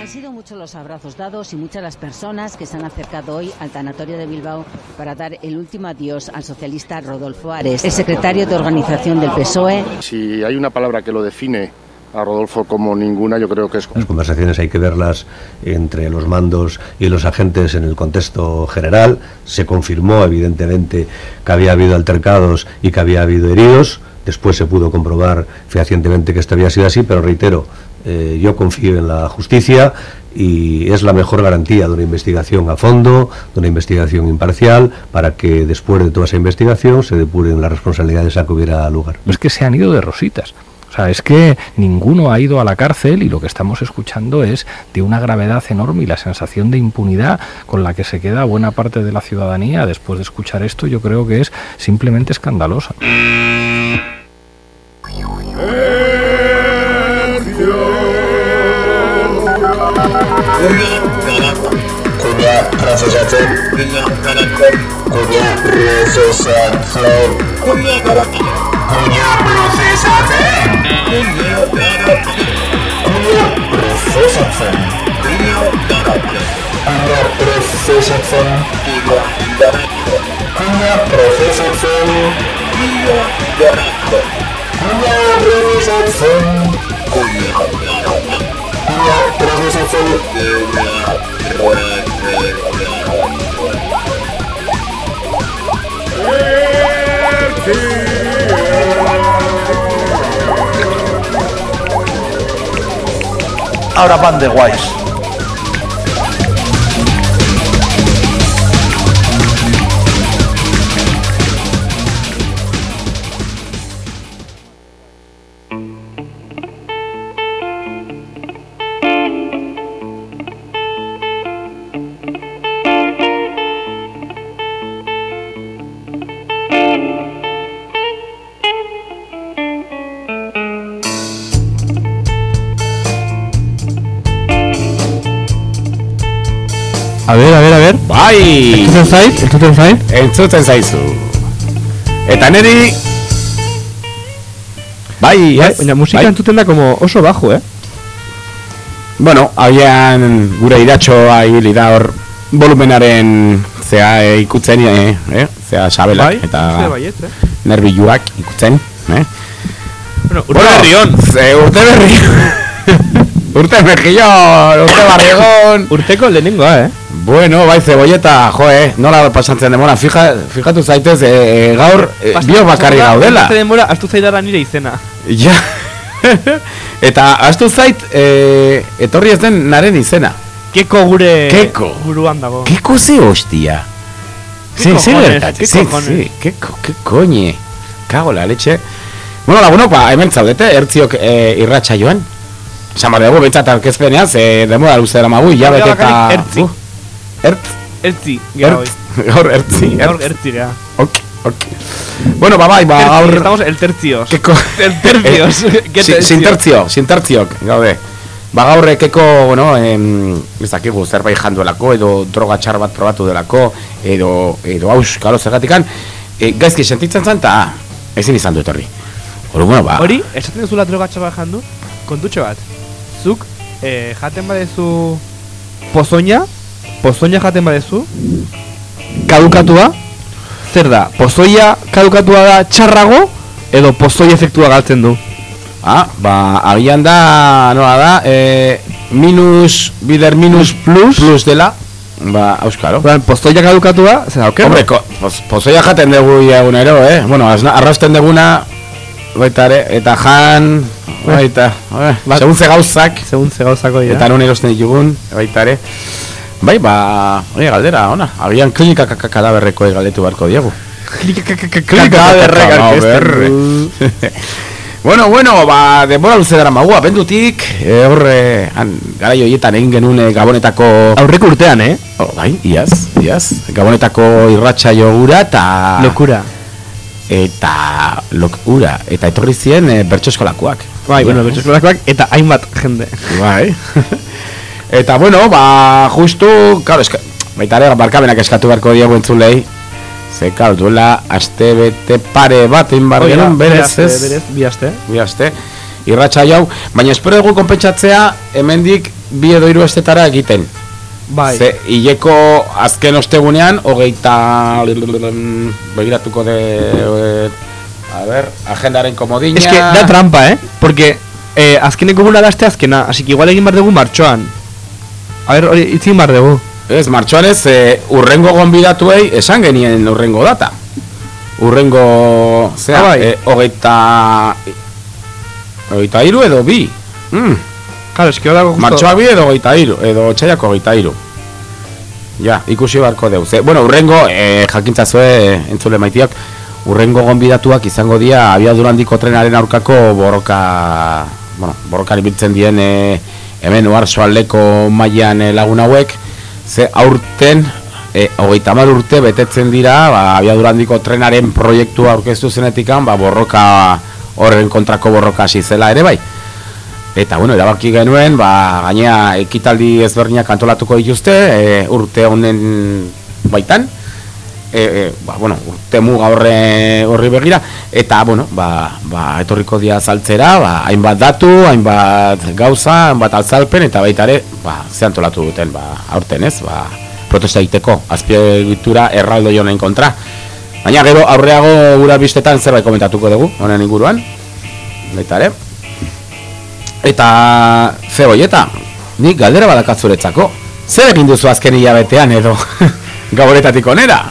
Han sido muchos los abrazos dados y muchas las personas que se han acercado hoy al tanatorio de Bilbao para dar el último adiós al socialista Rodolfo Ares, el secretario de organización del PSOE. Si hay una palabra que lo define a Rodolfo como ninguna, yo creo que es... Las conversaciones hay que verlas entre los mandos y los agentes en el contexto general. Se confirmó, evidentemente, que había habido altercados y que había habido heridos. Después se pudo comprobar fehacientemente que esto había sido así, pero reitero, eh, yo confío en la justicia y es la mejor garantía de una investigación a fondo, de una investigación imparcial, para que después de toda esa investigación se depuren las responsabilidades a que hubiera lugar. Es que se han ido de rositas. O sea, es que ninguno ha ido a la cárcel y lo que estamos escuchando es de una gravedad enorme y la sensación de impunidad con la que se queda buena parte de la ciudadanía después de escuchar esto yo creo que es simplemente escandalosa. Curva Curva asociación Curva procesar flow Curva procesate Curva procesate Curva procesate Curva procesate Curva procesate Curva procesate Ahora van de guays. A ver, a ver, a ver. Bai! Entzuten zait? Entzuten zait? Entzuten zaizu. Eta neri... Bai, Bai, ez? baina musika bai. entzuten da como oso bajo, eh? Bueno, agian gure iratxoa hili da hor volumenaren zea e, ikutzen, eh, eh? Zea sabela eta baiet, eh? nerbiluak ikutzen, eh? Bueno, Bueno, ze, urte berri. urte berrion, urte barrigon. Urteko lehenengoa, eh? Bueno, bai, zebolleta, jo, eh, nola pasantzen demora, Fija, fijatu zaitez, eh, gaur, eh, bio bakarri gaudela. Beste denbora, astu zaidara nire izena. Ja. Eta astu zait, eh, etorri ez den naren izena. Keko gure Keko. buruan dago. Keko ze hostia. ¿Qué Ze, ze gertatzen, ¿Qué ze, ze, keko, ke koñe. Kago la leche. Bueno, lagunok, ba, hemen zaudete, ertziok eh, irratxa joan. Bat dugu, behintzat arkezpenean, ze demora luze dara magu, jabek eta... ertzi. Uh, Ertz, Ertzi, gaur. ertz, gaur ertzi, Gaur ertz. ertzi, ja. Ok, ok. Bueno, ba, bai, ba, gaur... estamos el tercios. Keko... El tercios. ¿Qué Si- tercio? Sin tertzio, sin tertziok, gaude. Ba gaur ekeko, bueno, em, ez dakigu zerbait janduelako edo droga txar bat probatu delako edo edo aus, kalo zergatikan e, gaizki sentitzen zen eta ezin izan du etorri. Hori, bueno, ba, Hori, esaten duzula droga txaba jandu, kontutxo bat. Zuk, eh, jaten badezu pozoina, pozoina jaten badezu, kadukatua, zer da, pozoia kadukatua da txarrago, edo pozoi efektua galtzen du. ah, ba, agian da, nola da, e, minus, bider minus plus, plus dela, ba, auskaro. Ba, pozoia kadukatua, zer da, oker? Hombre, ko, poz, pozoia jaten dugu egunero, eh? Bueno, arrasten duguna, baita ere, eta jan, baita, eh, segun ze gauzak, Segun ze gauzako dira. eta non erosten ditugun, baita ere. Bai, ba, hori galdera, ona, agian klinika kadaberreko galdetu beharko diegu. Kadaberrek aurkezten Bueno, bueno, ba, denbora luze dara magu, abendutik, e, horre, han, gara joietan egin genuen eh, Gabonetako... Aurreko urtean, eh? Oh, bai, iaz, iaz, Gabonetako irratxa jogura eta... Lokura. Eta lokura, eta etorri ziren e, bertso eskolakoak. Bai, bueno, bertso eskolakoak eta hainbat jende. Bai. eta bueno, ba, justu, claro, eska, baita ere, barkamenak eskatu beharko diegu entzulei. Ze, claro, duela aste bete pare bat egin bar Hoi da, genuen, berez aste, ez. Berez, bi aste. Bi aste. Irratxa jau, baina espero dugu konpentsatzea hemendik bi edo hiru estetara egiten. Bai. Ze, hileko azken ostegunean, hogeita... Begiratuko de... eh, A ver, agendaren komodina... Es que da trampa, eh? Porque eh, azkeneko guna da este azkena, así que igual egin bar dugu martxoan. A ver, hori itzin bar dugu. Ez, martxoan ez, e, urrengo gonbidatuei esan genien urrengo data. Urrengo, zera, Ah, bai. e, hogeita... Hogeita iru edo bi. Mm. Claro, es que hori dago justo... Martxoak bi edo hogeita iru, edo txaiako hogeita iru. Ja, ikusi beharko deu. Ze, bueno, urrengo, e, jakintzazue entzule maitiak, urrengo gonbidatuak izango dira abiadura handiko trenaren aurkako borroka, bueno, borrokan ibiltzen dien e, hemen oarso aldeko mailan e, lagun hauek, ze aurten, e, hogeita hamar urte betetzen dira, ba, abiadura handiko trenaren proiektua aurkeztu zenetikan, ba, borroka horren kontrako borroka hasi zela ere bai. Eta bueno, erabaki genuen, ba, gainea ekitaldi ezberdinak antolatuko dituzte, e, urte honen baitan. E, e, ba, bueno, urte muga horre, horri begira eta bueno, ba, ba, etorriko dia saltzera, ba, hainbat datu, hainbat gauza, hainbat altzalpen eta baita ere, ba, ze antolatu duten, ba, aurten ez, ba, protesta egiteko azpiegitura erraldo jonen kontra. Baina gero aurreago gura bistetan zerbait komentatuko dugu, honen inguruan. Baita ere. Eta zeboieta, nik galdera badakatzuretzako. Zer egin duzu azken hilabetean edo gauretatik onera?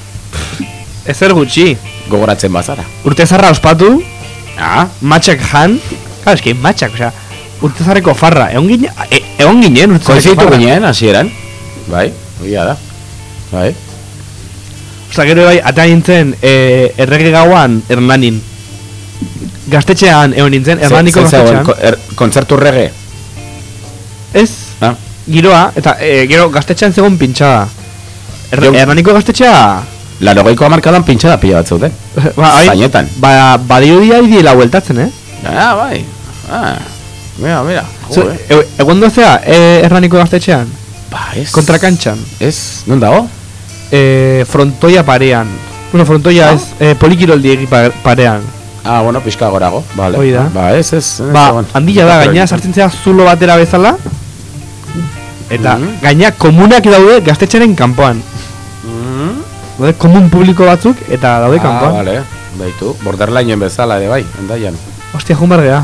Ezer gutxi. Gogoratzen bazara. Urte zarra ospatu, Ah, matxak jan. Claro, es que matxak, osea, urte zarreko farra. Egon ginen, e, egon ginen urte zarreko koizitu farra. ginen hasieran. Bai, oia da. Bai. Osea, gero bai, atea nintzen e, errege gauan Hernanin. Gaztetxean egon nintzen, Hernaniko gaztetxean. ko- er, kontzertu rege. Ez, Ah, giroa, eta e, gero gaztetxean zegoen pintxada. Er, Hernaniko gaztetxea... Larogeiko amarkadan pintxada pila bat zeuden. Ba, bai, Zainetan. ba, badirudi ari diela bueltatzen, eh? Ah, bai. Ah, mira, mira. Joder. e, egon dozea, e, Hernaniko gaztetxean, Ba, ez. kontrakantxan, Ez, non dago? e, frontoia parean. Bueno, frontoia Ah. ez, e, polikiroldiegi pa- parean. Ah, bueno, pixka gorago, vale. Hoi da. Ba, ez, ez. Ba, handia da, gaina sartzen zea zulo batera bezala. Eta Mhm. gaina komunak daude gaztetxaren kanpoan. Daude komun publiko batzuk eta daude Ah, kanpoan. vale. Baitu, borderlineen bezala ere bai, endaian. Ostia, jun behar gea.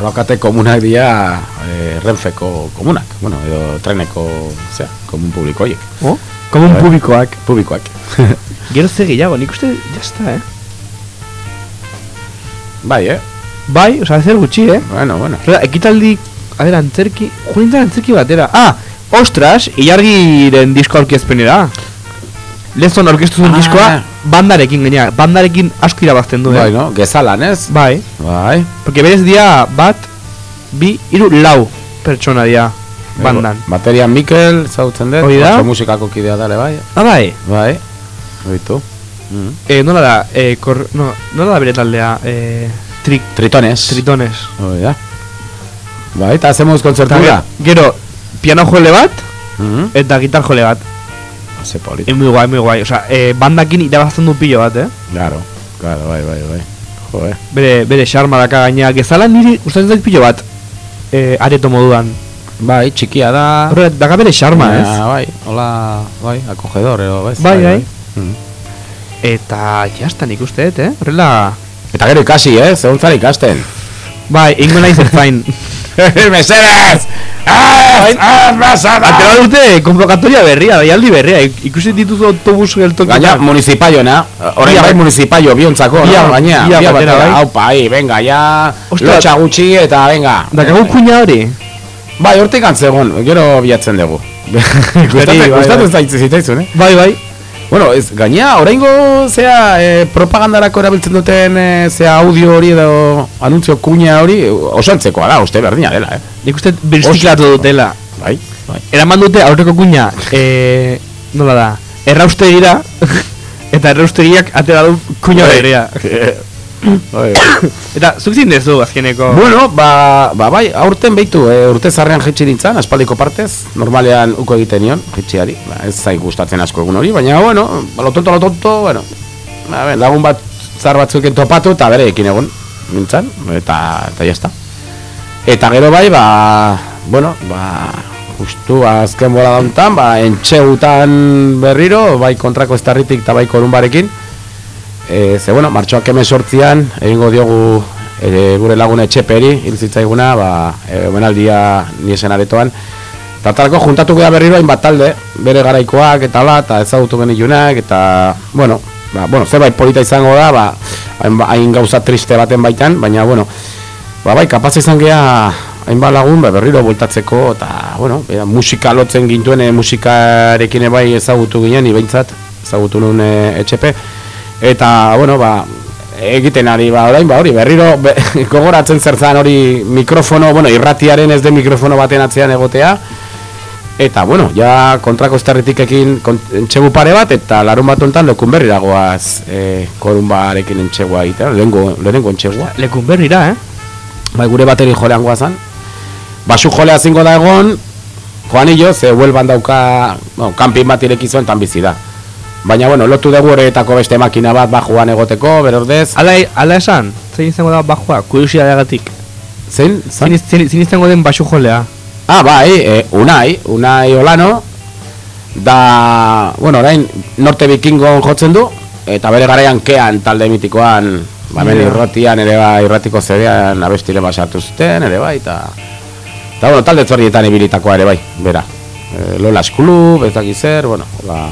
Rokate komunak dira eh, Renfeko komunak, bueno, edo treneko, zera, komun publiko horiek. Oh? Komun Bai. publikoak. Publikoak. Gero ze gehiago, nik uste, jazta, eh? bai, eh? Bai, oza, zer gutxi, eh? Bueno, bueno. Rela, ekitaldi, a ver, antzerki, junintzen antzerki batera. Ah, ostras, ilargiren disko aurkezpenera. Lezon aurkeztu zuen Ah. diskoa, bandarekin gaina, bandarekin asko irabazten du, eh? Bai, no? Gezalan, ez? Bai, Bai. porque berez dia bat, bi, iru, lau pertsona dia bandan. Bateria Mikel, zautzen dut. Hoi da. oso musikako kidea dale, bai. Ah, bai, Bai. Oitu. Mm. eh, nola da, eh, kor, no, nola da bere taldea, eh, tri, Tritones. tritones. Hoi da. Bai, eta hacemos Eta kontzertura. gero, piano jole bat, Mm. eta gitar jole bat. Ze polit. Es muy guay, muy guay. O sea, eh, bandakin irabazten du pilo bat, eh? Claro, claro, bai, bai, bai. Jo, eh. Bere, bere xarma daka gaina. Gezala niri gustatzen zait pilo bat. Eh, areto moduan. Bai, txikia da. Horre, daka bere xarma, ez? Bai, hola, bai, acogedor, edo, bai. Bai, bai. Mm. Eta, uste, dut, eh? Horrela... Eta gero ikasi, eh? Zeuntzara ikasten. Bai, ingo naiz erzain. Meseras! Ah, ah, basada! Atera dute, konvokatoria berria, daialdi berria. Ik- Ikusi dituzu autobus geltoki. Gaina, municipaiona, orain bai bai. municipaio biontzako, Ia, no? Gaina, ia ia batera, bai. aupa, ahí, venga, Ostra. lotxa gutxi eta venga. Dakagu kuña hori. Bai, hortik antzegon, gero bilatzen dugu. Gustatzen, bai, bai. zaitz zitaizun, eh? Bai, bai. Bueno, ez, gaina, oraingo zea e, propagandarako erabiltzen duten e, zea audio hori edo anuntzio kuña hori oso antzekoa da, uste berdina dela, eh? Nik uste birziklatu dutela. Bai, bai. Eraman dute aurreko kuña, eh, nola da, erraustegira, eta erraustegiak atera du kuña Bai. Berria. Bai, bai. Eta, zuk zin dezu, azkeneko. bueno, ba, ba bai, aurten behitu, e, urte zarrean jetxi nintzen, aspaldiko partez, normalean uko egiten nion, jetxiari, ba, ez zai gustatzen asko egun hori, baina, bueno, ba, lo tonto, lo tonto, bueno, ba, ben, lagun bat zar batzuekin topatu eta bereekin egon nintzen, eta, eta jazta. Eta gero bai, ba, bueno, ba, justu azken bola dauntan, ba, entxegutan berriro, bai kontrako estarritik eta bai korunbarekin. E, ze, bueno, martxoak hemen sortzian, egingo diogu e, gure lagun etxeperi, hil zitzaiguna, ba, e, omenaldia niesen aretoan. Eta talako juntatu gara berriro hainbat talde, bere garaikoak eta la, eta ezagutu genilunak, eta, bueno, ba, bueno, zerbait polita izango da, ba, hain, gauza triste baten baitan, baina, bueno, ba, bai, kapaz izan gea hainbat lagun, ba, berriro bueltatzeko, eta, bueno, bera, musika lotzen gintuen, e, musikarekin bai ezagutu ginen, ibaintzat, ezagutu nuen e, etxepe, eta, bueno, ba, egiten ari ba orain ba hori berriro be, gogoratzen zertzan hori mikrofono bueno irratiaren ez de mikrofono baten atzean egotea. Eta bueno ja kontrako estarritikekin entxegu pare bat eta larun bat hontan lekun berri dagoaz e, korunbarekin entxegua egitea lehenko lehenko entxegua Lekun berrira, eh? bai gure bateri jolean goazan basu jolea zingo da egon Juanillo, ze huelban dauka bueno, kanpin bat ireki zuen tan bizi da Baina, bueno, lotu dugu horretako beste makina bat bajuan egoteko, berordez Ala, ala esan, zein izango da bajua, kuriosidadatik. Zein? Zein, zein, zein izango den basu jolea. Ah, bai, e, Unai, Unai Olano Da, bueno, orain Norte Vikingon jotzen du Eta bere garaian kean talde mitikoan Ba, Ja. irratian ere bai, irratiko zedean abestile basatu zuten, ere bai, eta... Eta, bueno, talde zorrietan ibilitakoa ere bai, bera. E, Lolas Club, ez dakiz zer, bueno, ba...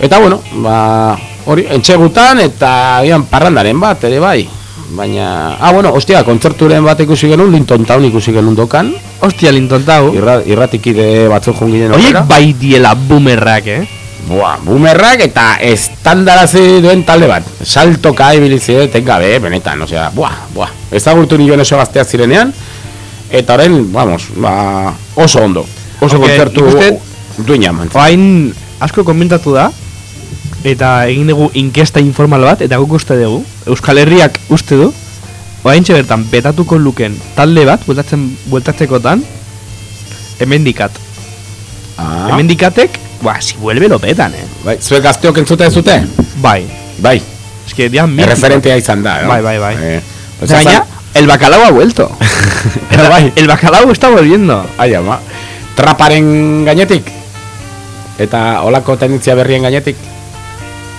Eta, bueno, ba, hori, entxegutan eta gian parrandaren bat, ere bai. Baina, ah, bueno, ostia, kontzerturen bat ikusi genuen, Linton Town ikusi genuen dokan. Hostia, lintontau. Irra, irratikide batzuk joan ginen Oiek aurrera. bai diela boomerrak, eh? Buah, boomerrak eta estandarazi duen talde bat. Saltoka ibilizi etengabe, benetan, osea, buah, buah. Ezagurtu nioen oso gazteak zirenean, eta orain, vamos, ba, oso ondo. Oso Ok, kontzertu nik uste- duina man. Oain asko komentatu da eta egin dugu inkesta informal bat eta guk uste dugu Euskal Herriak uste du Oain bertan betatuko luken talde bat bueltatzen bueltatzekotan hemendikat. Ah, Hemendikatek, buah, si vuelve lo petan, eh. bai, zuek gazteok entzute ez dute? Bai. Bai, Es que ya mítico. erreferentea izan da, no? Bai, bai, bai. Eh, pues Baina, el bacalao ha vuelto. el, Bai. el bacalao está volviendo. Ai, ama. Traparen gainetik? Eta olako tendentzia berrien gainetik?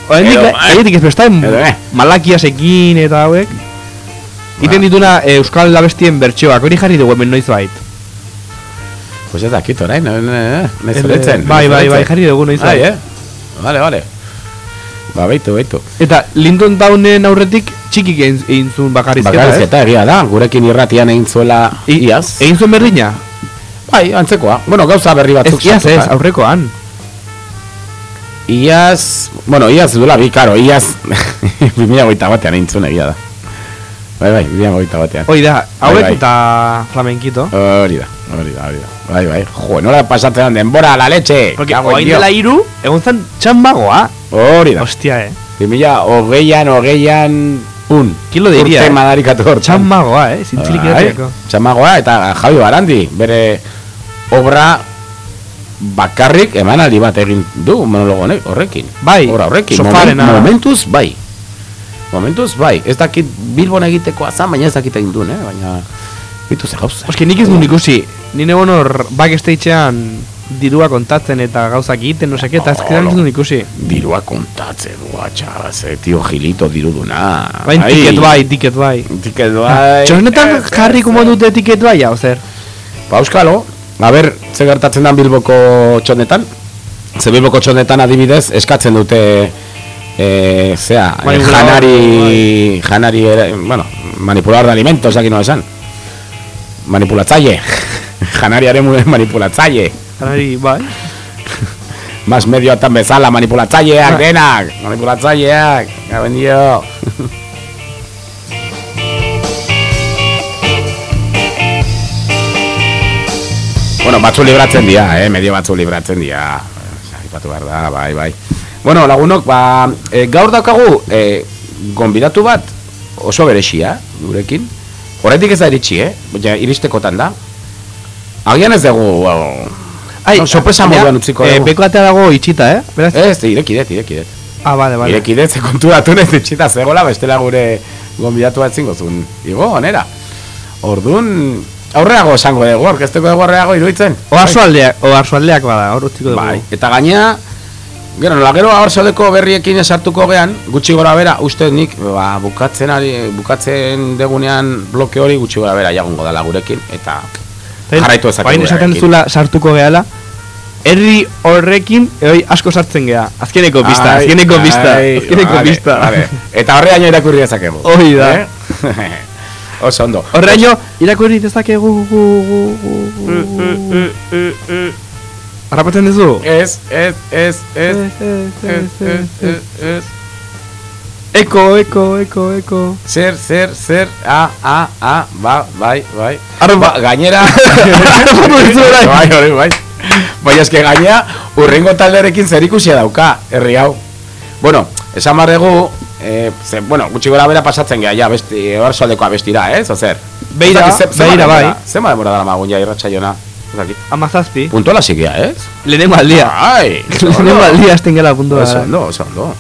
Oendik, bai. gainetik ez besta Edo, eh. malakiasekin eta hauek. Iten dituna eh, Euskal Labestien bertsioak, hori jarri dugu hemen noiz bait. Pues ez dakit orain, eh, eh, El, nezoretzen. bai, bai, bai, jarri dugu noiz Bai, eh? Vale, vale. Ba, beitu, beitu. Eta Linton Townen aurretik txikik egin, zuen bakarrizketa, eh? Bakarrizketa egia da, gurekin irratian egin zuela iaz. Egin zuen berdina? Bai, antzekoa. Bueno, gauza berri Ez, batzuk iaz ez, aurrekoan. Iaz, bueno, iaz duela bi, karo, iaz 2008 batean egin zuen egia da. Bai, bai, 2008 batean. Hoi da, hauek bai. eta flamenkito. Hori da, hori da, hori da. Bai, bai. Jo, nola pasatzen den denbora, la leche. Porque Cago en oain Dios. dela iru, egon zan txambagoa. Hori da. Hostia, eh. 2008an, hogeian, un. ¿Quién lo Urte eh? madarikatu hortan. Txambagoa, eh. Zintzilik Bai, iratiako. Txamagoa eta Javi Barandi, bere obra bakarrik emanaldi bat egin du monologo honek horrekin. Bai, obra horrekin. sofarena. Momen- momentuz bai. Momentuz bai. Ez dakit Bilbon egiteko azan, baina ez dakit egin duen, eh? Baina bitu ze gauza. Oski nik ez duen ikusi. Nine egon hor backstagean dirua kontatzen eta gauzak egiten, no seke, eta ez ez duen ikusi. Dirua kontatzen, guatxa, ze tio gilito diruduna. Bai, tiket bai, tiket bai. Tiket bai. Txosnetan Ez, jarri como dute tiket bai, hau zer? Ba, Euskalo, a ber, ze gertatzen dan Bilboko txonetan? Ze Bilboko txonetan adibidez, eskatzen dute e, zea, Manipulador, janari, janari, ere, bueno, manipulador de alimentos, aquí no esan. Manipulatzaile. Janariaren mu- manipulatzaile. Janari, bai. Mas medioetan bezala manipulatzaileak Ba. denak. Manipulatzaileak. Gaben bueno, batzu libratzen dira, eh? Medio batzu libratzen dira. Aipatu behar da, bai, bai. Bueno, lagunok, ba, e, gaur daukagu, e, gonbidatu bat oso beresia, gurekin. Horretik ez da iritsi, eh? Baina iristekotan da. Agian ez dugu, wow, No, sorpresa moduan utziko eh, dugu. Beko atea dago itxita, eh? Beraz? Ez, irekidet, irekidet. Ah, bale, bale. Irekidet, ze konturatu nez itxita zegoela, bestela gure gonbidatu bat zingo zuen. Igo, onera. Orduan, aurreago esango dugu, orkesteko dugu aurreago iruditzen. Oarsoaldeak, oarsoaldeak bada, hor utziko dugu. Bai, eta gainea, gero, nola gero aurrealdeko berriekin esartuko gean, gutxi gora bera, uste nik, ba, bukatzen, ari, bukatzen degunean bloke hori gutxi gora bera jagongo dela gurekin, eta jarraitu ezakegu Baina esaten zula sartuko gehala, herri horrekin eoi asko sartzen gea. Azkeneko pista, azkeneko pista, azkeneko pista. Eta horreaino irakurri dezakegu. Hoi da. Eh? Oso ondo. Horreaino, irakurri dezakegu gu, gu, gu, gu. Harrapatzen duzu? Ez, ez, ez, ez, ez, ez, ez, ez. Eko, eko, eko, eko. Zer, zer, zer, a, a, a, ba, bai, bai. Arra, ba, gainera... bai, hori, bai. Baina eske gainea, urrengo talderekin zer ikusia dauka, herri hau. Bueno, esan barregu, eh, ze, bueno, gutxi gora bera pasatzen geha, ja, besti, ebarsoaldeko abestira, ez, o zer? Beira, dakit, ze- zenbat beira, bai. Zenbat demora dara magun ja irratxaiona? Ez dakit. Amazazpi. Puntuala zikia, ez? Lehenengo aldia. Ai, Lehenengo aldia azten gela puntua. Oso ondo, oso ondo.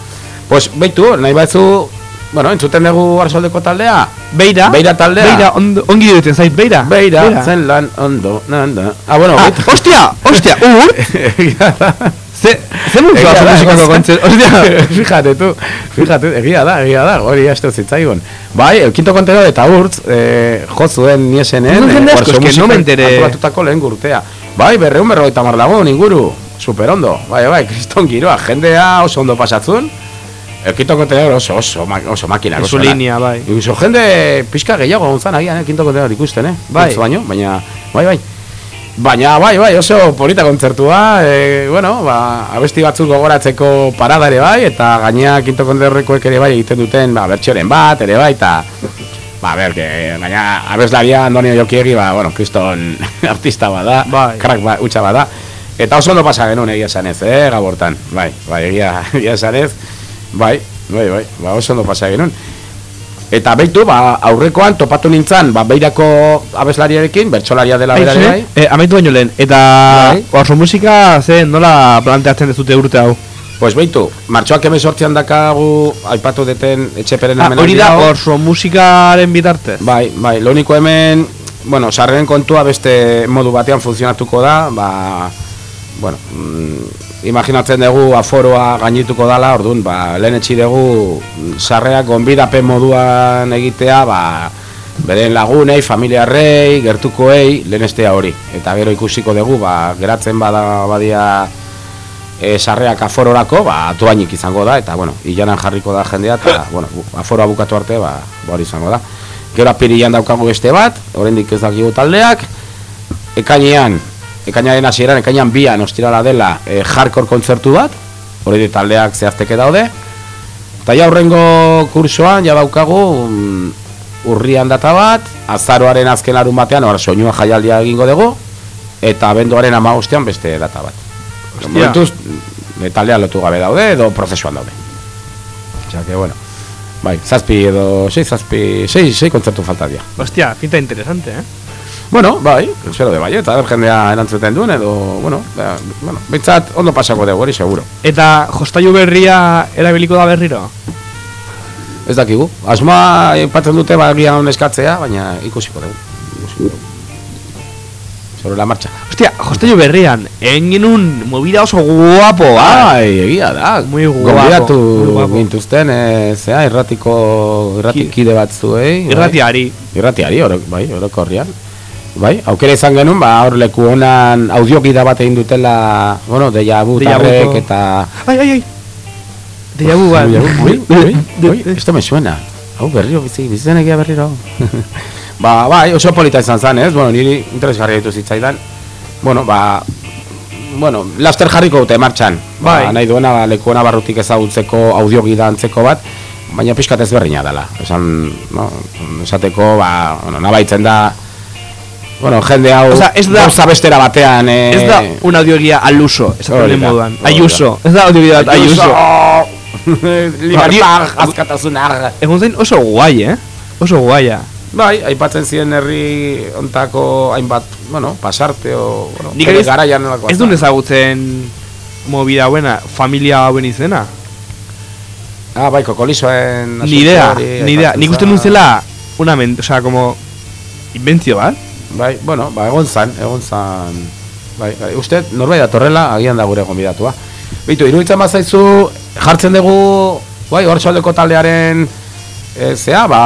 Pues, beitu, nahi batzu, bueno, entzuten dugu arsoldeko taldea? Beira. Beira taldea. Beira, ondo, ongi dirutzen zait, beira. Beira, zen lan ondo, nanda. Ah, bueno, Ah, beitu. ostia, ostia, ur. Ze, ze hau da, musikako egia da. kontzert, ostia. fíjate tú, fíjate, egia da, egia da, hori astu zitzaigun. Bai, el quinto contenido de Taurtz, eh, jo zuen niesenen, No jende asko, Warsaw eske no me Music enteré. antolatutako lehen gurtea. Bai, berreun berrogeita mar lagun, inguru, super ondo. Bai, bai, kriston giroa, jendea oso ondo pasatzun. El quinto contenedor oso, oso, oso makina. Su oso línea, bai. Incluso jende pixka gehiago gontzan agian, eh, quinto contenedor ikusten, eh? Bai. Baino, baina, bai, bai. Baina, bai, bai, oso polita kontzertua, e, bueno, ba, abesti batzuk gogoratzeko parada ere bai, eta gainea quinto contenedorrekoek ere bai egiten duten, ba, bertxoren bat, ere bai, eta, ba, ber, que, gaina, abeslaria Andonio Jokiegi, ba, bueno, kriston artista bada, Bai. crack ba, utxa bada, eta oso ondo pasa genuen egia esanez, eh, gabortan, bai, bai, egia, egia esanez, bai, bai, bai, ba, oso ondo pasa genuen. Eta beitu, ba, aurrekoan topatu nintzan, ba, beirako abeslariarekin, bertsolaria dela Bai, berare bai. Eh, amaitu baino lehen, eta Bai. oso musika ze nola planteatzen dezute urte hau? Pues beitu, martxoak emezortzian dakagu, aipatu deten etxeperen Ah, hori da, oso musikaren bitartez? Bai, bai, lo único hemen, bueno, sarreren kontua beste modu batean funtzionatuko da, ba, bueno, mm, imaginatzen dugu aforoa gainituko dala, orduan, ba, lehen etxi dugu mm, sarreak gonbidapen moduan egitea, ba, beren lagunei, familiarrei, gertukoei, lehen estea hori. Eta gero ikusiko dugu, ba, geratzen bada badia e, sarreak afororako, ba, atuainik izango da, eta, bueno, ilanan jarriko da jendea, eta, bueno, bu- aforoa bukatu arte, ba, hori izango da. Gero apirilan daukagu beste bat, oraindik ez dakigu taldeak, ekainean, ekainaren hasieran, ekainean bian ostirala dela e, hardcore kontzertu bat, hori dit taldeak zehazteke daude, eta ja aurrengo kursoan, ja daukagu, mm, urrian data bat, azaroaren azken larun batean, ora soinua jaialdia egingo dugu, eta abenduaren amagostean beste data bat. Hostia. Momentuz, e, taldea lotu gabe daude, edo prozesuan daude. Osea que, bueno, bai, zazpi edo, sei, zazpi, sei, sei kontzertu falta dira. Hostia, pinta interesante, eh? Bueno, bai, espero de bai, eta jendea erantzuten duen, edo, bueno, ba, bueno, bintzat ondo pasako dugu, hori seguro. Eta jostailu berria erabiliko da berriro? Ez dakigu, asmoa aipatzen dute bagian eskatzea, baina ikusiko dugu. Ikusiko dugu. Sobre la marcha. Hostia, jostailu berrian, egin genuen movida oso guapo, ba? Ai, egia da. Muy guapo, guapo. gintuzten, eh, zea, irratiko, irratikide batzuei. bai. Irratiari. Irratiari, bai, orokorrian. Bai, aukera izan genuen, ba, hor leku honan audiogida bat egin dutela, bueno, deia vu tarrek eta... Ai, ai, ai. Deja vu bat. Ui, ui, ui, esto me suena. Hau berriro, bizi, bizitzen egia berriro. ba, bai, oso polita izan zen, ez? Bueno, niri interesgarria ditu zitzaidan. Bueno, ba, bueno, laster jarriko dute martxan. Ba, Bai. nahi duena, ba, leku hona barrutik ezagutzeko audiogida antzeko bat, baina pixkat ezberdina dela. Esan, no, esateko, ba, bueno, nabaitzen da, bueno, jende hau, Osea, ez da- gauza bestera batean, eh, Ez da un audioguía al uso, esaten den da, moduan. hori da. Ayuso, ez da audioguía bat Ayuso. Libertad, askatasuna. Egun zain oso guai, eh? Oso guaia. Bai, aipatzen ziren herri ontako hainbat, bueno, pasarte o, bueno, Nik ez- garaian Ez duen ezagutzen movida buena, familia hauen izena. Ah, bai, kokolizoen... Ni idea, ni idea. Nik uste nun zela una men, o sea, como inventzio bat. Bai, bueno, ba, egon zan, egon zan, bai, bai, uste, norbait datorrela, agian da gure gonbidatua. Bitu, iruditzen bazaizu, jartzen dugu, bai, hortxaldeko taldearen, e, zea, ba,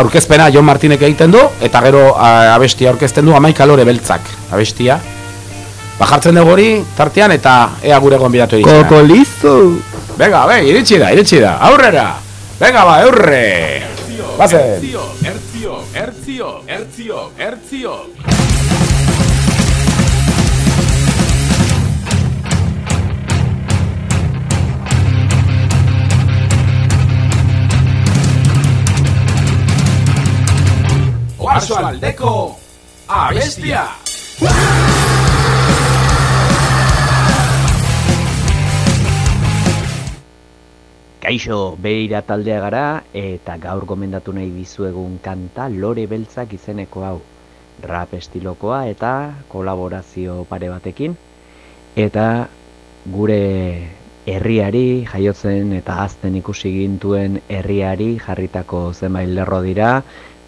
aurkezpena Jon Martinek egiten du, eta gero a, abestia aurkezten du amaika lore beltzak, abestia. Ba, jartzen dugu hori, tartean, eta ea gure gonbidatu egiten. Kokolizo! Venga, bai, iritsi da, iritsi da, aurrera! Venga, ba, eurre! pasen. Hercio, hercio, hercio, hercio, Oarzo aldeko, abestia! Kaixo, beira taldea gara eta gaur gomendatu nahi dizuegun kanta lore beltzak izeneko hau. Rap estilokoa eta kolaborazio pare batekin. Eta gure herriari jaiotzen eta azten ikusi gintuen herriari jarritako zenbait lerro dira,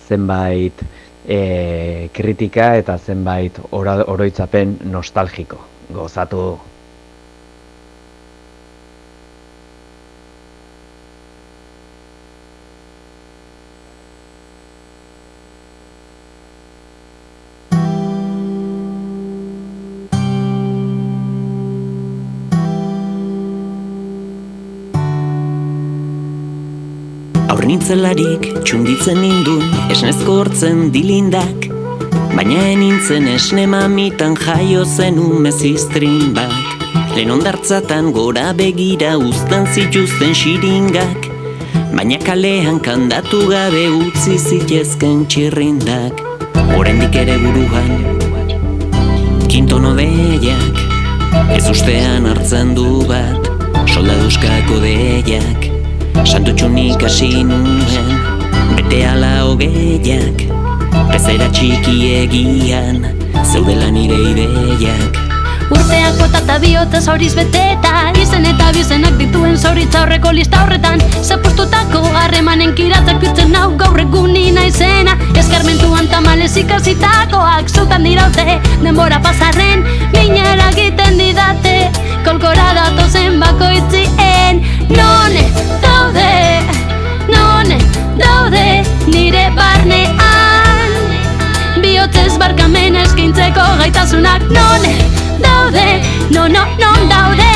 zenbait e, kritika eta zenbait oroitzapen nostalgiko. Gozatu Aur nintzelarik txunditzen nindun esnezko hortzen dilindak. Baina enintzen esne mamitan jaio zen umeziztrin bat. Lehen ondartzatan gora begira uztan zituzten xiringak. Baina kalean kandatu gabe utzi zitezken txirrindak. Oraindik ere buruan Kintono deiak Ez ustean hartzen du bat Soldaduskako deiak Santutxunik hasi nuen Bete ala hogeiak Bezera txiki egian Zeudela nire ideiak. Urteak botata bihotez horiz beteta Izen eta bizenak dituen zauritza horreko lista horretan. Zapustutako harremanen kiratzak bitzen hau gaur eguni naizena Eskarmentuan tamalez ikasitakoak zutan diraute Denbora pasarren minera egiten didate. Kolkora datozen bakoitzien None daude, none daude nire barnean. Bihotzez barkamen eskintzeko gaitasunak None daude, no, no, non daude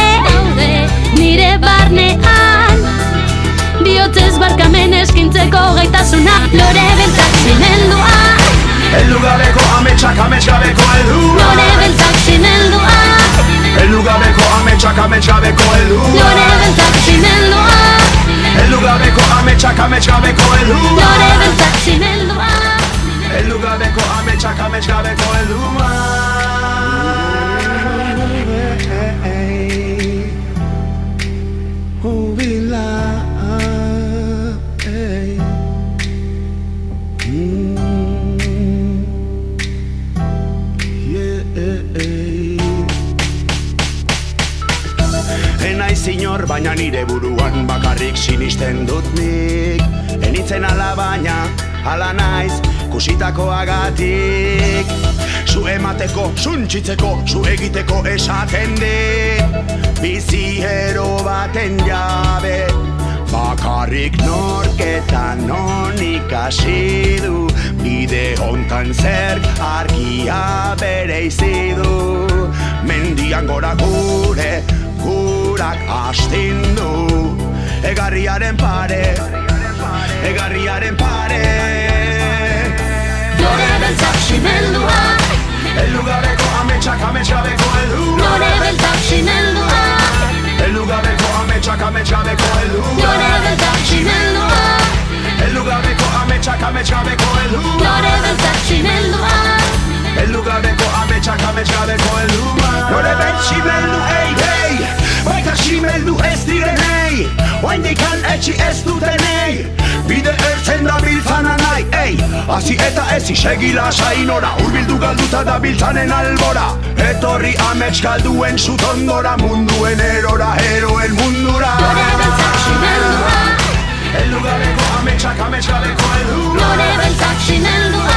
Nire barnean. Bihotzez barkamen eskintzeko gaitasuna Lore beltzak zineldua. Elugabeko ametsak ametsgabeko edu Lore beltzak zineldua. Elugabeko ametsak ametsgabeko edu Lore beltzak zineldua Elugabeko ametsak ametsgabeko edu Lore beltzak zineldua Elugabeko ametsak ametsgabeko edu Enaiz baina nire buruan bakarrik sinisten dut nik. Enitzen ala baina, ala naiz, kusitakoagatik. Zu emateko, suntxitzeko, zu egiteko esaten dit Bizi ero baten jabe Bakarrik nork eta non ikasi du. Bide hontan zer argia bere izi du. Mendian gora gure, gurak astindu. Egarriaren pare, egarriaren pare. Lore beltzak zineldua Elugabeko ametsak ametsgabeko edu Lore beltzak zineldua Elugabeko ametsak ametsgabeko edu Lore beltzak zineldua Elugabeko ametsak ametsgabeko edu Lore beltzak zineldua Elugabeko ametsak ametsgabeko edu Lore bet simeldu ei ei Baita simeldu ez direnei Oaindikan etxi ez dutenei. Bide ertzen da biltzana nahi, ei Hasi eta ez isegi lasai nora Urbildu galduta da biltzanen albora Etorri amets galduen zutondora. Munduen erora, eroen mundura. Lore beltzak zineldua Elugabeko ametsak ametsgabeko edu Lore beltzak zineldua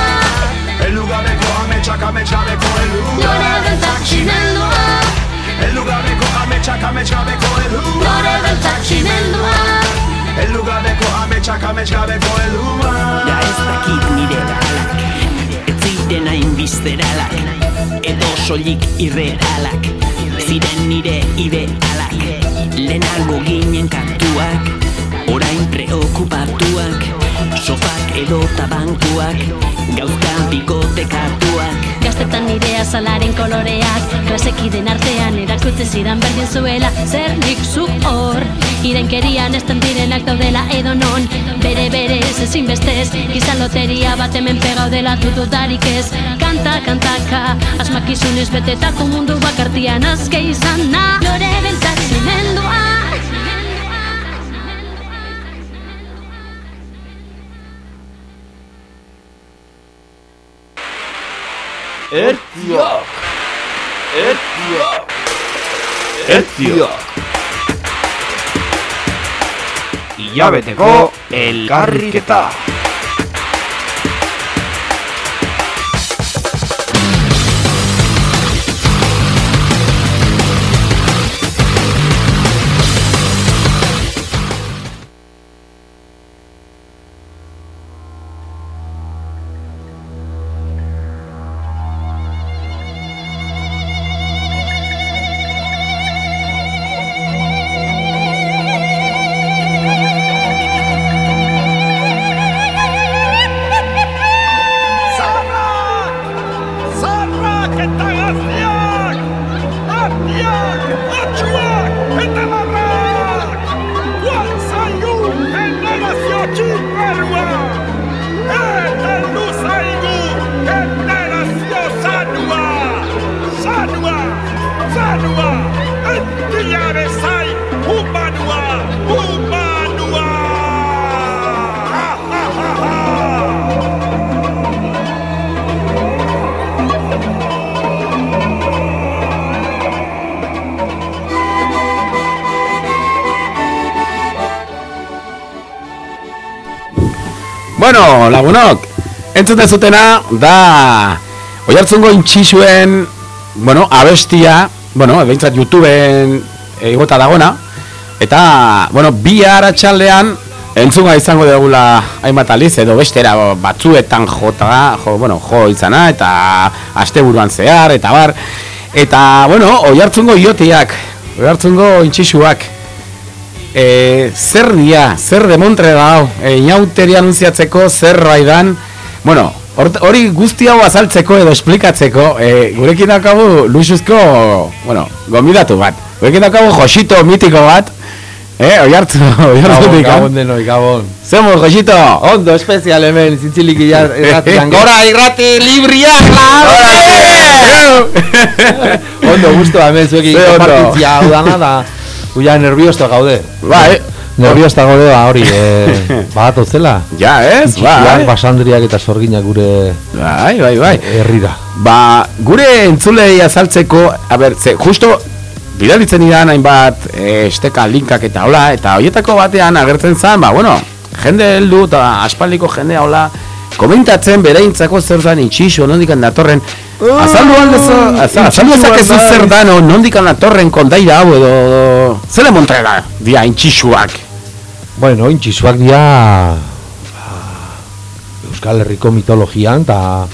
gabeko ametsak amets gabeko elua Lore beltzak tximendua Eldu gabeko ametsak amets gabeko elua Lore beltzak tximendua Eldu gabeko ametsak amets gabeko elua Ja ez dakit nire alak Ez ziren hain bizteralak Edo soilik irrealak Ziren nire idealak Lehenago ginen kantuak Orain preokupatuak Sofak edo tabankuak Gauzka bikotekatuak Gaztetan nire azalaren koloreak Klasekiden artean erakutze zidan berdin zuela. Zer nik zu hor Irenkerian estan direnak daudela edo non. Bere bere ez ezin bestez Gizan loteria bat hemen pegaudela tutudarik ez. Kanta, kantaka Asmakizunez betetako mundu bakartian azke izan na Lore beltzak zimendua Ertziok! Ertziok! Ertziok! Ilabeteko elkarriketa! Entzuten zutena da Oiartzungo intxixuen, bueno, abestia, bueno, behintzat YouTubeen igota dagona. Eta, bueno, bi atxaldean entzunga izango dugula hainbat aliz edo bestera batzuetan jota, jo, bueno, jo izana eta asteburuan zehar eta bar. Eta, bueno, oiartzungo iotiak, oiartzungo intxixuak e, zer dia, zer demontre da hau, e, inauteri anuntziatzeko zer raidan, bueno, hori guzti hau azaltzeko edo esplikatzeko, e, gurekin daukagu luxuzko, bueno, gomidatu bat, gurekin daukagu Josito mitiko bat, eh, oi hartzu, oi Gabon, gabon denoi, gabon. Zemos, Josito? Ondo, espezial hemen, zintzilik irratian. Gora, irrati libriak, Ondo, guztua hemen, zuekin kompartitzia hau dana da. Uia, nerviosto gaude. Bai. Nerviosta gaude, ba, hori, eh, bat zela. Ja, ez, bai. Itxikiak, basandriak eta sorginak gure Bai, bai, bai. herrira. Ba, gure entzulei azaltzeko, a ber, ze, justo bidalitzen idan hainbat e, esteka linkak eta hola, eta horietako batean agertzen zen, ba, bueno, jende heldu eta aspaldiko jende hola, komentatzen bereintzako zer dan itxixo, nondikan datorren, azaldu aldezu, azal- azaldu ezakezu zer dan, nondikan datorren kondaira hau edo, zele montrera, dia intxixuak. Bueno, intxisuak dira ba, Euskal Herriko mitologian eta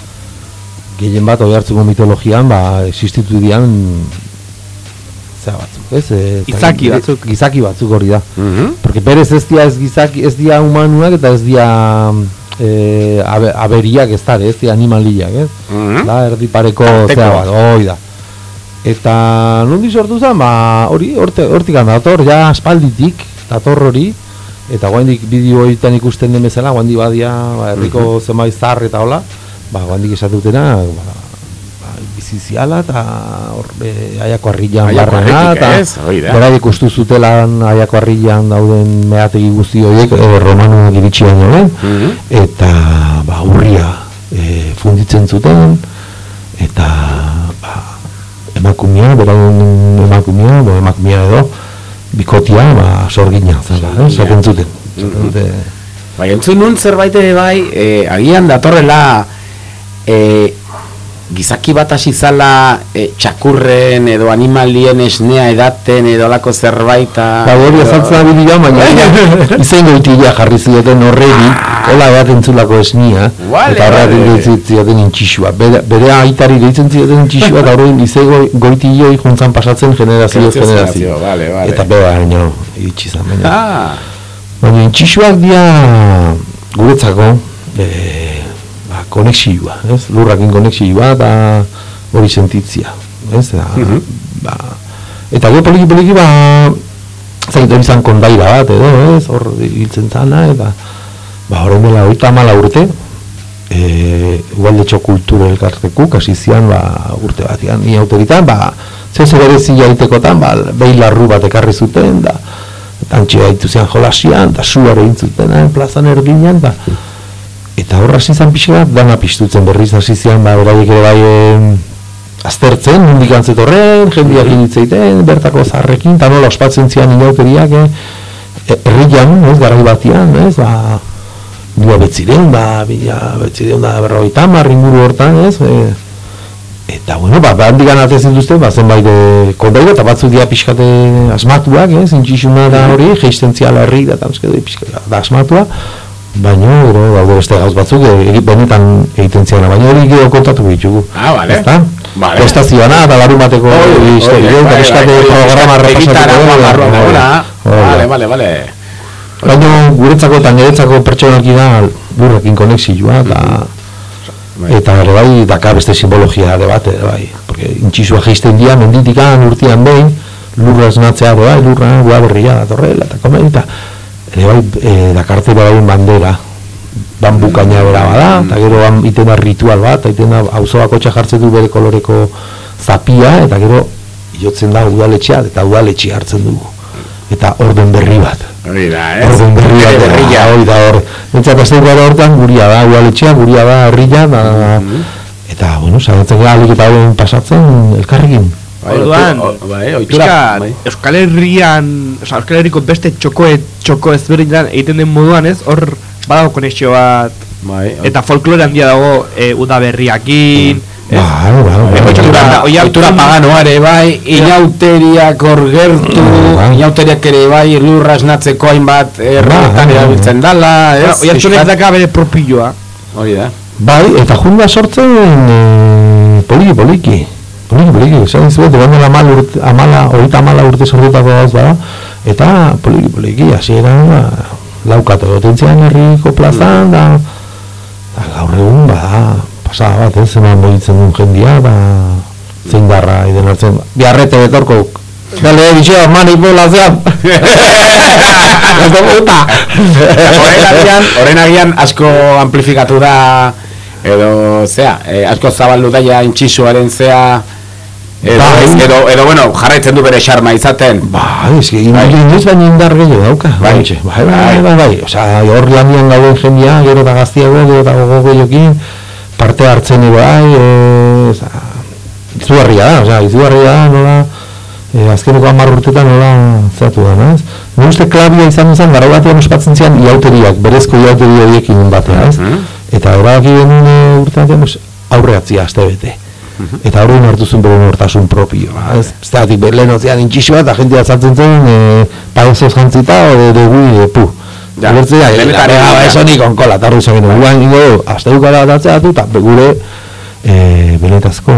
gehien bat oihartzuko mitologian ba, existitu dian zera batzuk, ez? E, eta Izaki gi- batzuk. Gizaki batzuk hori da. Mhm. Porque berez ez dia ez gizaki, ez dia humanuak eta ez dia e, abe, aberiak ez dara, ez dia animaliak, ez? Mhm. Da, erdi pareko Arteko. zera bat, hoi da. Eta nondi sortu zen, ba, hori, hortik dator, ja aspalditik, dator hori, eta guandik bideo horietan ikusten den bezala, guandik badia, ba, herriko zenbait zar eta hola, ba, guandik esatutena, ba, ba, biziziala eta hor, e, aiako harrilan barrena, eta ez, hori da. beraiek ustu zutelan aiako harrilan dauden meategi guzti horiek, e, romano iritsi baino lehen, Mhm. eta ba, urria e, funditzen zuten, eta ba, emakumea, beraien emakumea, bo, emakumea edo, bikotia, ba, sorgina, zela, eh, esaten zuten. Dute, Bai, entzun nun zerbait ere bai, e, agian datorrela e, gizaki bat hasi zala e, txakurren edo animalien esnea edaten edo alako zerbait Ba, hori azaltzen da bidea, baina izen goitila jarri zioten horregi, hola bat entzulako esnia, Vale, eta horregatik vale. deitzen zioten intxixua. Bere, bere aitari deitzen zioten intxixua, eta horrein izen goi- goitiloi juntzan pasatzen generazio Generazio, vale, vale. Eta beba, baina, iritsi zan, baina. Ah, Baina intxixuak dia guretzako e, ba, konexioa, ez? Lurrakin konexioa eta hori sentitzia, ez? Da, Mhm. ba, eta gero poliki poliki ba zait hori izan kondaira bat edo, ez? Hor hiltzen zana eta ba horren dela hogeita hamala urte e, Ualdetxo kultura elkartekuk hasi zian ba, urte batean ni autoritan ba zeu zer berezia egitekotan ba behi larru bat ekarri zuten da tantxe gaitu zian jolasian da suare egin zuten eh, plazan erdinean da eta horra hasi zan pixka bat dana piztutzen berriz hasi zian ba beraiek ere bai em, aztertzen, nondik antzetorren, jendeak hitz egiten, bertako zarrekin, eta nola ospatzen zian inauteriak, eh? E- herrian, ez, garai batian, ez, ba, dua betzireun, ba, bila betzireun da berrogeita hamar inguru hortan, ez, e, eta, bueno, ba, handik anatzen zituzten, ba, zenbait e, kondaira, eta batzu dia pixkate asmatuak, ez, intxixuna da hori, geisten ziala herri, da, eta da asmatua, baina, gero, daude beste gauz batzuk, e, benetan egiten ziana, baina hori gero kontatu ditugu. Ah, vale. Ezta? Vale. Prestazioana, eta larun bateko oi, eta bai, bai, bai, programa repasatuko bai, bai. Vale, vale, vale. Baina guretzako eta niretzako pertsonalki da lurrekin konexioa eta eta ere bai daka beste simbologia ere bat ere bai porque intxisua geisten dia menditikan urtean behin lurra esnatzea bai lurra gua berria datorrela eta komen eta ere bai e, dakarte bai bandera bambu kaina bera bada eta gero ban, iten da ritual bat eta iten da auzo bakotxa jartzen du bere koloreko zapia eta gero jotzen da udaletxea eta udaletxea hartzen dugu eta orden berri bat Hori da, ez? Orden berri bat, berria. hori da hor. Bentsat azte gara hortan guria da, ualetxea, guria da, herria, da, eta, bueno, saiatzen gara alik eta pasatzen elkarrekin. Orduan, bai, pixka, Euskal Herrian, oza, Euskal Herriko beste txoko, txoko ezberdinetan egiten den moduan ez, hor badago konexio bat, bai, eta folklore handia dago e, udaberriakin? Bai, bai, bai. Oitura, oitura paganoare bai, inauteriak hor gertu, inauteriak ere bai, lurra esnatzeko hainbat errotan erabiltzen dala, ez? Oi hartzunek daka bere propioa. Hori da. Bai, eta junda sortzen e, poliki, poliki. Poliki, poliki, esan dizuet, egon dela amal urte, amala, horita amala urte sortutako gauz da, eta poliki, poliki, hasi eran, ba, laukatu gotentzian herriko plazan, da, da gaur egun, ba, pasada bat, ez, eman moitzen duen jendia, ba, zein darra iden hartzen, biarrete betorko, Dale, bitxo, manipulazioan. Horren agian, horren agian asko amplifikatu da edo zea, eh, asko zabaldu daia intxisuaren zea edo, Bai. edo, edo, bueno, jarraitzen du bere xarma izaten. Ba, ez que inoiz baina indar gehiago dauka. Bai, bai, bai, bai, bai. Osea, hor lanian gauden jendia, gero eta gaztiago, gero eta gogo gehiokin, parte hartzen bai, e, oza, izugarria da, osea, izugarria da, nola, e, azkeneko hamar urtetan nola zeatu da, ez? Nire uste klabia izan izan, gara batean ospatzen zian iauteriak, berezko iauteri horiekin batea, ez? Eta erabaki genuen e, urtean, aurreatzia, azte bete. Eta horren hartu zuen bere nortasun propioa, ez? Zeratik, lehen ozean intxixua eta jentea zartzen zen, e, pagozoz jantzita, o de gui, e, pu. Ja, Gertzen da, benetan eta egia. eso nik onkola, eta horren zagen, guan ingo, azte dukala bat atzeatu, eta gure e, benetazko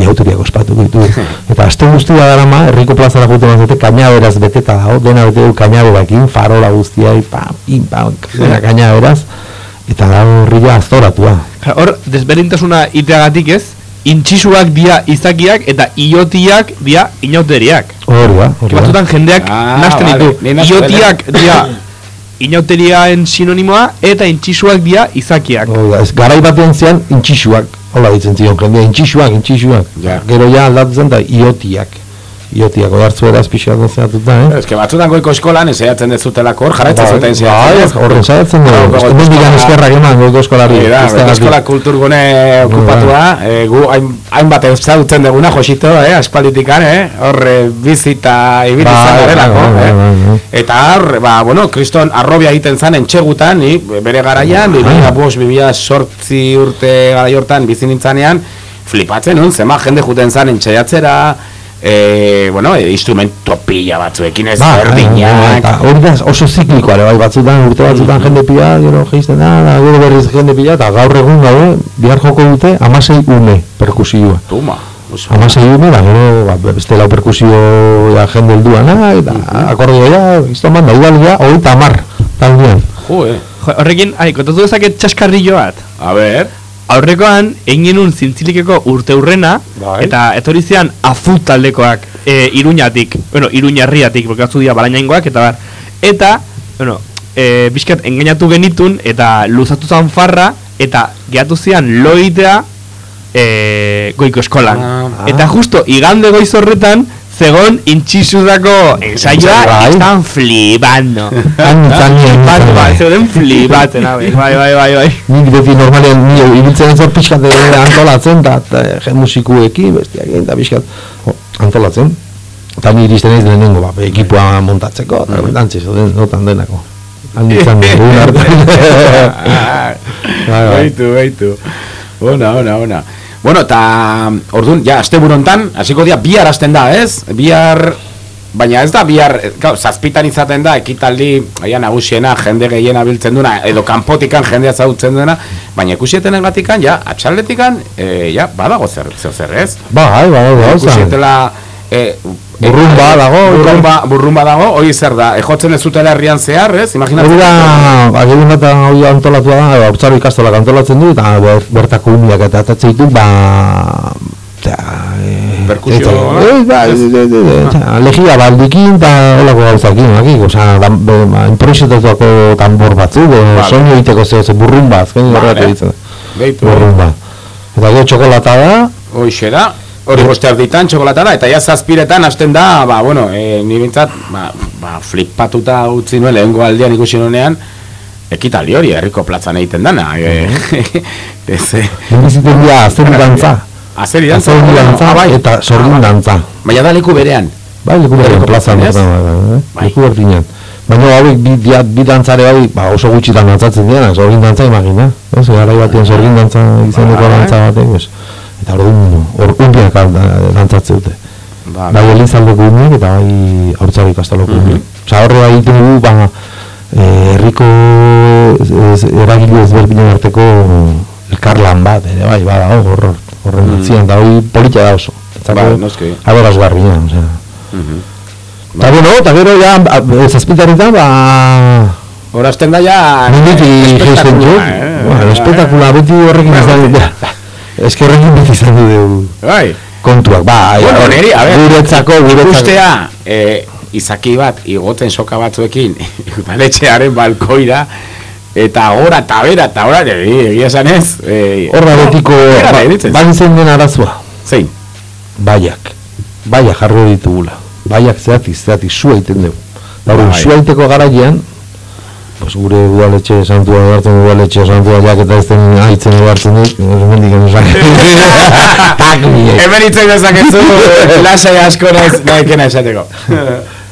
iauteriak ospatu ditu. eta aste guztia dara ma, herriko plazara jute mazete, kainaberaz beteta dago, dena bete du kainaberakin, farola guztiai, pa, pim, pam, dena kainaberaz, eta da horria azoratua. Hor, desberdintasuna iteagatik ez, intxisuak dia izakiak eta iotiak dia inauteriak. Hori Que batzutan jendeak Ah, nasten vale, ditu. nasko Iotiak dia inauteriaen sinonimoa eta intxisuak dia izakiak. Hori da, ez garai batean zean intxixuak, hola ditzen zion jendea, intxixuak, intxixuak. Ja. Gero ja aldatu zen da iotiak. Iotiak, odartzu eraz pixkat zeatuta, eh? Ez que batzutan goiko eskolan esaiatzen dezutelako hor, jarraitzen Bai, zuten bai, zeatzen. horren saiatzen dugu. Digan eskola- eskerrak eman goiko eskolari. Ez goiko eskola kulturgune okupatua, eh, gu hain, hainbat ezagutzen deguna josito, eh, aspalditikan, eh, hor eh, bizita ibili Bai, izan garelako, bai, bai, eh. bai, bai. Eta hor, ba, bueno, kriston arrobia egiten zan entxegutan, ni bere garaian, Bai. 2005, 2008 sortzi urte garai hortan bizi nintzanean, flipatzen, nun, zema jende juten zan entxaiatzera, e, bueno, e, instrumento pila batzuekin ez Ba, berdinak. eta hori da oso ziklikoa ere bai batzutan urte batzutan jende pila gero geisten da da, gero berriz jende pila eta gaur egun gaude bihar joko dute amasei une perkusioa Tuma. oso. amasei une da gero ba, beste lau perkusio ja, jende helduana eta akordio ja izan banda igual ja hogeita hamar taldean Jo, eh. Horrekin, ai, kontatu dezaket txaskarrillo bat. A ber. Aurrekoan, egin genuen zintzilikeko urte urrena, Bai. eta etorri zian afut taldekoak e, iruñatik, bueno, iruñarriatik, bokatzu dira balainaingoak, eta bar. Eta, bueno, e, bizkat engainatu genitun, eta luzatu zan farra, eta gehatu zian loitea e, goiko eskolan. Ah. eta justo, igande goiz horretan, zegon intxisudako ensaioa, Bai. estan flipando. Han izan nien, zeuden flipatzen, bai, bai, bai, bai, bai. nik beti normalean ni ibiltzen ez pixkat eh, antolatzen eta eh, musikuekin bestiak egin eta pixkat antolatzen eta ni iristen ez lehenengo ba, ekipoa montatzeko eta dantxe zoten notan denako han izan egun arte Bai, bai. Baitu, baitu. Ona, ona, ona. Bueno, eta orduan, ja, asteburu hontan, hasiko dira bihar hasten da, ez? Bihar Baina ez da bihar, gau, zazpitan izaten da, ekitaldi, aia nagusiena, jende gehiena biltzen duena, edo kanpotikan jendea zautzen duena, baina ikusieten egatikan, ja, atxaldetikan, e, ja, badago zer, zer, zer ez? bai, bai, gauza Ikusietela, e, Burrumba dago, burrumba, burrumba dago, hori zer da, ejotzen ez zutela herrian zehar, ez? Imaginatzen. Hori da, ba, eta antolatua da, ba, urtzaro ikastolak antolatzen du, eta ber- bertako umiak eta atatzen ditu, ba... Eta, e, Perkusio, eta- eh, ba, e, e, e, e, eta, legia baldikin eta holako gauzakin, akik, oza, da, ba, improvisatuako tambor batzuk, e, Vale. soinu egiteko zeo, ze burrumba, azken Vale. horretu ditzen. Burrumba. Eta gero txokolata da, Hoxe da, hori boste erditan, txokolata da, eta ja zazpiretan hasten da, ba, bueno, e, ni bintzat, ba, ba, flipatuta utzi nuen lehengo aldean ikusi nuenean, ekitaldi hori, herriko plazan egiten dana. E, ez, e, Biziten dira, azeri dantza. Azeri dantza. Azeri dantza Ah, bai. eta sorgin dantza. Baina da leku berean. Bai, leku Leku plazan, ez? bai, bai, bai, leku berdinan. Baina hauek bi, bi, bi dantzare bai, ba, oso gutxitan dantzatzen dira, sorgin dantza imagina. Ez, garai batean sorgin dantza izaneko Bai. dantza batek, pues. Eta orduan, hor umbiak dantzatzen dute. Ba, Bai, elizaldeko umiak eta bai haurtzaro ikastoloko Mhm. umiak. Osa, horre bai egiten dugu, ba, eh, herriko ez- eragile ezberdinen arteko elkarlan bat, ere bai, bada, hor, hor, horren Mhm. atzian, eta hori polita da oso. Bai, noski. Aberazgarria, osea. Mhm. Eta bueno, eta gero ja, ba, zazpitarritan, ba... Hor hasten da ja... Du. espektakulua, eh? Bueno, espektakula beti horrekin. Ez que horrekin beti izan dut Bai. kontuak, ba, Bueno, neri, a ver, guretzako, guretzako. Ikustea, eh, izaki bat, igotzen soka batzuekin, udaletxearen balkoira, eta gora, eta bera, eta gora, eh, egia esan ez. Eh, Horra betiko, bera ba, zen den arazoa. Zein? Baiak. Baiak jarro ditugula. Baiak zeatiz, zeatiz, sua egiten dugu. Hori, Bai. sua egiteko garaian, pues gure udaletxe santua hartzen udaletxe santua jak eta ez den haitzen hartzen dut, hemendik enusak. Tak, biek. Hemen itzen dezakezu, lasai asko naiz, nahikena esateko.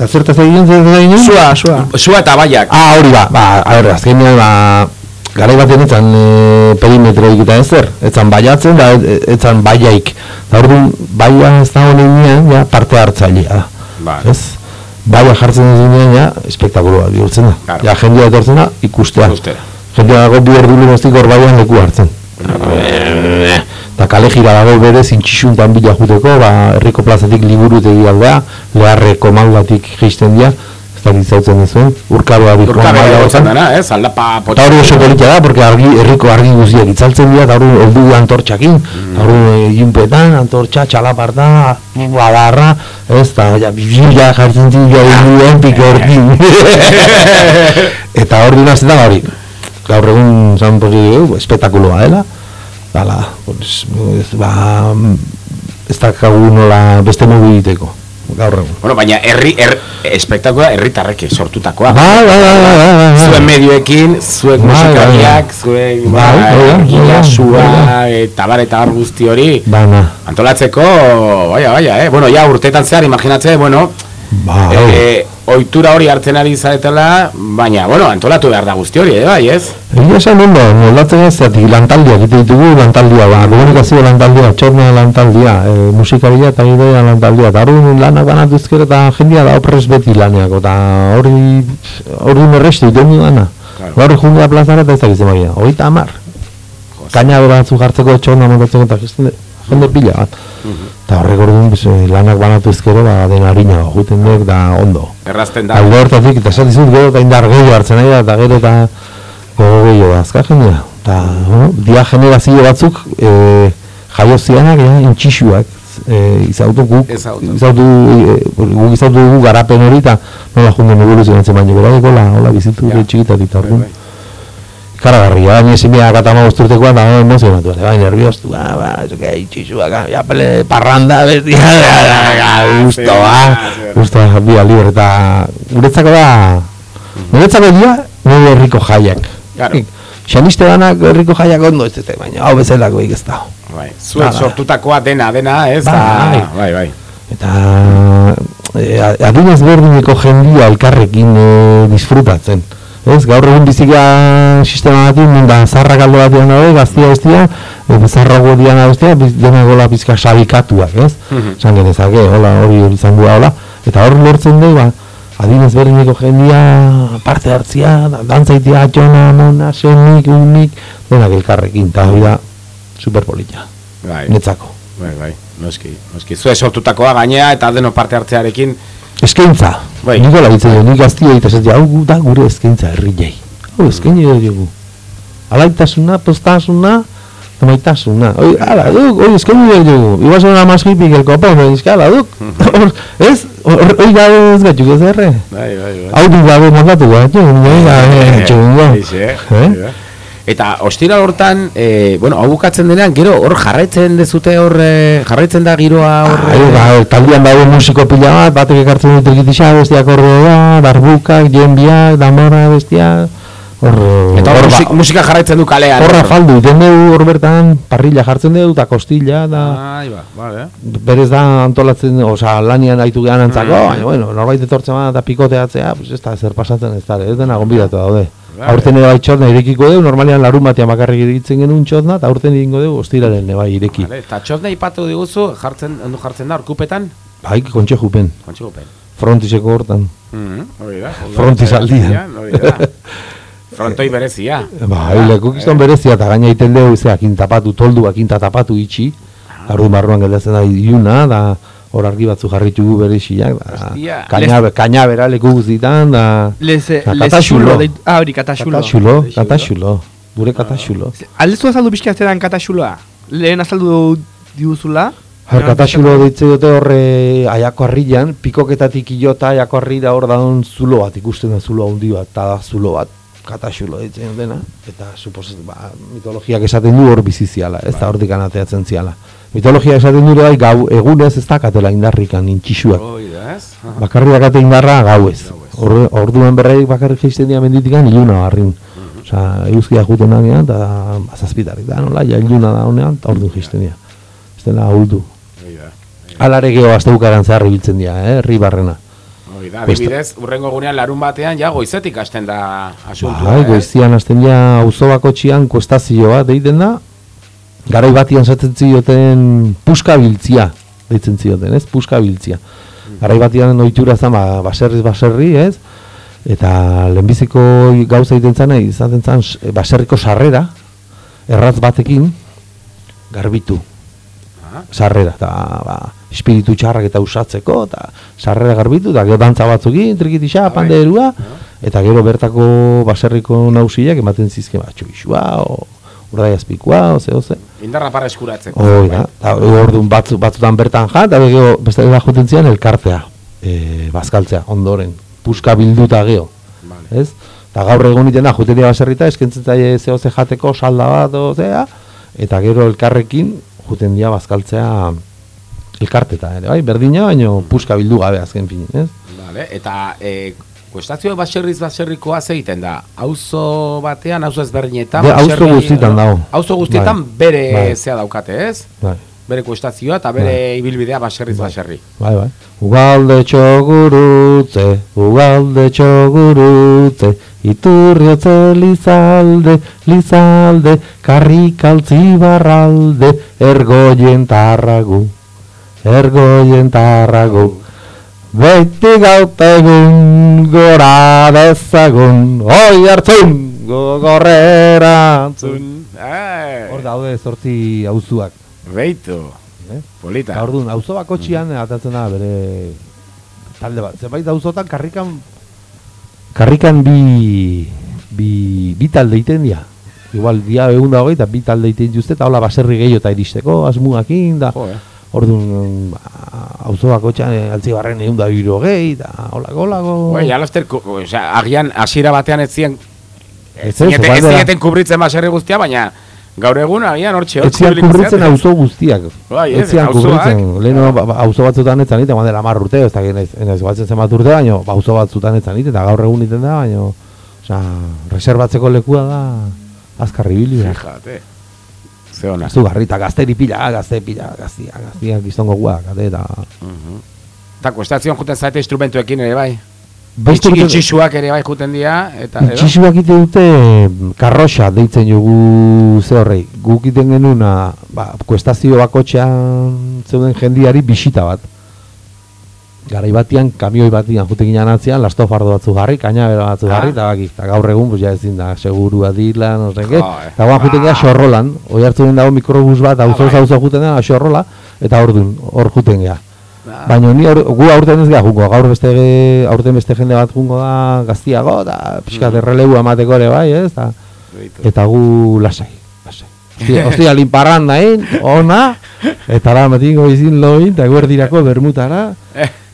Eta zertaz egin zer egin? Sua, sua. Sua eta baiak. Ah, hori ba, ba, a ber, azkenean, ba, garai batean etzan e, perimetroik eta ezer, etzan baiatzen, da, e- etzan baiaik. Eta orduan, baia ez da honen ja, parte hartzailea da. Vale. Ez? Baia jartzen ez dinean, ja, espektakuloa bihurtzen da. Claro. Ja, jendea etortzen da, ikustea. Ikustera. Jendea dago bi ordu limostik hor baian leku hartzen. Eta kale jira dago bere zintxixuntan bila juteko, ba, herriko plazatik liburutegi aldea, leharreko maldatik jisten dira, ez da gizautzen dizuen, urkaroa Urkabe maila gotzen dana, ez? Aldapa Eta hori oso polita da, porque argi, herriko argi guztiak itzaltzen dira, eta hori oldu antortxakin, eta hori e, junpetan, antortxa, txalaparta, badarra, ez, eta ja, bibila jartzen zila duen pikorkin. eta hori nazten da hori, gaur egun zan posizio, espetakuloa dela, Bala, pues, ba, ez dakagu nola beste modu egiteko, gaur egun. Bueno, baina herri, her, espektakula herritarrek sortutakoa. Bai, bai, bai, bai, bai, bai. Zuen medioekin, zuek Bai, musikariak, zuek bai, sua, bai. eta bar eta bar guzti hori, Bana. antolatzeko, baia, baia, eh? Bueno, ja, urteetan zehar, imaginatze, bueno, Ba, e, ohitura hori hartzen ari zaretela, baina, bueno, antolatu behar da guzti hori, eh, bai, ez? Egia esan ondo, moldatzen ez zatik lantaldia, egite ditugu lantaldia, ba, komunikazio lantaldia, txorna lantaldia, e, musikaria eta ideia lantaldia, eta hori lanak banatu ezkero eta jendia da opres beti laneako, eta hori, hori merrestu, iten dana. Claro. Gaur jundea plazara eta ez dakitzen magia, hori eta amar. Kaina batzu jartzeko txorna montatzeko eta jende, jende pila bat. Eta horrek orduan eh, lanak banatu ezkero, ba, den harina, juten dek, da ondo. Errazten da. Alde hortatik, eta esan dizut gero eta indar gehiago hartzen nahi da, eta gero eta gogo gehiago da, azka jendea. Eta, bueno, dia generazio batzuk, e, jaio zianak, ja, intxixuak, e, izautu guk, Ezautu. izautu, e, guk izautu dugu garapen hori, eta nola junden evoluzionatzen baino, gara hola, hola, bizitu ja. txikitatik, eta orduan. Ikaragarria, baina ezin behar gatama bosturtekoa, eta bai, emozionatu, bai, nerviostu, ba, ba, que hay txixuak, ja, pele, parranda, bestia, gusto, ba, gusto, bi libre, eta guretzako da, guretzako dia, nire herriko jaiak. Claro. Xaniste danak herriko jaiak ondo ez dute, baina hau bezalako ez da. Bai, zuen sortutakoa dena, dena, ez? Bai. Da, bai, bai. Eta e, adinez berdineko jendia elkarrekin e, disfrutatzen. Ez, gaur egun bizika sistema batin, munda zarra kaldo batean dago, gaztia bestia, e, zarrago diana bestia, biz- dena gola bizka sabikatuak, ez? Mhm. Esan genezake, hola, hori hori izan dua, hola. Eta hor lortzen dugu, ba, adinez berdineko jendia parte hartzia, da- dantzaitia, atxona, mona, senik, unik, denak elkarrekin, eta hori da, superpolitia, Bai. netzako. Bai, bai. Noski, noski. Zue sortutakoa gainea eta deno parte hartzearekin Eskaintza. Bai. Bai. Niko lagitzen du, nik gaztia eta esatia, hau da gure eskaintza herriei. Hau eskaini da diogu. Alaitasuna, postasuna, eta maitasuna. Oi, ala, duk, oi, eskaini da diogu. Igual son más hippie que el copón, pero es que ala, duk. Ez? Hoi gabe ez gatxuk ez erre. Bai, bai, bai. Hau du gabe moldatu gatxuk, hoi gabe txungo. Eta ostira hortan, e, bueno, hau bukatzen denean, gero hor jarraitzen dezute hor, e, jarraitzen da giroa hor... Ai, ba, taldean dago musiko pila bat, batek ekartzen dut trikitisa, bestiak horre da, barbukak, jenbiak, damora, bestiak, hor... Eta hor hor ba- musik, musika jarraitzen du kalean. Horra hor. faldu, dugu hor bertan parrilla jartzen dugu, eta kostilla, da... Ai, ba, vale. Berez da antolatzen, oza, lanian aitu gehan antzako, Mm. baina, bueno, norbait etortzen bada eta pikoteatzea, pues ez da, zer pasatzen ez da, ez dena gonbidatu daude. Aurten ere bai txotna irekiko dugu, normalian larun batean bakarrik iritzen genuen txotna, eta aurten egingo dugu, ostiraren bai ireki. Vale, eta txosna ipatu diguzu, jartzen, ondo jartzen da, orkupetan? Bai, kontxe jupen, Kontxegupen. frontiseko hortan. Mm hori da. Frontis aldian. Hori da. Frontoi berezia. Bai, leku kiston berezia, eta gaina egiten dugu, zeak intapatu, toldu, akinta tapatu itxi, ardu barruan geldatzen da iluna, da hor argi batzu jarritugu bereziak, da, Hostia. kaina, kaina bera leku guztietan, da, Les, da, les kataxulo. ah, hori, kataxulo. Kataxulo, kataxulo, gure kataxulo. Aldezu azaldu pixka zeran kataxuloa? Lehen azaldu diguzula? Har, kataxulo deitze dute horre aiako harrian, pikoketatik ilota aiako harri da hor daun zulo bat, ikusten da zulo handi bat, eta da zulo bat, kataxulo deitzen dena, eta supos, ba, mitologiak esaten du hor biziziala, ez da hortik anateatzen ziala. Mitologia esaten du ere bai gau, egunez ez dakatela indarrikan, intxixuak. Hori da, ez? Bakarri dakate indarra gauez. Orduan berreik bakarrik jaisten dira menditikan iluna barrin. Osa, eguzkia juten danean, eta azazpitarik da, nola, ja iluna da honean, eta orduan jaisten dira. Ez dela da. Alare geho azte bukaran zehar ibiltzen dira, eh, herri barrena. Hori da, adibidez, urrengo gunean larun batean, ja, goizetik hasten da asuntua, Bai, eh? goiztian hasten dira auzo bakotxian kuestazio bat deiten da, garai batian zaten zioten puska biltzia, deitzen zioten, ez? Puska biltzia. Garai batian ohitura zen, ba, baserriz baserri, ez? Eta lehenbiziko gauza egiten zana, izaten zan, s- baserriko sarrera, erratz batekin, garbitu. Sarrera, eta ba, espiritu txarrak eta usatzeko, eta sarrera garbitu, eta gero dantza batzukin, trikitisa, panderua, eta gero bertako baserriko nausiak ematen zizke, ba, txoixua, o urdai azpikua, o ze, o ze. Indarra para eskuratzeko. Hoi da, eta orduan batzu, batzutan bertan ja, eta gero beste da joten zian elkartea, e, bazkaltzea, ondoren, puska bilduta geho, ez? Eta gaur egun iten da, juten dira baserrita, eskentzen zaie zeo ze jateko, salda bat, o zea, eta gero elkarrekin, juten dira bazkaltzea elkarteta, ere, bai, berdina, baino puska bildu gabe azken fin, ez? Vale, eta e, kuestazio baserriz baserrikoa zeiten da, auzo batean, auzo ezberdinetan, De, auzo guztietan dago. Auzo guztietan Bai. bere Bai. zea daukate, ez? Bai. bere kuestazioa eta bere ibilbidea baserriz baserri. Bai, bai. Ugalde txogurutze, ugalde txogurutze, iturriotze lizalde, lizalde, karrikaltzi barralde, ergoien tarragu, ergoien tarragu. Beti gautagun gora dezagun, oi hartzun, gogorrera antzun. Hor daude zortzi auzuak. Beito. Eh? Polita. Eta orduan, auzo bakotxian atatzen da bere talde bat. Zenbait auzotan karrikan karrikan bi bi, bi talde iten dira. Igual dia egun da hogei eta bi talde iten juzte eta hola baserri gehiago eta iristeko asmuakin da. Orduan, ba, auzo bakotxan eh, altzi barren egun da biro gehi eta holako, holako. Bai, ya laster, osea, agian hasiera batean ez zien Ez ez ez, ez zieten kubritzen baserri guztia, baina gaur egun agian hortxe Ez zian kubritzen auzo guztiak. Bai, ez ez, auzoak. kubritzen. Leheno ba- ba- auzo batzutan etzan ite, bandela mar urte, ez da enez batzen zenbat urte, baina ba, auzo batzutan etzan ite, eta gaur egun iten da, baina, osea, reservatzeko lekua da, azkarri bili behar. Fíjate. Ze ona. Du garrita, gazteri pila, gazte pila, gaztia, gaztia, giztongo guak, ate, eta... Eta kuestazioan juten zaite instrumentuekin ere bai. Beste Itxisuak ere bai juten dira, eta edo? Ite dute mm, karroxa deitzen jugu ze horrei. Guk iten genuna, ba, kuestazio bakotxean zeuden jendiari bisita bat. Garai batian, kamioi batian jute ginen atzian, lastofardo batzu jarri, kainabera batzu Ah. jarri, eta baki, eta gaur egun, pues, ja ezin da, segurua dila, no sé qué. Jo, eh. Eta guan juten gara xorrolan, oi hartzen dago mikrobus bat, auzo bai. auzo juten dena xorrola, eta ordun hor juten gara. Baina ni aur, gu aurten ez gara jungo, gaur beste aurten beste jende bat jungo da gaztiago, eta pixka mm. amateko ere bai, ez? Eta, eta gu lasai, lasai. Ostia, ostia linparran nahin, ona, eta la metingo izin loin, eta guerdirako bermutara,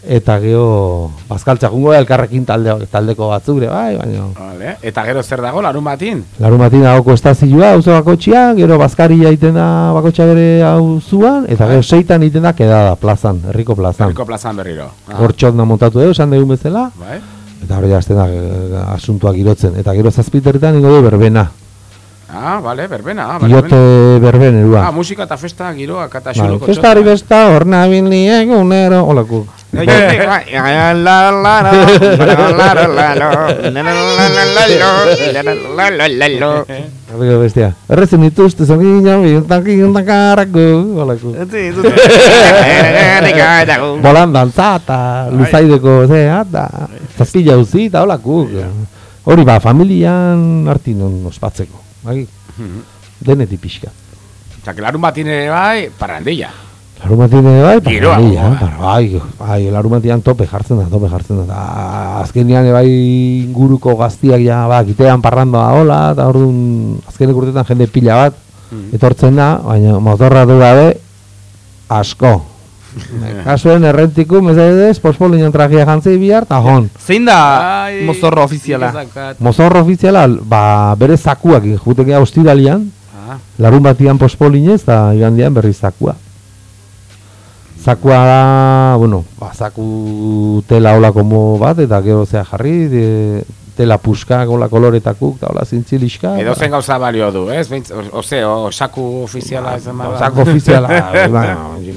eta geho bazkaltza jungo da elkarrekin talde, taldeko batzure, bai, baina... Vale. Eta gero zer dago, larun batin? Larun batin dago estazioa, auzo bakotxia, gero bazkaria iten da bakotxa bere auzuan, eta gero seitan iten da kedada, plazan, herriko plazan. Herriko plazan berriro. Ah. Hor txotna montatu dugu, esan dugun bezala, Bai. eta hori jazten da asuntuak girotzen. Eta gero zazpiterritan ingo du berbena. Ah, vale, berbena. Ah, Iote berben erua. Ah, musika eta festa, giroak eta Bai, xuloko Festari besta, hor nabil egunero, holako. Arriba bestia. Errezen dituzte zongina, bintakin dakarako, holako. Bolan dantza eta luzaideko zea, eta zazpila uzi eta holako. Hori ba, familian artin ospatzeko. Bai, denetik pixka. Osa, que larun batin ere bai, parrandilla. Ere bai, Giroa, para, bai, bai, larun batian tope jartzen da, tope jartzen da. Ta, azkenean ere bai inguruko gaztiak ja, ba, kitean parrandoa hola, eta orduan azkenek urtetan jende pila bat, etortzen da, baina motorra du gabe, asko. Kasuen errentiku, mesedez, pospolinian tragia jantzi bihar, eta hon. Zein da mozorro ofiziala? Mozorro ofiziala, ba, bere zakuak, juten gara ostiralian, Ah. larun batian pospolinez, eta igandian berri zakua. Zakua da, bueno, ba, zaku tela hola komo bat, eta gero zea jarri, de, tela puska, gola koloretakuk, eta hola zintziliska. Edo zen gauza balio du, ez? Ose, o, saku ofiziala ez bada. Zaku ofiziala, ba,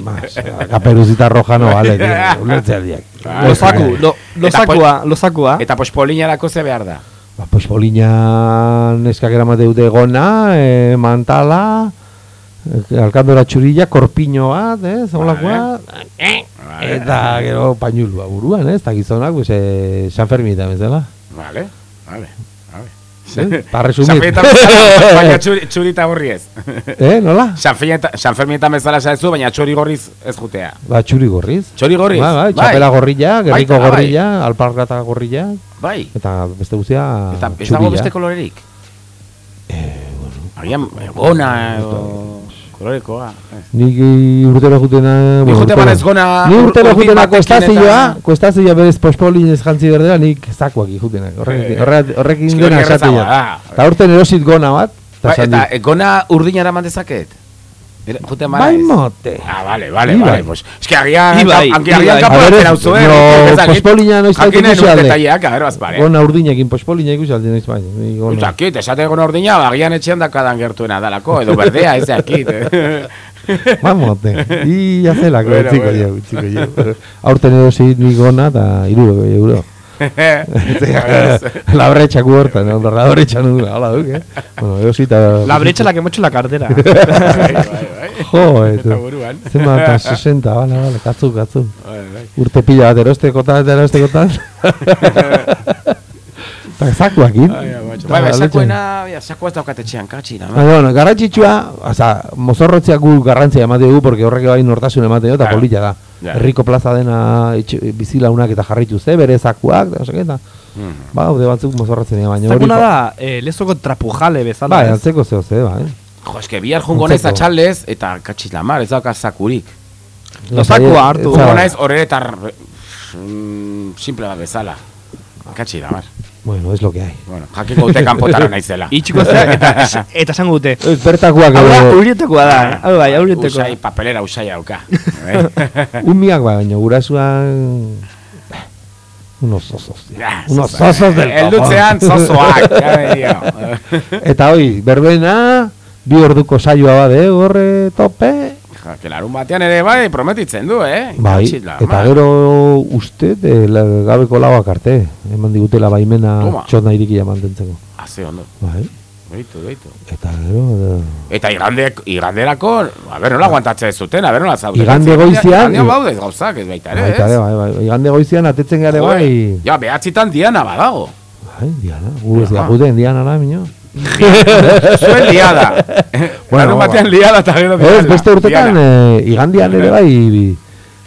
más, kaperuzita roja no, vale, tío, ulertzea diak. Lo saku, lo, lo Eta sakua, lo sakua. Eta pospoliñarako ze behar da. Ba, pues polina neskak eramate dute gona, e, mantala, e, alkandora txurilla, korpiño bat, ez, holakoa, eta gero pañulua buruan, ez, eta gizonak, pues, e, San Fermita, bezala. Vale, vale, vale. Eh, pa resumir. Baina txuri, txuri eta gorri ez. Eh, nola? Sanfermietan Sanfermietan bezala zaizu, baina txori gorriz ez jutea. Ba, txuri gorriz. Txori gorriz? Ba, bai, Bai. txapela gorrilla, gerriko Baita, bai. gorrilla, alpargata gorrilla, Bai. eta beste guztia Eta ez dago beste kolorerik? Agian, gona edo kolorekoa. ez. Nik urtero jutena... Ni jute urtero- banez gona Ni ur- urtero jutena kostazioa, kostazioa berez pospolinez jantzi berdela, nik zakuak ikutenak. Horrekin, Eh, horre- horrekin dena esatia. Eta urten erosit gona bat, Bai, esan eta gona urdina eraman Juten bai banaiz? mote. Ah, vale, vale, Ibai. vale. Pues, es que agian, Ibai, aunque agian kapo A ver, batzen hau zuen. no, pospolina noiz Jakin ikusi alde. detalleak, a ver, bazpare. Gona urdinekin pospolina ikusi alde noiz bai. Ni gona. Zakit, esate gona urdina, ba, agian etxean dakadan gertuena dalako, edo berdea, ez dakit. Mamote. I ya zelako, Bueno, utziko bueno. jo, utziko jo. Aurten edo nik gona eta iruro euro. la brecha ku hortan, no? la brecha no hala duk, eh? Bueno, edo zita... La brecha la que hemos hecho en la cartera. Jo. Eta buruan. Zema eta 60, bale, bale, katzu, katzu. Bai, bai. Urte pila bat erostekotan eta erostekotan. Eta zakuakin. Ai, ai, macho. Bai, bai, bai, sakua ez daukat etxean, katxina. Baina, bueno, garrantzitsua, oza, mozorrotziak gu garrantzia emate dugu, porque horrek bai nortasun emate dugu, eta Claro. polita da. Ja. Herriko plaza dena etxe, bizilaunak eta jarritu ze, bere zakuak, eta eta Mhm. ba, daude batzuk mozorrotzen dira, baina Zakuna da, eh, lezoko trapujale bezala. Bai, ez? antzeko zeo ze, bai. Jo, eske bihar jungo naiz atxaldez, eta katxis lamar, ez dauka zakurik. Lasai- hartu. Jungo naiz horretar, mm, simple bat bezala. Katxi lamar. Bueno, es lo que hay. Bueno, jakiko dute kanpotara naizela. Itxiko zera, eta, eta esango dute. Bertakoak Hau da, edo- urietakoa da, eh? hau bai, urietakoa. Usai, papelera usai auka. Umiak bai, baina gurasuan... Unos osos, tío. Ja, Unos osos del El ya me dio. Eta hoi, berbena, bi orduko saioa bade, horre tope. Ja, que larun batean ere bai, prometitzen du, eh? Bai, eta gero uste, de, la, gabeko lauak arte, eman digutela baimena txotna irikia mantentzeko. Haze ondo. Bai, Beitu, beitu. eta gero... eh, Eta igande, iganderako, a ber, nola aguantatzen ez zuten, a ber, nola zaudeten. Igande goizian- Igandean baude gauzak, ez baita ere, Baita ere, ez? bai, bai, igande goizian atetzen gare bai... Ja, behatzitan diana badago. Bai, diana, gu ez Aha. diaguten diana la, miño. Zuen liada. Bueno, batean ba. liada eta gero Ez, beste urtetan, eh, igandian ere bai,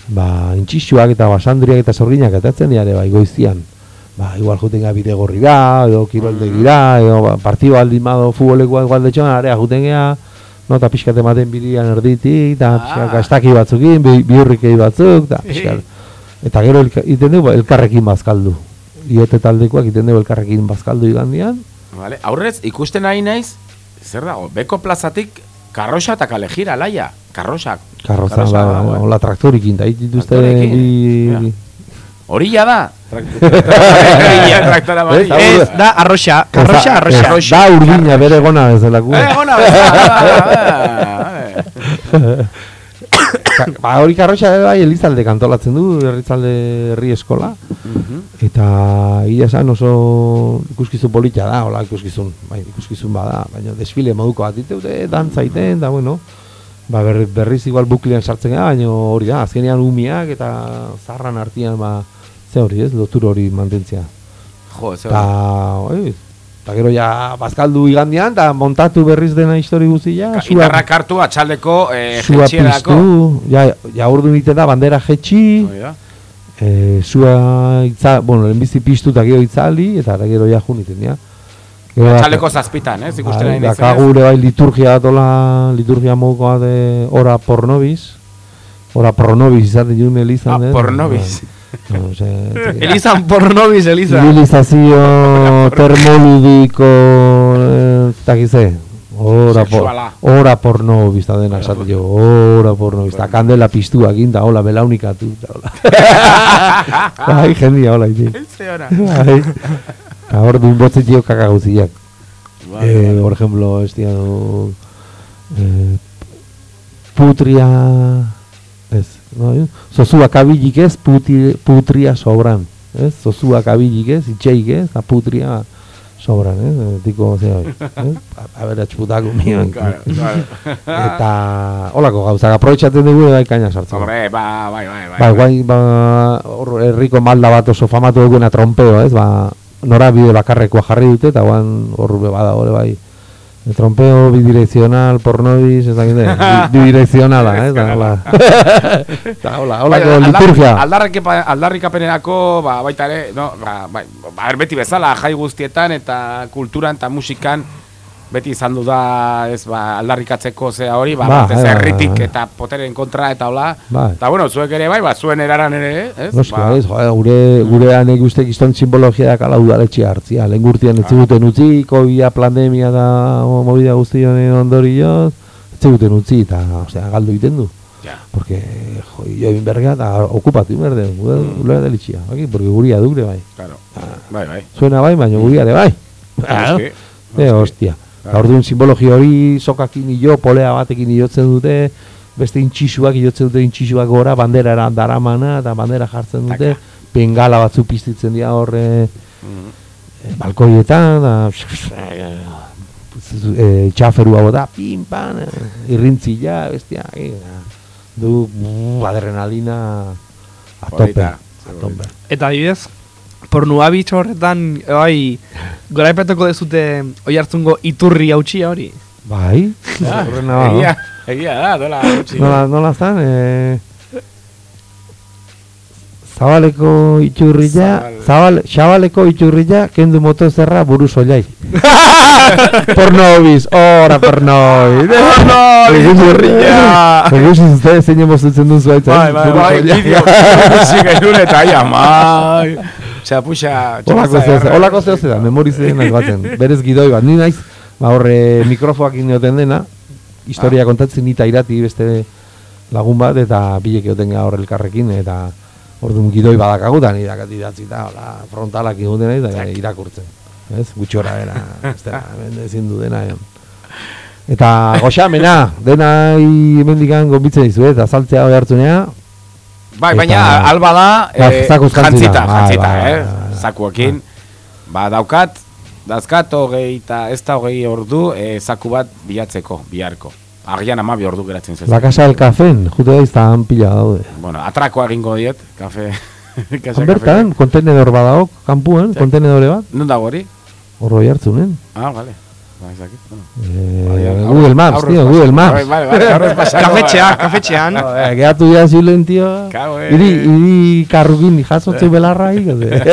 ba, intxixuak eta basandriak eta zorginak atatzen dira ere bai, goizian. Ba, igual juten gara bide gorrira, edo kiroldegira, edo ba, partido aldin bado futbolekoa igual detxoan, area juten gara, no, eta pixkat ematen birian erditik, eta pixkat kastaki batzukin, bi, biurrikei batzuk, eta pixkat. Eta gero elka, iten dugu elkarrekin bazkaldu. Iote taldekoak iten dugu elkarrekin bazkaldu igandian. Vale, aurrez, ikusten nahi naiz, zer dago, beko plazatik karroxa eta kalejira, laia. Karroxak. Karroza, Karroza ba, dago, eh. hola traktorikin, eta dituzte bi... Horilla da. Horilla, traktora Ez, bai. Ez, da, arroxa, karroxa, Ez, arroxa. Da urdina bere gona ez delako. Eh, ona, bezala. ba, hori karroxa bai elizalde kantolatzen du, herritzalde herri eskola. Eta ia esan oso ikuskizun polita da, hola ikuskizun, bai, ikuskizun bada, baina desfile moduko bat diteute, dantza iten, da bueno, ba, berri, berriz igual buklean sartzen gara, baina hori da, azkenean umiak eta zarran artian, ba, ze hori ez, lotur hori mantentzea. Jo, ze Eta, oi, eta gero ja bazkaldu igandian, eta montatu berriz dena histori guztia, sua, Gitarrak hartu atxaldeko eh, sua jetxierako. piztu, ja, ja ordu niten da, bandera jetxi, Hori da. E, sua itza, bueno, lehenbizi piztu eta gero itzali, eta gero ja jun iten, ja. Gero, Atxaldeko zazpitan, ez? Ikusten bai, nahi naizenez. dakagu ere bai liturgia tola, liturgia mokoa de ora pornobis, ora pornobis izaten jun elizan, Ah, eh? pornobis. No, no, se, Elizan pornobis, Eliza. Civilizazio termoludiko eh, eta gize Ora por ora porno bista dena esate jo ora porno bista kandela piztua egin da hola belaunikatu ta hola Bai jendia hola. Bai Ta hor dun botze tio kaka guztiak Bai, Eh, por ejemplo, este eh, putria ez, no, eh? zozua kabilik ez, puti, putria sobran, ez? Zozua kabilik ez, itxeik ez, putria sobran, ez? Tiko, ze hori, ez? A, a ber, atxputako mioan. Claro, claro. Eta, holako gauzak, aprobetxatzen dugu bai kaina sartzen. Hombre, ba, bai, bai, bai. Ba, guai, ba, hor herriko malda bat oso famatu duguna trompeo, ez? Ba, norabide bakarrekoa jarri dute, eta guan hor be bada hori bai. El trompeo bidireccional, pornobis, ez dakit, eh? Bi- bidireccionala, eh? Eta, hola. Eta, hola, Bai, aldar- liturgia. aldarrikepa- Aldarrikapenerako, ba, baita ere, no, ba, bai, ba, beti bezala, jai guztietan eta kulturan eta musikan beti izan du da, ez, ba, aldarrikatzeko zea hori, ba, Ba, bai, bai, herritik bai. eta poteren kontra eta hola. Bai. Eta bueno, zuek ere bai, ba, zuen eraran ere, ez? Noski, ba, ez, joder, gure, gure anek uste kiston simbologia da kala udaletxe hartzia. Lehen gurtian ez ziguten utzi, COVID, pandemia da movida guzti honen ondorioz, ez ziguten utzi, eta, osea, galdu egiten du. Ja. Porque, jo, jo egin berga, eta okupatu berde, gure, gure delitxia, baki, porque guria dugre bai. Claro. Bai, bai. Zuena bai, baina guria ere bai. Claro. Noski, Eh, hostia. Eta orduan simbologia hori sokakin jo, polea batekin iotzen dute, beste intxisuak, iotze dute intxisuak gora, bandera daramana, eta bandera jartzen dute, bengala batzu piztitzen dira horre, e, balkoietan, da, e, txaferua bota, pim, pan, e, irrintzila, bestia, e, du, adrenalina a tope, Polita, a tope. Eta adibidez, pornua bitxo horretan, bai, goraipetako dezute oi hartzungo iturri hautsia hori. Bai, Ah, horrena ba, egia, egia da, dola gutxi. Nola, nola zan, e... Zabaleko itxurrila, zabal, xabaleko itxurrila, kendu moto zerra buru soilai. porno biz, ora porno Porno, itxurrila. Egusin zute, zein emozutzen duen zuaitza. Bai, bai, bai, bideo, gutxi gainun eta ai, amai. Osea, puxa, Olako zehaz, olako zehaz da, memorizen baten. Berez gidoi bat, ni naiz, ba horre mikrofoak inoten dena, historia kontatzen nita irati beste lagun bat, eta bilek egoten gara elkarrekin, eta orduan gidoi badakagutan irakat idatzi eta hola, frontalak nahi, eta irakurtzen. Ez, gutxora era, ez dena, hemen ezin du dena. Eta goxamena, dena hemendikan gombitzen dizu, eta saltzea hori hartzunea, Bai, Eta- baina alba da, Ba, eh, jantzita. jantzita, Bai, jantzita, bai, eh, bai, zakuekin. Ba, daukat, dazkat hogei eta ez da hogei ordu, eh, zaku bat bilatzeko, biharko. Agian amabi ordu geratzen zezak. La Casa del Cafén, jute da izan pila daude. Bueno, atrakoa egingo diet, kafe... Han bertan, kontenedor badaok, kanpuan, kontenedore bat, Non dago hori? horro jartzunen. Ah, vale. Bueno. Eh, Google Maps, aurrez tío, pasa- Google Maps. Aurrez pasako. Kafetxean, kafetxean. Eh, Gehatu ya zilen, tío. Iri, iri karrukin jasotze belarra ikaze.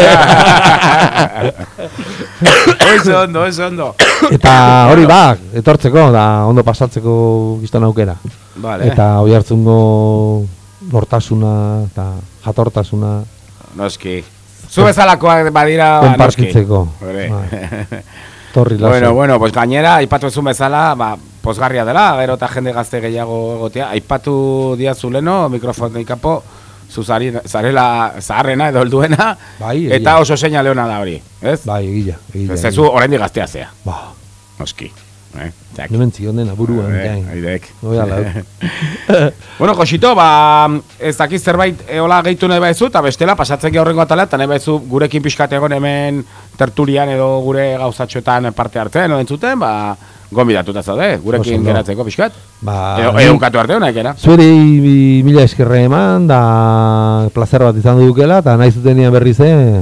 Oso ondo, oso ondo. Eta hori ba, etortzeko, da ondo pasatzeko gizton aukera. Vale. Eta hoi hartzungo nortasuna eta jatortasuna Noski. Zu bezalakoak badira, ba, noski. Konpartitzeko. Torri laso. Bueno, bueno, pues gainera, aipatu ezun bezala, ba, posgarria dela, gero eta jende gazte gehiago egotea. Aipatu diazu leno, mikrofon kapo, zu zarela zaharrena edo helduena, Bai, eta egia. oso seina leona da hori, ez? Bai, egila, egila. Ez zu oraindik gaztea zea. Ba. Noski. Eh? Zak. Hemen zion dena buruan. Eh, jain. aidek. Bueno, Josito, ba, ez dakiz zerbait eola gehitu nahi baizu, eta bestela pasatzen horrengo atala, eta nahi baizu gurekin pixkat egon hemen tertulian edo gure gauzatxoetan parte hartzen, edo entzuten, ba, gombidatuta zaude, gurekin geratzeko pixkat. Ba, Edo, ni- edo ukatu arte honak, era? Zueri mi- mila eskerre eman, da placer bat izan dukela, eta nahi zutenian berriz, eh,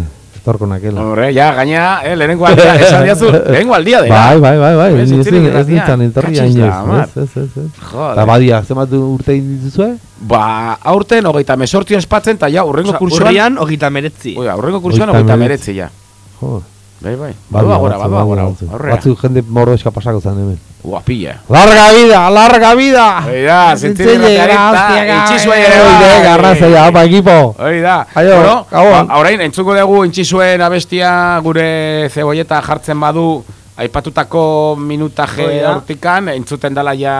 etorko nakela. Horre, ja, gaina, eh, lehenengo aldia, esan diazu, lehenengo aldia dira. Bai, bai, bai, bai, Ez ez, ez, nintzen inoiz, amar. ez, ez, ez, ez. Joder. Badia, zenbat urte dituzue? Ba, aurten hogeita mesortzi espatzen, eta ja, urrengo kursuan... urrian hogeita meretzi. Ui, urrengo kursuan Hogeita meretzi, ja. Jo, Bai, bai. Badua gora, badua gora. batzu. Batzuk jende mordoeska pasako zen hemen. Ua, pilla. Larga vida, larga vida! Hori da, ratearita, hostia, intxizue eh, ere hori bai. de, garrazaia, apa, ekipo! Hori da. Aio, bueno, gabon. ba, orain, entzuko dugu intxizuen abestia gure zebolleta jartzen badu aipatutako minutaje da. hortikan, entzuten dala ja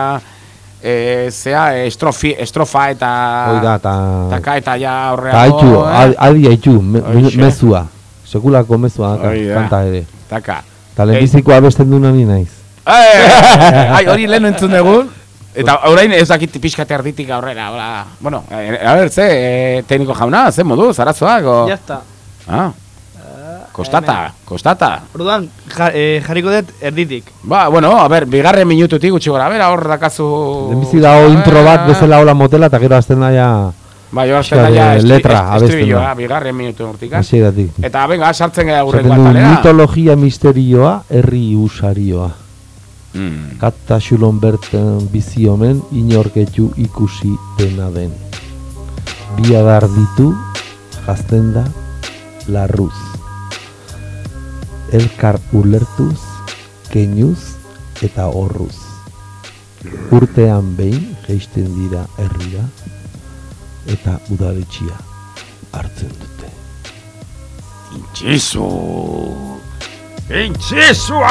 e, zea, estrofi, estrofa eta... Hoi da, eta... Taka eta ja horreago... haitxu, eh? adi- haitxu, me, mezua. Sekulako mezua, da. kanta ere. Taka. Eta lehenbiziko abesten duna ni naiz. Eh, ai, hori lehen entzun dugu. Eta orain ez dakit pixkate erditik aurrera, hola. Bueno, eh, a ber, ze, eh, tekniko jauna, ze modu, zarazoak, o... Ya está. Ah. Kostata, kostata. Orduan, ja, eh, jarriko dut erditik. Ba, bueno, a ber, bigarren minututik gutxi gora, bera hor dakazu... Lehenbizi dago intro bat bezala hola motela, eta gero azten daia... Ba, jo, azten Pixka da, de ja, estri, letra estribilloa, bigarren minutu hortik. Eta, venga, sartzen gara du, atalera. mitologia misterioa, herri usarioa. Kata xulon berten bizi omen, inorketu ikusi dena den. Bi adar ditu, jazten da, larruz. Elkar ulertuz, keinuz eta horruz. Urtean behin geisten dira herrira, eta udaletxia hartzen dute. Intxizu! Intxizuak!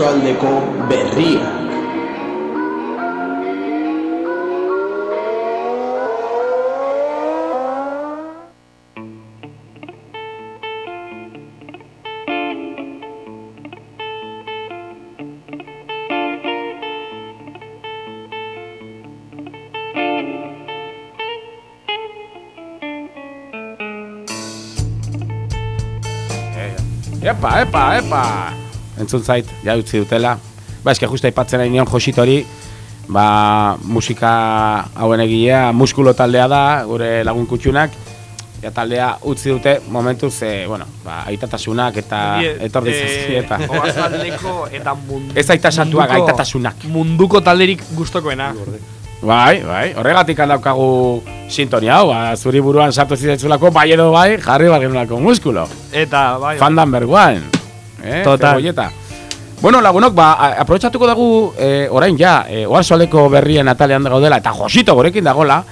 Oarsoaldeko berria Epa, epa, epa! Entzun zait, ja utzi dutela. Ba, eske justa aipatzen nion Jositori, ba, musika hauen egilea, muskulo taldea da, gure lagun kutxunak, ja taldea utzi dute momentu ze, bueno, ba, aitatasunak eta etorri eta... Oarsoaldeko eta mundu... Ez aitasatuak, aitatasunak. Munduko talderik gustokoena. Bai, bai, horregatik daukagu sintonia hau, ba, zuri buruan sartu zizatzulako, bai edo bai, jarri bar genulako muskulo. Eta, bai... Fan number one. Eh, Total. cebolleta. Bueno, lagunok, ba, a- aprobetxatuko dugu, eh, orain ja, eh, oarsoaleko berrien atalean gaudela, eta Josito gorekin dagola,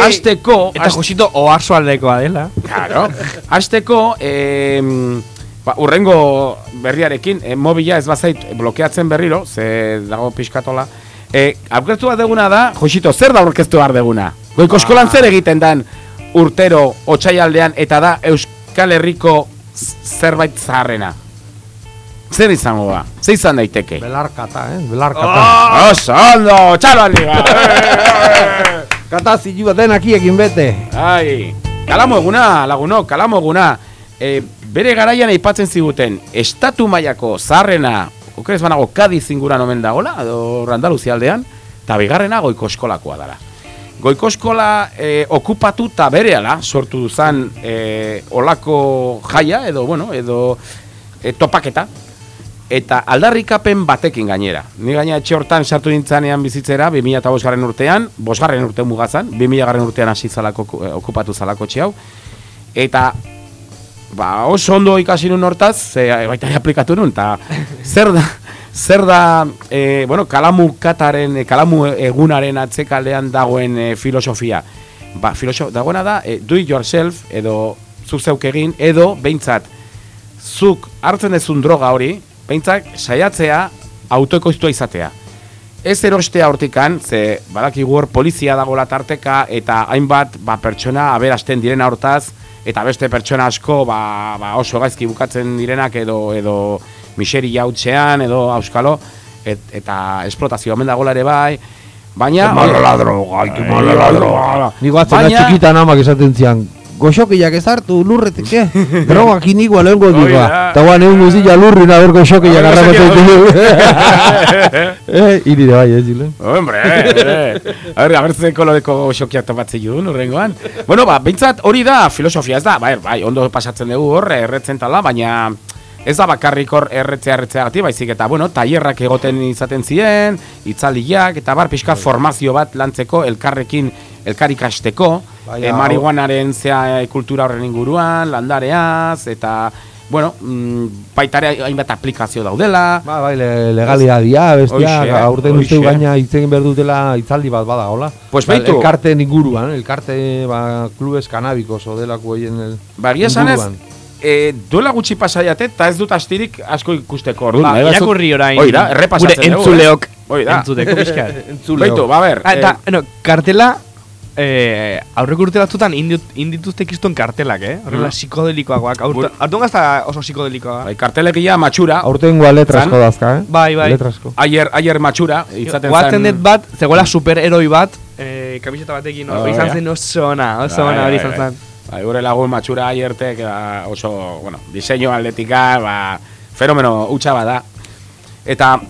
Azteko... Eta Josito oarsoaldekoa dela. Claro. Azteko, eh, ba, urrengo berriarekin, eh, mobila ez bazait blokeatzen berriro, ze dago pixkatola, eh, aurkeztu bat deguna da, Josito, zer da aurkeztu behar deguna? Goiko eskolan zer egiten dan urtero, otxaialdean, eta da Euskal Herriko zerbait zaharrena? Zer izango ba? Zer izan daiteke? Belarkata, eh? Belarkata. Oh, oso, ondo, txalo arriba! Kata zilu bat denak iekin bete. Ai, kalamo eguna, lagunok, kalamo eguna. E, bere garaian aipatzen ziguten, estatu mailako zaharrena, okerez banago, Kadiz inguran omen dagola, edo Randaluzia aldean, eta bigarrena goiko eskolakoa dara. Goiko eskola e, okupatu eta berehala sortu duzan e, olako jaia, edo, bueno, edo e, topaketa, eta aldarrikapen batekin gainera. Ni gaina etxe hortan sartu nintzanean bizitzera 2005 garren urtean, bosgarren urte mugazan, 2000 garren urtean hasi zalako eh, okupatu zalako etxe hau. Eta ba, oso ondo ikasi nun hortaz, ze, eh, baita aplikatu nun, eta zer da, zer da, e, bueno, kalamu kataren, kalamu egunaren atzekaldean dagoen eh, filosofia. Ba, filoso, dagoena da, eh, do it yourself, edo zuk zeuk egin, edo behintzat, zuk hartzen dezun droga hori, behintzat saiatzea autoekoiztua izatea. Ez erostea hortikan, ze badakigu hor polizia dagoela tarteka eta hainbat ba, pertsona aberasten direna hortaz eta beste pertsona asko ba, ba oso gaizki bukatzen direnak edo edo miseri jautzean edo auskalo et, eta esplotazio omen dagoela ere bai baina mala la droga, ay, qué mala la droga. Ni guatzen da Baina- txikitan amak esaten zian, goxokiak ez hartu, lurretik, eh? Drogak inigo alengo Hori diga. da. Eta guan egun guzilla lurrin aber goxokiak Hori arramaten Eh, iride bai, ez zilen. Hombre, hombre. A ver, a ver ze koloreko xokiak topatzen judun urrengoan. Bueno, ba, bintzat hori da filosofia ez da, bai, bai, ondo pasatzen dugu hor, erretzen tala, baina ez da bakarrik hor erretzea erretzea gati, baizik eta, bueno, tailerrak egoten izaten ziren, itzaldiak, eta bar, pixka formazio bat lantzeko, elkarrekin, elkar ikasteko, Bai, e, hau- marihuanaren zea e, kultura horren inguruan, landareaz, eta, bueno, mm, baita ere hainbat aplikazio daudela. Ba, bai, le, legalia dia, bestia, Hoxe, aurten uste gaina hitz egin behar dutela hitzaldi bat badagola. Pues Ba, beitu. Elkarteen inguruan, elkarte, ba, klubes kanabikos odelako hoien el Ba, egia esanez, inguruan. e, duela gutxi pasaiate, eta ez dut astirik asko ikusteko orduan. Ba, irakurri orain Oida, errepasatzen gure entzuleok eh? Oida. entzuteko pixkat. Beitu, ba, ber. Ah, Eta, eh, bueno, kartela, eh, aurreko urte batzutan indituzte kriston kartelak, eh? Horrela, Mm. psikodelikoagoak. Aurten gazta oso psikodelikoa. bai, kartelegia matxura. Aurtengoa letrasko Zan? dazka, eh? Bai, bai. Letrasko. Aier, aier matxura, itzaten Guatzen zen- dut bat, zegoela superheroi bat, eh, kamiseta batekin, Oh, hori izan zen oso ona, oso Bai, ona hori bai, izan bai. zen. Bai, gure lagun matxura aiertek oso, bueno, diseño atletika, ba, fenomeno hutsa bada. Eta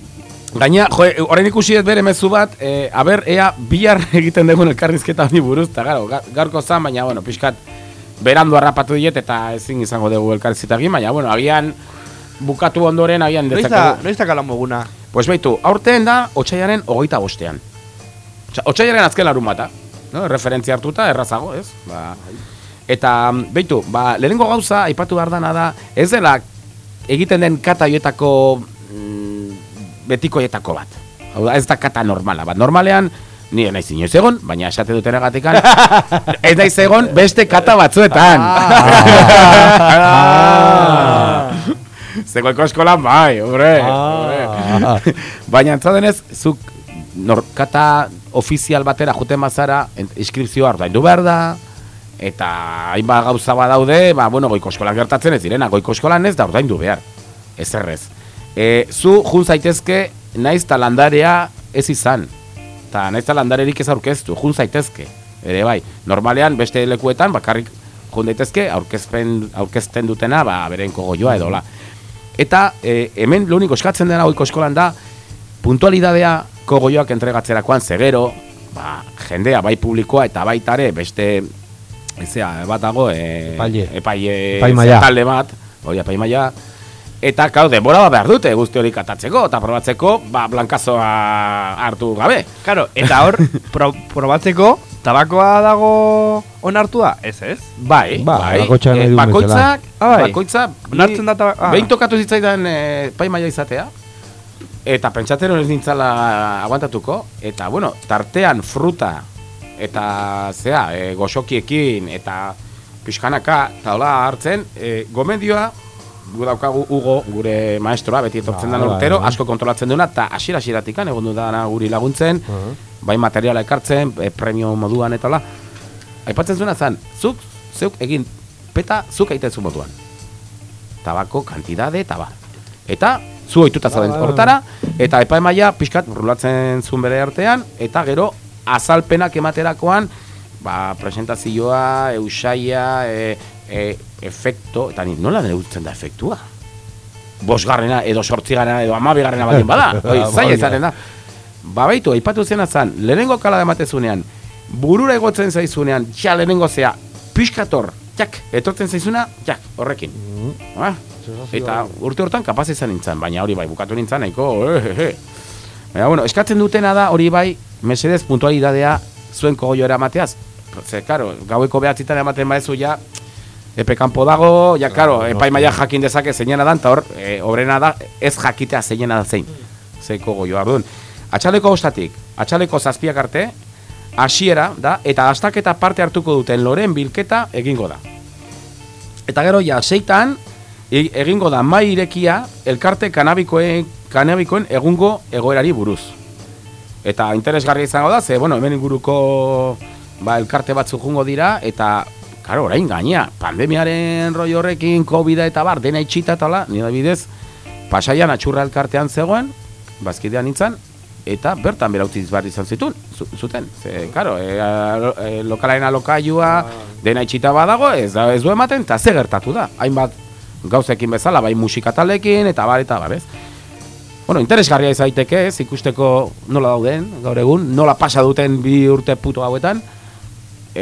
gaina, jo, e, orain ikusi dut bere mezu bat, e, aber ea bihar egiten dugun elkarrizketa honi buruz, eta garo, ga- gaurko zan, baina, bueno, pixkat berandu harrapatu diet eta ezin izango dugu elkarrizketa egin, baina, bueno, agian bukatu ondoren, agian dezakegu. noiz da kalamoguna? Pues baitu, aurten da, otxaiaren hogeita bostean. Otxaiaren azken larun bata, no? referentzia hartuta, errazago, ez? Ba, eta, beitu, ba, lehenengo gauza, aipatu behar dana da, ez dela egiten den kata mm, betikoietako bat. Hau da, ez da kata normala bat. Normalean, Ni naiz inoiz egon, baina esate dutenagatikan ez naiz egon beste kata batzuetan. Ah. Zegoeko eskolan bai, hombre. hombre. Baina antzadenez, zuk nor, kata ofizial batera juten bazara, en- inskripzioa ordaindu behar da, eta hainbat gauza badaude, ba, bueno, goiko eskolan gertatzen ez direna, goiko eskolan ez da ordaindu behar. Ez errez. E, zu jun zaitezke naiz ta landarea ez izan. Ta naiz ta landarerik ez aurkeztu, jun zaitezke. Ere bai, normalean beste lekuetan bakarrik jun daitezke aurkezpen aurkezten dutena, ba beren kogoioa edo la. Eta e, hemen lo único eskatzen dena goiko eskolan da puntualidadea kogoioak entregatzerakoan zegero, ba, jendea bai publikoa eta baitare beste ezea bat dago e, Epaile. epaile Epaimahaia. talde bat, hori epaimaia Eta, kau, denbora bat behar dute guzti hori katatzeko, eta probatzeko, ba, blankazoa hartu gabe. Claro, eta hor, pro, probatzeko, tabakoa dago onartua? Ez, ez? Bai, Ba, bai. duen bakoitzak, Ah, bai. bakoitza, Onartzen da tabak- ah. Behin tokatu zitzaidan e, paimaia izatea, eta pentsatzen ez nintzala aguantatuko, eta, bueno, tartean fruta, eta, zea, e, goxokiekin, eta pixkanaka, eta hola hartzen, e, gomendioa, gu daukagu Hugo, gure maestroa, beti etortzen bai, urtero, bai. asko kontrolatzen duena, eta hasiera hasieratik egon du dana guri laguntzen, bai materiala ekartzen, e, premio moduan eta hola. Aipatzen zuena zan, zuk, zeuk egin, peta zuk egiten zu moduan. Tabako kantidade eta bar. Eta, zu ohituta zauden Bai, bai, hortara, eta epaemaia pixkat rulatzen zuen bere artean, eta gero azalpenak ematerakoan, ba, presentazioa, eusaia, e, e, efekto, eta ni nola neurtzen da efektua? Bosgarrena, edo sortzigarrena, edo amabigarrena baldin bada, oi, zaila izaten da. Ba baitu, aipatu zena zan, lehenengo kala ematezunean, burura egotzen zaizunean, ja lehenengo zea, pixkator, jak, etortzen zaizuna, jak, horrekin. Ah, eta urte hortan kapaz izan nintzen, baina hori bai, bukatu nintzen, nahiko, eh, eh, eh. Baina, bueno, eskatzen dutena da, hori bai, mesedez puntualidadea zuen kogoioera emateaz. Ze, karo, gaueko behatzitan ematen baezu ja, epe kanpo dago, ja, karo, epaimaia jakin dezake zeinena da, eta hor, e, obrena da, ez jakitea zeinena da zein. Ze kogoioa, orduan. Atxaleko ostatik, atxaleko zazpiak arte, hasiera da, eta astaketa parte hartuko duten loren bilketa egingo da. Eta gero, ja, seitan, e- egingo da mai irekia elkarte kanabikoen, kanabikoen egungo egoerari buruz. Eta interesgarria izango da, ze, bueno, hemen inguruko ba, elkarte batzuk jungo dira, eta, karo, orain gaina, pandemiaren roi horrekin, covid eta bar, dena itxita eta hola, nire bidez, pasaian atxurra elkartean zegoen, bazkidean nintzen, eta bertan bera utziz behar izan zituen, zu- zuten. Ze, karo, e, e, lokalaren alokailua, dena itxita badago, ez, da, ez du ematen, eta ze gertatu da. Hainbat gauzekin bezala, bai musikatalekin, eta bar, eta bar, ez? Bueno, interesgarria izaiteke, ez, ikusteko nola dauden, gaur egun, nola pasa duten bi urte puto hauetan,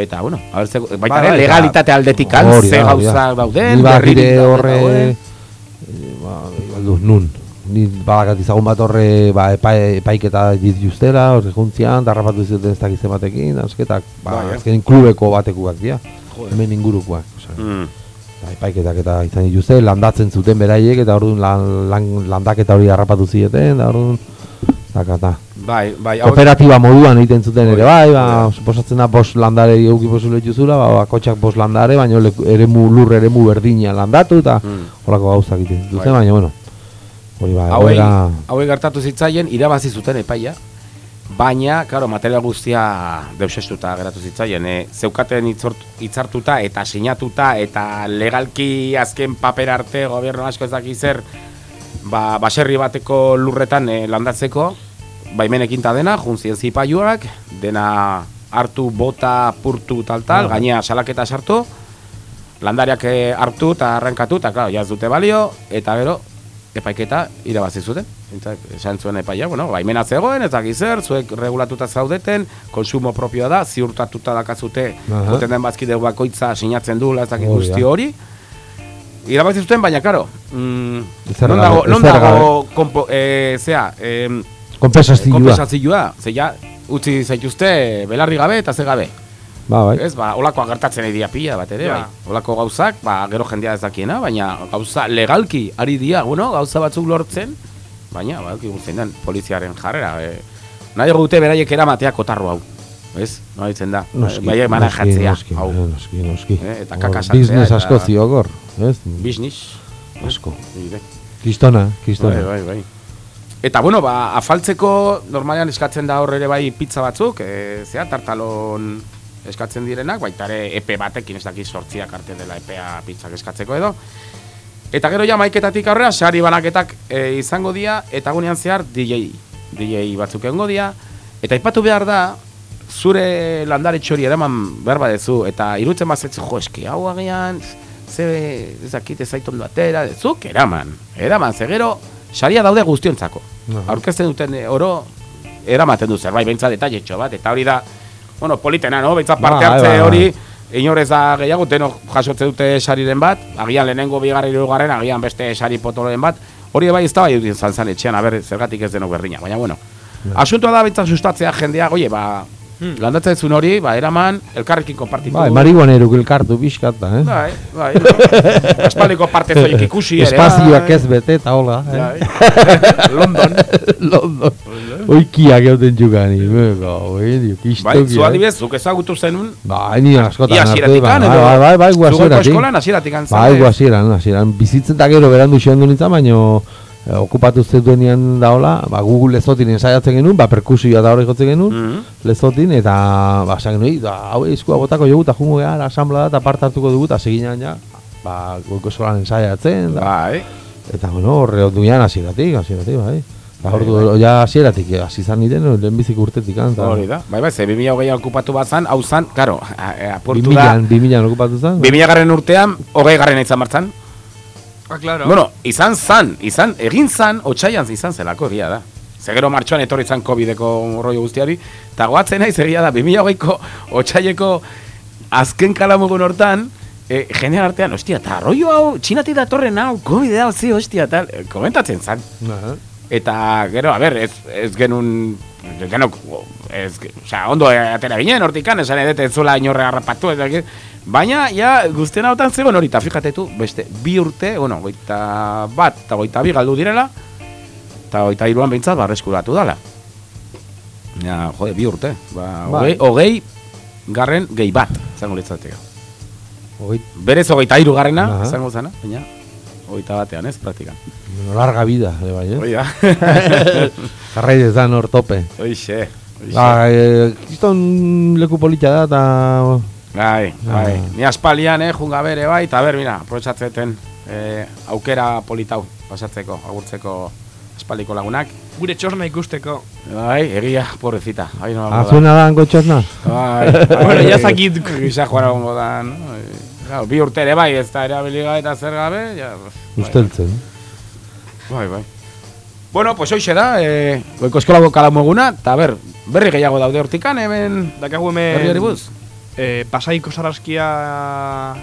eta, bueno, a ber, ze, baita Bai, bai, legalitate aldetik ze gauza dauden, berririk horre eh, ba, igual nun. Ni badakat izagun bat horre ba, epai, epaiketa dituztela, horre juntzian, darrapatu zuten ez dakiz batekin, azketak, ba, Bai, eh? azkenin klubeko batekuak dira, hemen ingurukoak. Osea, Mm. eta epaiketak eta izan dituzte, landatzen zuten beraiek, eta orduan lan, lan, landaketa hori harrapatu zieten, da orduan, dakata. Bai, bai, hau- Kooperatiba moduan egiten zuten ere bai, ba, suposatzen da bost landare euki posible dituzula, ba, bakotxak bost landare, baina eremu lur eremu berdina landatu eta Mm. gauzak egiten dituzte, Bai. baina bueno. Hori ba, hauei, egoera hauei gertatu zitzaien irabazi zuten epaia, baina, karo, material guztia deusestuta geratu zitzaien, e, zeukaten hitzartuta eta sinatuta eta legalki azken paper arte gobernu asko ez daki zer ba, baserri bateko lurretan e, landatzeko, baimenekin ta dena, juntzien zipaiuak, dena hartu, bota, purtu, tal, tal, Bai. gainea salaketa sartu, landariak eh, hartu eta arrankatu, eta, klaro, jaz dute balio, eta gero, epaiketa irabazi zuten. Esan zuen epaia, bueno, baimena zegoen, ez dakit zer, zuek regulatuta zaudeten, konsumo propioa da, ziurtatuta dakazute, Aha. joten den bazkide bakoitza sinatzen du, ez dakit guzti hori. Irabazi zuten, baina, karo, mm, non dago, non dago, kompo, e, zea, Konpensazioa. konpensazioa, ze ja, utzi zaituzte belarri gabe eta ze gabe. Ba, bai. Ez, ba, olakoa gertatzen edia pila bat ere, Ja. bai. Olako gauzak, ba, gero jendea ez dakiena, baina gauza legalki ari dia, bueno, gauza batzuk lortzen, baina, ba, guztien den, poliziaren jarrera, e, nahi dute beraiek eramatea kotarro hau. Ez? No ditzen da. Noski, Bai, noski, manajatzea. noski, Hau. eh, noski, noski. Eh, eta Hor, kaka sartzea. Business eta- asko ziogor, ez? Business. Asko. Kistona, kistona. Bai, bai, bai. Eta bueno, ba, afaltzeko normalean eskatzen da hor ere bai pizza batzuk, e, zea, tartalon eskatzen direnak, baita ere epe batekin ez dakit sortziak arte dela epea pizzak eskatzeko edo. Eta gero ja maiketatik aurrera, sari banaketak e, izango dira, eta gunean zehar DJ, DJ batzuk egongo dira, eta ipatu behar da, zure landare txori eraman behar badezu, eta irutzen bazetzu, jo, eski hau agian, ze, ez dakit ez zait ondo atera, zuk eraman, eraman, ze gero, saria daude guztiontzako. Aurkezten duten eh, oro, eramaten du zerbait, behintzat detailetxo bat, eta hori da, bueno, politena, no? Behintzat parte Bai, hartze bai, bai. hori, inorez da gehiago, denok jasotze dute sariren bat, agian lehenengo bigarren hirugarren, agian beste sari potoloren bat, hori bai ez da bai izan zan etxean, aber, zergatik ez denok berdina, baina bueno. Asuntoa da behintzat sustatzea jendea, oie, ba, landatzen zuen hori, ba, eraman, elkarrekin konpartitu. Bai, marihuaneruk elkartu pixkata, eh? Bai, bai. Aspaldiko parte zoik ikusi ere. Espazioak bai. ez bete, eta hola. eh? Bai. London. London. Oikiak euten txukani, bego, oi, dio, kistokia. Bai, zu adibidez, zuk ezagutu zenun, Bai, ni askotan Ia hartu, hasieratik bai, edo? bai, bai, bai, gu Zugoko eskolan hasieratik an Bai, zaude? gu hasieran, hasieran. Bizitzen eta gero berandu xendu nintzen, baino eh, okupatu zeduenian daola, ba, Google lezotin ensaiatzen genuen, ba, perkusioa da hori jotzen genuen, Mhm. lezotin, eta, ba, esan genuen, da, hau eskua botako jogu, eta jungo gara, asamblea eta parte hartuko dugu, eta seginan ja, ba, goiko eskolan ensaiatzen, da, Bai. eta, bueno, horre onduian hasieratik, hasieratik, bai. Ba, ordu, ja hasieratik, hasi zan niten, lehenbizik urtetik, kan, eta- Hori da. Bai, bai, ze 2020 okupatu bat zan, hau zan, karo, apurtu 2000 da. an, 2000 an okupatu zen. 2000 garren urtean, hogei garren izan martzan. Ah, claro. Bueno, izan zan, izan, egin zan, otxaian izan zelako egia da. Zegero martxoan etorri zan COVID-eko rollo guztiari, eta goatzen naiz egia da, 2008ko otxaieko azken kalamugun hortan, e, jenean artean, ostia, eta rollo hau, txinatik datorren hau, COVID hau, zi, ostia, tal, e, komentatzen zan. Aha. Eta, gero, a ber, ez, ez genuen, genok, ez, osea, ondo eh, atera ginen, hortikan, esan edet ez zuela inorre harrapatu, dakit. Baina, ja, guztien hautan zegoen hori, eta fíjate tu, beste, bi urte, bueno, goita bat, eta goita bi galdu direla, eta goita iruan behintzat, barreskuratu dala. Ja, jode, bi urte, ba, Bai. hogei, hogei, garren gehi bat, zango litzateka. Hogei, Berez hogeita hiru garrena, Aha. zango zana, baina, hogeita batean, ez, praktikan. larga vida, ere bai, eh? Hoi da. Jarrai dezan hor tope. Hoixe, hoixe. Ba, e, kiston leku polita da, eta... Bai, bai. Ah. Ni aspalian, eh, junga bere, bai, eta ber, mira, aprobetsatzeten eh, aukera politau pasatzeko, agurtzeko aspaldiko lagunak. Gure txosna ikusteko. Bai, egia, pobrecita. Ai, no, Azuena da hango txosna? Bai, Bueno, ya zakit. Gisa joara gongo da, no? Bai, Claro, bi urte ere bai, ez da erabiliga eta zer gabe, ja, bai. Usteltzen. Bai, bai. Bueno, pues hoxe da, eh, goiko eskolako kalamoguna, eta ber, berri gehiago daude hortikan, hemen... Dakagu hemen... Berriari buruz? Eh, pasaiko sarraskia...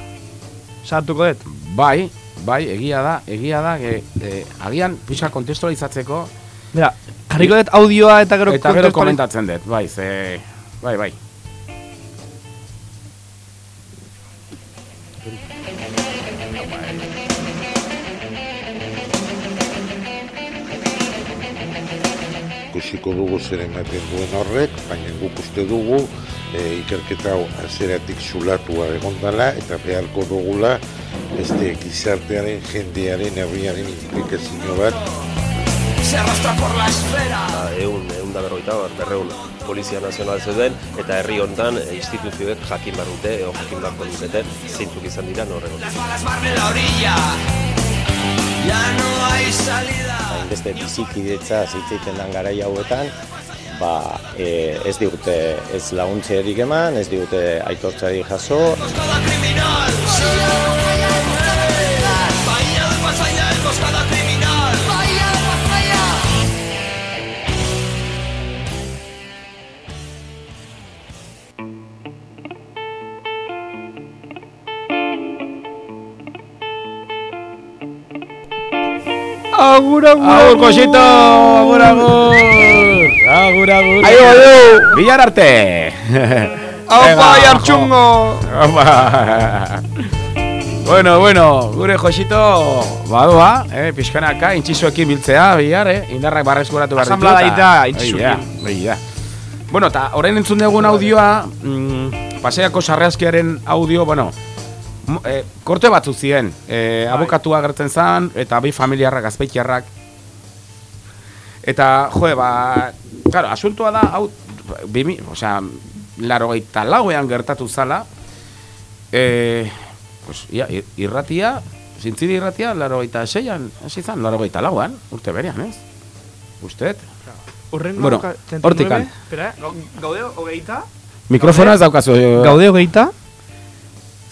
Sartuko dut? Bai, bai, egia da, egia da, e, e, agian pixka kontestualizatzeko Mira, jarriko dut audioa eta gero... eta gero komentatzen dut, bai, ze, bai, bai. ikusiko dugu zer ematen duen horrek, baina guk uste dugu e, ikerketa azeratik zulatua egon dela eta beharko dugula beste gizartearen, jendearen, herriaren implikazio bat Se arrastra por la esfera. Ba, eun, eun da berroita, berreun Polizia Nazional zeuden, eta herri hontan e, instituzioek jakin behar dute, edo jakin beharko dutete, zeintzuk izan dira norrego. Las balas barren la orilla. Ya no hay salida. Hainbeste bizikidetza zitzeiten dan garai hauetan, ba, e, ez digute ez laguntzerik eman, ez digute aitortzari jaso. criminal. Vaya de pasaya emboscada criminal. Vaya de pasaya. Agur, agur, Agur, kosito, agur, agur, agur, agur. Aio, aio. Bilar arte. Venga, jartxungo. Aupa. Bueno, bueno, gure Josito badoa, eh, pixkanaka, intxizuekin biltzea, bihar, eh, indarrak barrezkuratu behar ditu. Eta- ita intxisuekin. Begira. Bueno, eta orain entzun dugun audioa, mm, paseako sarreazkiaren audio, bueno, eh, korte batzu ziren, eh, abokatua gertzen zen, eta bi familiarrak, azpeitiarrak. Eta, joe, ba, claro, asuntoa da, hau, bimi, osea, laro gaita lauean gertatu zala, eh, pues, ia, ir- irratia, zintzidi irratia, laro gaita seian, hasi zan, laro gaita lauan, urte berean, ez? Usted? Urrengo Bueno, ka- 39, hortikan. Espera, eh, gau- gaude hogeita? Mikrofona ez daukazu. eh, Gaude hogeita?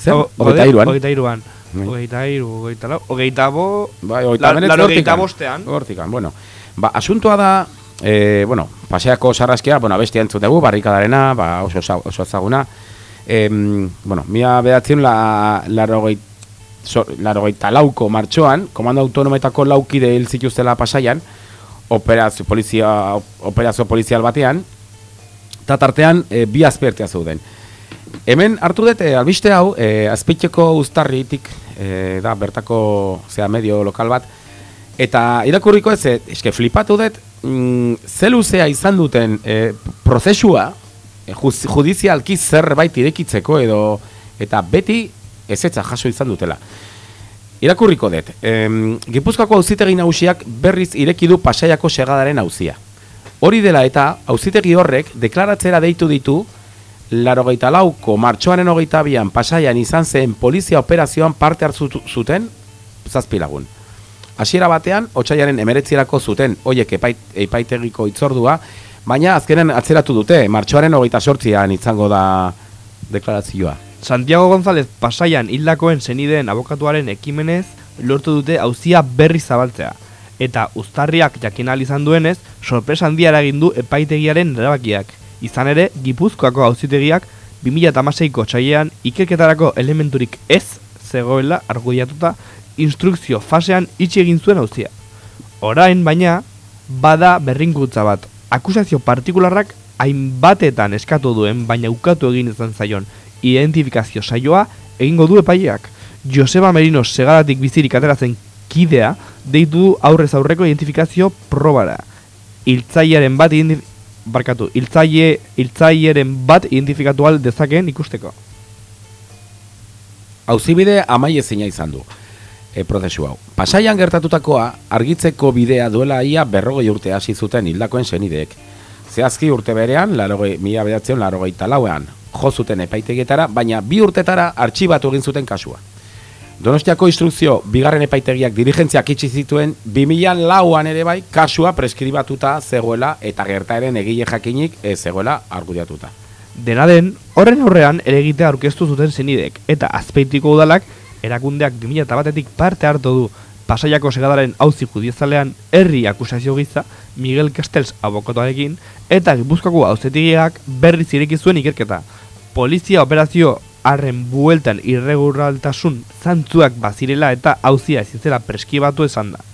Zer? Ho- Hogeita hiruan. Hogeita iruan. Bai. Hogeita iru, hogeita lau, hogeita bo... Bai, hogeita La- laro hogeita hortikan. bostean. Hortikan, bueno. Ba, asuntoa da, eh, bueno, paseako sarraskia, bueno, abestia entzun dugu, barrikadarena, ba, oso, oso ezaguna. Em, bueno, mila behatzen la, larogeit, so, larogeita lauko martxoan, komando autonometako laukide hil zituztela pasaian, operazio, polizia, operazio polizial batean, eta tartean e, bi azpertea zeuden. Hemen hartu dut, e, albiste hau, e, azpeiteko uztarritik, e, da, bertako, zea, medio lokal bat, eta irakurriko ez, e, eske flipatu dut, mm, ze luzea izan duten e, prozesua, e, judizialki zerbait irekitzeko edo, eta beti ezetza jaso izan dutela. Irakurriko dut, em, Gipuzkoako auzitegi nagusiak berriz ireki du pasaiako segadaren auzia. Hori dela eta auzitegi horrek deklaratzera deitu ditu larogeita lauko martxoaren hogeita bian pasaian izan zen polizia operazioan parte hartu zuten zazpilagun. Hasiera batean, otxaiaren emeretzierako zuten oiek epait, epaitegiko itzordua, baina azkenen atzeratu dute, martxoaren hogeita sortzian izango da deklarazioa. Santiago González pasaian hildakoen zenideen abokatuaren ekimenez lortu dute auzia berri zabaltzea. Eta uztarriak jakin izan duenez, sorpresa handia eragin du epaitegiaren erabakiak. Izan ere, Gipuzkoako auzitegiak 2016ko txailean ikerketarako elementurik ez zegoela argudiatuta instrukzio fasean itxi egin zuen auzia. Orain baina, bada berrinkutza bat. Akusazio partikularrak hainbatetan eskatu duen, baina ukatu egin izan zaion identifikazio saioa egingo du epaileak. Joseba Merino segadatik bizirik ateratzen kidea deitu du aurrez aurreko identifikazio probara. Hiltzailearen bat barkatu, hiltzaile hiltzaileren bat identifikatu al dezakeen ikusteko. Auzibide amaiezina izan du e, prozesu hau. Pasaian gertatutakoa argitzeko bidea duela ia berrogei urte hasi zuten hildakoen senideek. Zehazki urte berean, larogei, mila bedatzen larogeita lauean, jo zuten epaitegietara, baina bi urtetara artxibatu egin zuten kasua. Donostiako instrukzio bigarren epaitegiak dirigentziak itxi zituen 2000 lauan ere bai kasua preskribatuta zegoela eta gertaeren egile jakinik ez zegoela argudiatuta. Dena den, horren aurrean eregitea aurkeztu zuten zenidek eta azpeitiko udalak erakundeak 2000 batetik parte hartu du pasaiako segadaren auzi judizialean herri akusazio giza Miguel Castells abokotoarekin eta Gipuzkoako auzitegiak berriz ireki zuen ikerketa. Polizia operazio harren bueltan irreguraltasun zantzuak bazirela eta auzia ezin zela preskibatu esan da.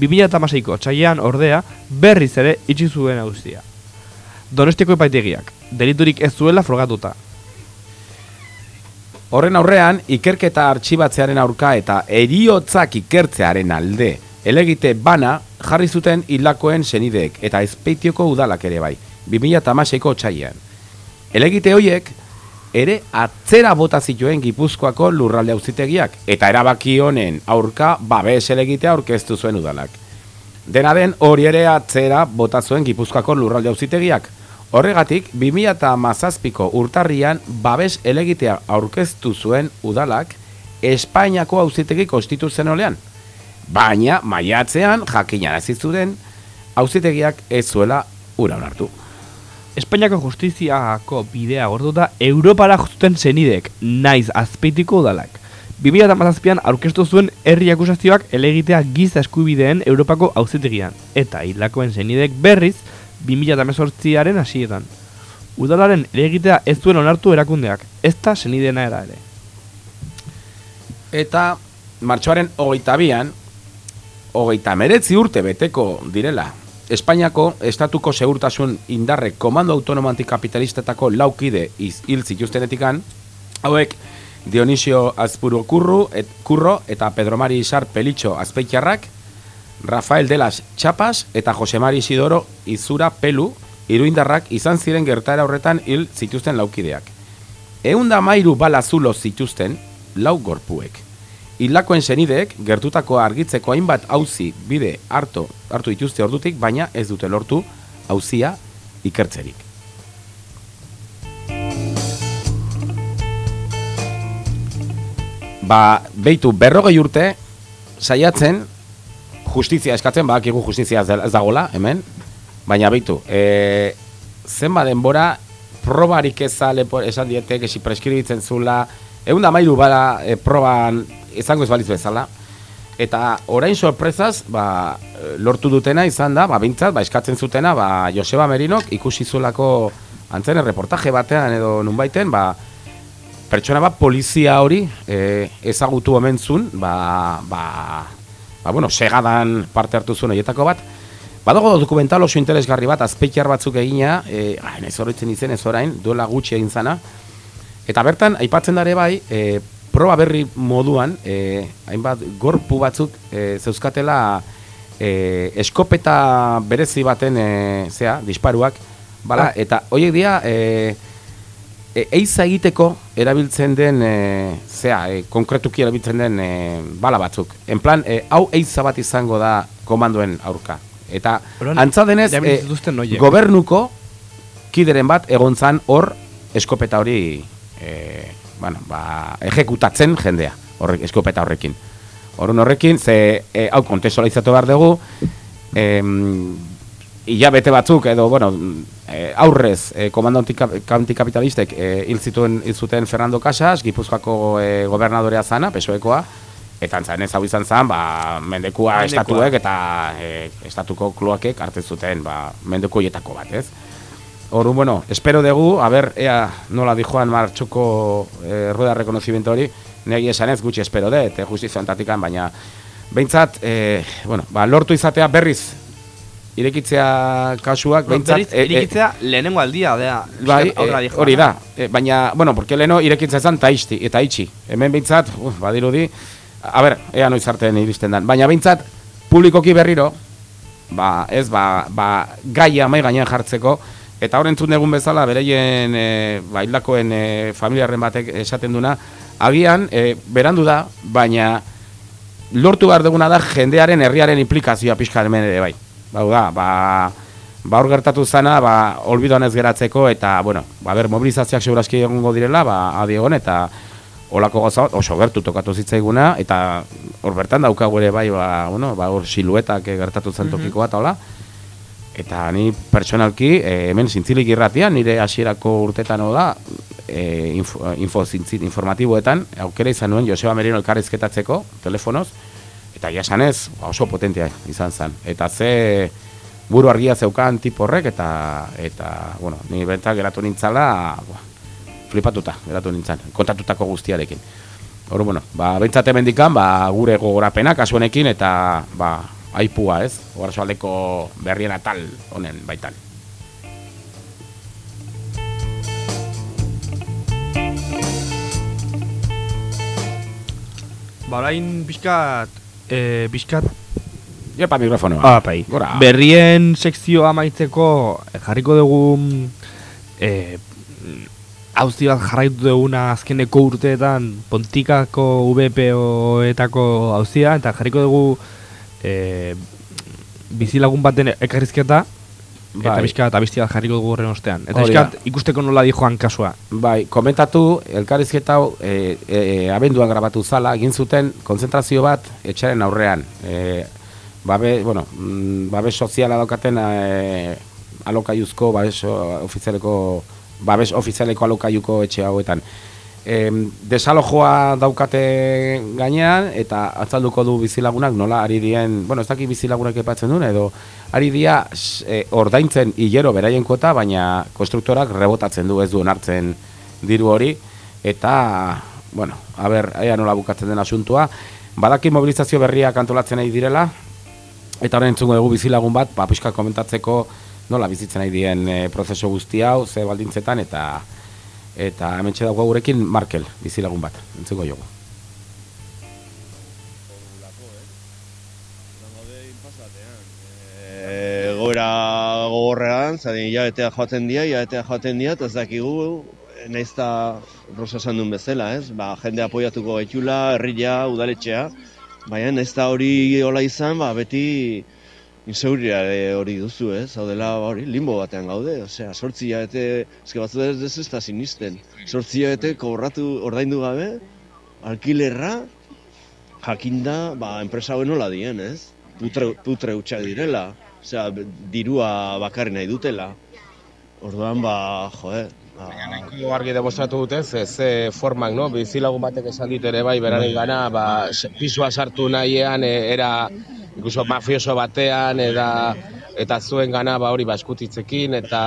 2016ko txailean ordea berriz ere itxi zuen auzia. Donostiako epaitegiak, deliturik ez zuela frogatuta. Horren aurrean, ikerketa artxibatzearen aurka eta eriotzak ikertzearen alde elegite bana jarri zuten hildakoen senideek eta ezpeitioko udalak ere bai, 2016ko txaian. Elegite hoiek ere atzera bota zituen Gipuzkoako lurralde auzitegiak eta erabaki honen aurka babes elegitea aurkeztu zuen udalak. Dena den hori ere atzera bota zuen Gipuzkoako lurralde auzitegiak. Horregatik, 2017ko urtarrian babes elegitea aurkeztu zuen udalak Espainiako auzitegi konstituzionalean. Baina maiatzean jakinarazi zuten auzitegiak ez zuela ura onartu. Espainiako justiziako bidea gortuta Europara jozuten zenidek, naiz azpeitiko udalak. 2017an aurkeztu zuen herri akusazioak elegitea giza eskubideen Europako auzitegian, eta hildakoen zenidek berriz 2018aren hasietan. Udalaren elegitea ez zuen onartu erakundeak, ez da zenidena era ere. Eta martxoaren hogeita bian, hogeita meretzi urte beteko direla, Espainiako estatuko segurtasun indarrek komando autonomo antikapitalistetako laukide hil zituztenetikan, hauek Dionisio Azpuru Kurru, et, Kurro eta Pedro Mari Isar Pelitxo Azpeitiarrak, Rafael Delas Txapas eta Josemari Isidoro Izura Pelu, iruindarrak izan ziren gertara horretan hil zituzten laukideak. Eunda mairu bala zulo zituzten, lau gorpuek. Hilakoen senideek gertutako argitzeko hainbat auzi bide hartu, hartu dituzte ordutik, baina ez dute lortu auzia ikertzerik. Ba, beitu berrogei urte saiatzen justizia eskatzen, badakigu justizia ez da- ez dagola, hemen, baina beitu, e, zenba denbora probarik eza lepo, esan dietek, esi preskribitzen zula, egun da mailu bala e, proban izango ez baliz bezala, eta orain sorpresaz, ba, lortu dutena izan da, ba, bintzat, ba, eskatzen zutena, ba, Joseba Merinok ikusi zulako antzen reportaje batean edo nunbaiten, ba, pertsona bat polizia hori e, ezagutu omen zuen, ba, ba, ba, bueno, segadan parte hartu zuen horietako bat, Badago dokumental oso interesgarri bat, azpeitiar batzuk egina, e, ah, ez horretzen izen ez orain, duela gutxi egin zana, eta bertan, aipatzen dare bai, e, proba berri moduan, e, hainbat gorpu batzuk e, zeuzkatela e, eskopeta berezi baten, e, zea, disparuak, bala, Ah. eta horiek dira, e, e, eiza egiteko erabiltzen den, e, zea, e, konkretuki erabiltzen den e, bala batzuk. En plan, e, hau eiza bat izango da komandoen aurka. Eta antza denez, e, gobernuko kideren bat egon zan hor eskopeta hori e, bueno, ba, ejekutatzen jendea, horrek, eskopeta horrekin. Horren horrekin, ze e, hau kontestualizatu behar dugu, em, hilabete batzuk edo, bueno, e, aurrez, e, komando antika- antikapitalistek e, hil zituen hil zuten Fernando Casas, Gipuzkoako e, gobernadorea zana, pesoekoa, eta antzan ez hau izan zen, ba, mendekua Mendekua. estatuek eta e, estatuko kloakek hartzen zuten, ba, mendeku horietako bat, ez? Orduan, bueno, espero dugu, a ber, ea nola di Juan Martxoko e, rueda reconocimiento hori, negi esan ez gutxi espero dut, e, justizio antatikan, baina behintzat, e, bueno, ba, lortu izatea berriz irekitzea kasuak, behintzat... Berriz, irikitzea lehenengo aldia, da. Bai, eh, dijoa, hori da. Eh, baina, bueno, porque leno irekitza ezan eta itxi, eta itxi. Hemen behintzat, uf, badirudi, a ber, ea noiz artean iristen dan. Baina behintzat, publikoki berriro, ba, ez, ba, ba, gaia mai gainean jartzeko, eta hor entzun egun bezala, bereien, e, ba, hildakoen e, familiarren batek esaten duna, agian, e, berandu da, baina lortu behar duguna da jendearen herriaren implikazioa pixka hemen ere bai. Bau da, ba, ba hor gertatu zana, ba, olbidoan ez geratzeko, eta, bueno, ba, ber, mobilizazioak segurazki egongo direla, ba, adi egon, eta olako bat oso gertu tokatu zitzaiguna, eta hor bertan daukagu ere bai, ba, bueno, ba, hor siluetak eh, gertatu zen tokiko bat, hola, eta ni pertsonalki, eh, hemen zintzilik irratian, nire hasierako urtetan hau da, e, info, info zintzit, informatiboetan, aukera izan nuen Joseba Merino elkarrizketatzeko, telefonoz, eta ja esanez, ba, oso potentea izan zen. Eta ze buru argia zeukan tipo horrek, eta, eta bueno, ni bentak geratu nintzala, ba, flipatuta geratu nintzen, kontatutako guztiarekin. Hor, bueno, ba, bentsat hemendikan, ba, gure gogorapena kasuanekin, eta, ba, aipua, ez? Oarsoaldeko berrien atal honen baitan. Ba, orain pixkat, eh, pixkat... Jepa mikrofonoa. Ah, bai. Gora. Berrien sekzioa amaitzeko eh, jarriko dugu eh, auzi bat jarraitu duguna azkeneko urteetan Pontikako VPOetako auzia eta jarriko dugu eh, bizilagun baten ekarrizketa eta Bai. pixkat abistia bat jarriko dugu horren ostean. Eta pixkat ikusteko nola di joan kasua. Bai, komentatu, elkarrizketa hau e, e, abenduan grabatu zala, egin zuten konzentrazio bat etxaren aurrean. E, babe, bueno, mm, babes soziala daukaten e, alokaiuzko, babes ofizialeko, babes ofizialeko alokaiuko etxe hauetan. E, desalojoa daukate gainean, eta atzalduko du bizilagunak nola ari dien, bueno, ez dakit bizilagunak epatzen duen, edo ari dia e, ordaintzen hilero beraien kuota, baina konstruktorak rebotatzen du ez du onartzen diru hori, eta, bueno, a ber, ea nola bukatzen den asuntua, badaki mobilizazio berriak antolatzen nahi direla, eta horren entzungo dugu bizilagun bat, ba, pixka komentatzeko nola bizitzen nahi dien e, prozesu guzti hau, ze baldintzetan, eta eta hementxe dago gurekin Markel, bizilagun bat, entzuko jogu. egoera gogorrean, zari hilabetea joaten dira, hilabetea joaten dira, eta ez dakigu, naiz eta rosa esan duen bezala, ez? Ba, jende apoiatuko gaitula, herria, udaletxea, baina eta hori hola izan, ba, beti inseguritate hori duzu, ez? Hau dela hori limbo batean gaude, osea, sortzi hilabete, eske batzu ez ez ez da sinisten. Sortzi hilabete kobratu ordaindu gabe, alkilerra, jakinda, ba, enpresa hau nola dien, ez? Putre, putre hutsak direla, osea, dirua bakarri nahi dutela. Orduan, ba, joe, ba, Nahiko argi demostratu dute, ze, ze formak, no? Bizilagun batek esan dit ere bai, berari gana, ba, pisua sartu nahiean, e, era, incluso mafioso batean, eta eta zuen gana, ba, hori, ba, eskutitzekin, eta,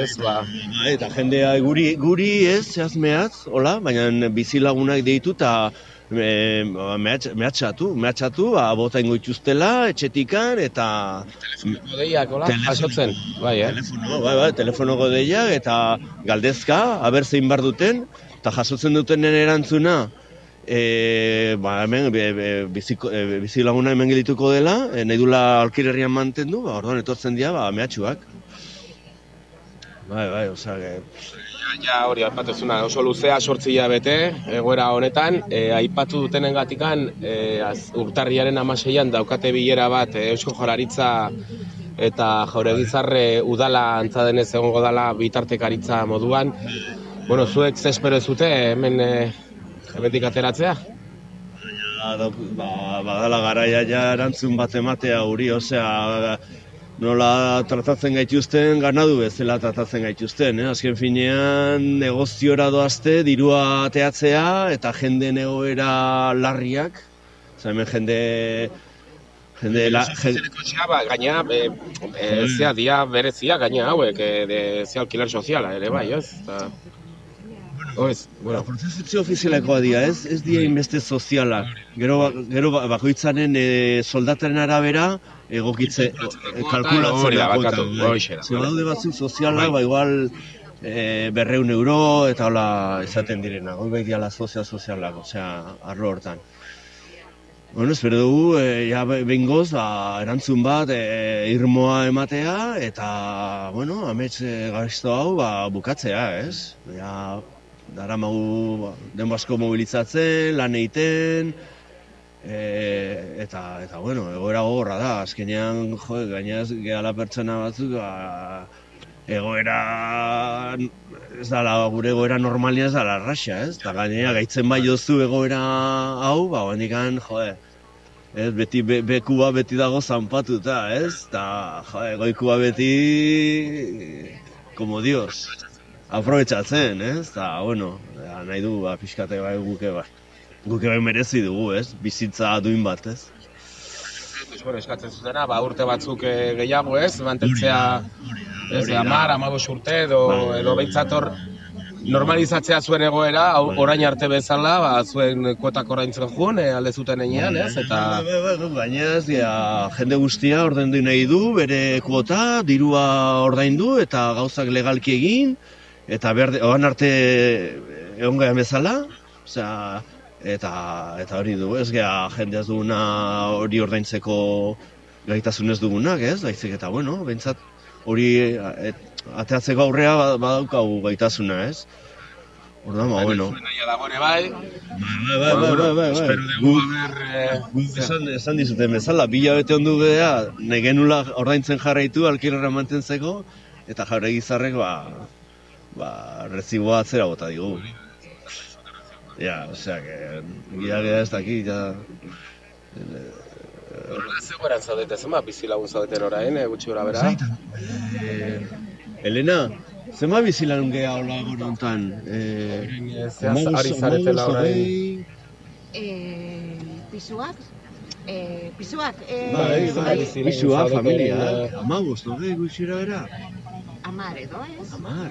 ez, ba... Eta jendea guri, guri ez, zehaz mehatz, hola, baina bizilagunak deitu eta e, mehatx, mehatxatu, mehatxatu, ba, bota ingo ituztela, etxetikan, eta... Deiak, hola, jasotzen, bai, eh? Telefono, bai, bai, telefonoko deiak, eta galdezka, haber zein bar duten, eta jasotzen dutenen erantzuna, e, ba, hemen, be, be, biziko, e, bizilaguna hemen gelituko dela, e, nahi dula alkirerrian mantendu, ba, orduan etortzen dira, ba, mehatxuak. Bai, bai, osea. Ja, hori, aipatezuna, oso luzea sortzi bete egoera honetan, e, aipatu dutenen gatikan, e, az, urtarriaren amaseian daukate bilera bat e, Eusko Jolaritza eta Jauregizarre udala antza denez egongo dala bitartekaritza moduan. Bueno, zuek ze espero ez dute hemen e, hemendik ateratzea? Ba, dauk- ba, badala garaia ja erantzun bat ematea guri, osea, nola tratatzen gaituzten, ganadu bezala tratatzen gaituzten, eh? Azken finean, negoziora doazte, dirua ateatzea, eta jende egoera larriak, Osa, hemen jende... Jende, la, jende, ba, gaina, e, e, zea, dia berezia, gaina hauek, e, de, zea alkiler soziala, ere bai, ez? Ta... Oez, bueno. Prozesio ofizialekoa dira, ez, ez dira inbeste sozialak. Gero, ba- gero ba- bakoitzanen e, soldataren arabera egokitze, kalkulatzen hori da, da barkatu, kuota, horixe da. Ze badaude batzuk sozialak, ba igual e, berreun euro eta hola izaten direna. Hoi bai diala sozial sozialak, osea, arlo hortan. Bueno, espero dugu, e, ja be- behingoz, ba, erantzun bat, e, irmoa ematea, eta, bueno, amets e, gaizto hau, ba, bukatzea, ez? Ja, daramagu ba, denbo asko mobilitzatzen, lan egiten, e, eta, eta, bueno, egoera gogorra da, azkenean, jo, gainaz, gehala pertsona batzuk, ba, egoera, ez dala, gure egoera normalia ez dala arraxa, ez? Eta gainera, gaitzen bai jozu egoera hau, ba, handikan, joe, ez, beti, be, bekua beti dago zanpatuta, ez? Eta, joe, goikua beti, como Dios, aprobetsatzen, ez? Eta, bueno, nahi du, ba, pixkate bai guke, ba, guke bai merezi dugu, ez? Bizitza duin bat, ez? bueno, eskatzen zutena, ba, urte batzuk eh, gehiago ez, mantentzea, ez, amar, amabos urte, edo, Bai. edo beintzator normalizatzea zuen egoera, orain arte bezala, ba, zuen kuotak oraintzen joan, eh, alde zuten enean, ez, eta... Bai, bai, bai, Gainera, ez dira, jende guztia ordaindu nahi du, bere kuota, dirua ordaindu eta gauzak legalki egin, eta berde, oan arte egon gaian bezala, osea, eta, eta hori du, ez gea jende ez duguna hori ordaintzeko gaitasun ez dugunak, ez? Baizik eta, bueno, behintzat hori et, ateatzeko aurrea ba- badaukagu gaitasuna, ez? Orduan, ba, bueno. Naia dago ere bai, bai, bai. espero dugu haber... Eh, esan, esan dizuten bezala, bila bete ondu gea, negenula ordaintzen jarraitu alkilerra mantentzeko, eta jaure gizarrek, ba, ba, reziboa atzera bota digu. Ja, osea, que, gira gea ez daki, ja... Horrela zegoeran zaudete, zenba bizilagun zaudeten orain, eh, gutxi gora bera? Eh, Elena, zema bizilan gea hola egon hontan? Eh, zehaz ari zaretela orain. Eh, pisuak? Eh, pisuak? Eh, Bai, bai, bizilagun pisua, zaudeten, familia, eh, amabos, no ge, gutxira bera? Amar, edo, ez? Amar,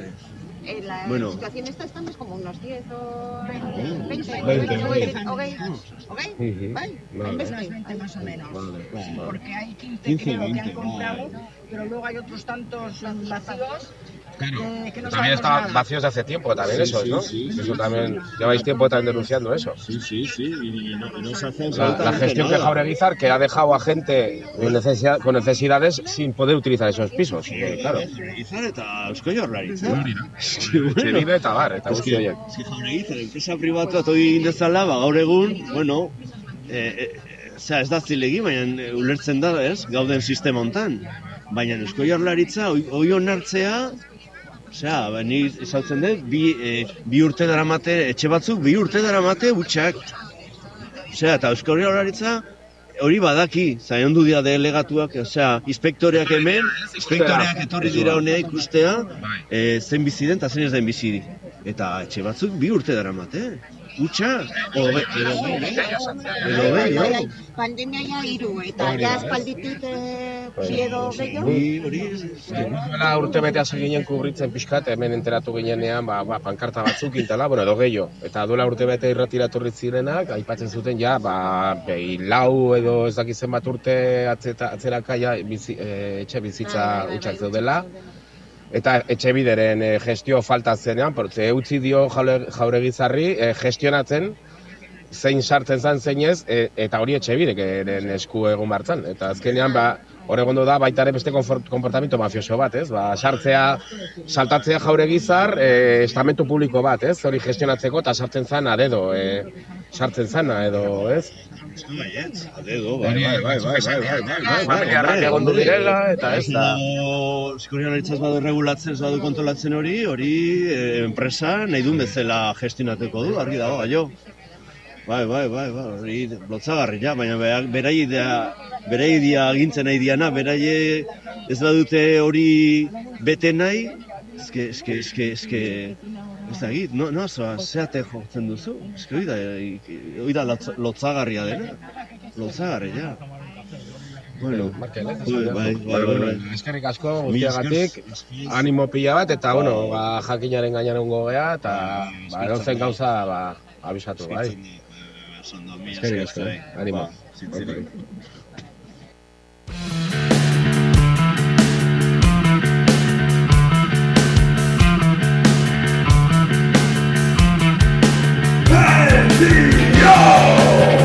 Eh, la Bueno. situación esta estamos como unos 10 o 20, 20, 20, 20, 20. ogei, ogei, Ujú. bai, Vale. hainbeste. Unas 20 más o menos. Vale. Porque hay 15, 15, creo que 20, han comprado. Pero luego hay otros tantos vacíos eh, que no También nada. vacíos de hace tiempo, también Sí, eso, sí, ¿no? sí, eso sí, también, sí. lleváis tiempo también denunciando eso. Sí, sí, sí, y no, y no se hace La, la gestión que nada. Jaureguizar que ha dejado a gente con, necesidad- con necesidades sin poder utilizar esos pisos. Sí, que, claro. Jauregizar eta Eusko Jaurlaritza. Hori da. Sí, bueno. Etxebide eta bar, eta Es guzti que- horiek. es que Jauregizar, enpresa pribatua toi egin dezala, ba, gaur egun, bueno, eh, eh, Osea, ez da zilegi, baina ulertzen da, ez, gauden sistema hontan. Baina Eusko Jaurlaritza, oi, oi onartzea, osea, ba, ni izautzen dut, bi, eh, bi urte daramate, etxe batzuk, bi urte daramate utxak. Osea, eta Eusko Jaurlaritza, hori badaki, zain du dira delegatuak, osea, inspektoreak hemen, inspektoreak etorri dira honea ikustea, eh, zen bizi den eta zen ez den bizi. Eta etxe batzuk bi urte daramate. Utxa, edo be- edo edo Bai, bai, Pandemia ja hiru, eta ja espalditik edo gehiago. Hori, hori, urte bete hasi ginen kubritzen pixkat, hemen enteratu ginenean, ba, ba, pankarta batzuk intala, bueno, edo gehiago. Eta duela urte bete irratira etorri zirenak, aipatzen zuten ja, ba, behi lau edo ez dakit zenbat urte atzeta, atzeraka ja, bizi, eh, etxe bizitza utxak zeudela. Eta etxe bideren eh, gestio falta zenean, portze utzi dio jaure, jauregizarri eh, gestionatzen, zein sartzen zen zeinez, e, eta hori etxe bideken esku egon bartzan. Eta azkenean, ba, hor egondo da baita ere beste konportamiento mafioso bat, ez? Ba, sartzea, saltatzea jauregizar, e, estamentu publiko bat, ez? Hori gestionatzeko eta sartzen zana dedo, e, sartzen zana edo, ez? Baietz, adedo, bai, bai, bai, bai, bai, bai, bai, bai, hombre, egon du hombre. direla, eta ez da. Eskorian badu regulatzen, badu kontrolatzen hori, hori eh, enpresa nahi duen bezala gestionatuko du, argi dago, gaio. Bai, bai, bai, bai, hori lotzagarria, baina berak- berai idea, berai idea agintzen nahi diana, berai ez badute hori bete nahi, eske, eske, eske, eske, ez da git, no, no, zoa, zeate jotzen duzu, eske hori da, hori da lotza- lotzagarria dena, lotzagarria. Bueno, Markel, eh? bai, bai, bai, bai, bai. Eskerrik asko guztiagatik, animo pila bat, eta, bueno, ba, jakinaren gainean ungo gea, eta, ba, edozen gauza, ba, abisatu, bai. Eskerrik asko, bai. animo. Brasil!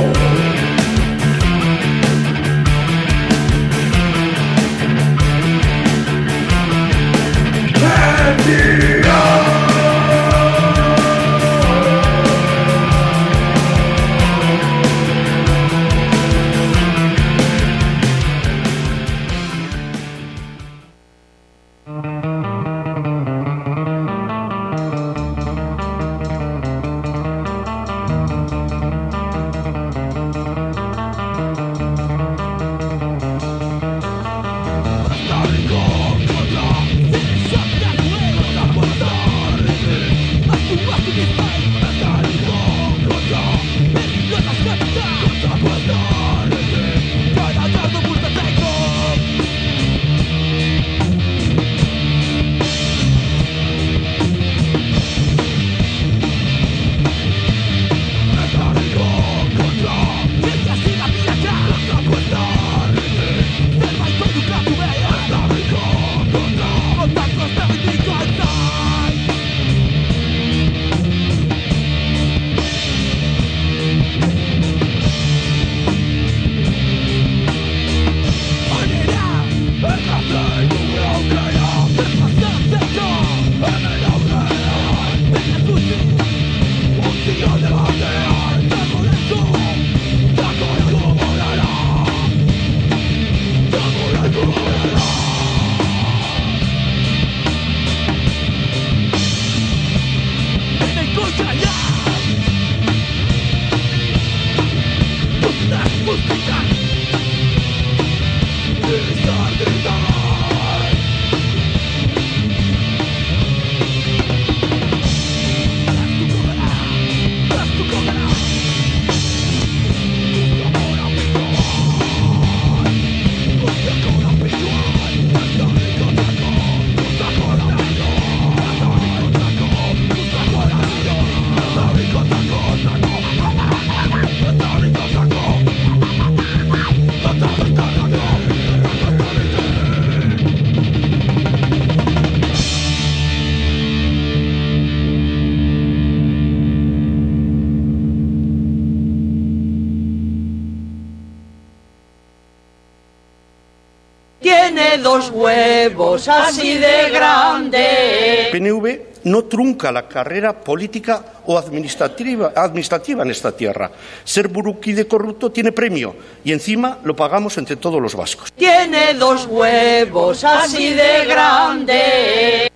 Huevos así de grande. PNV no trunca la carrera política o administrativa, administrativa en esta tierra. Ser burukide corrupto tiene premio y encima lo pagamos entre todos los vascos. Tiene dos huevos así de grande.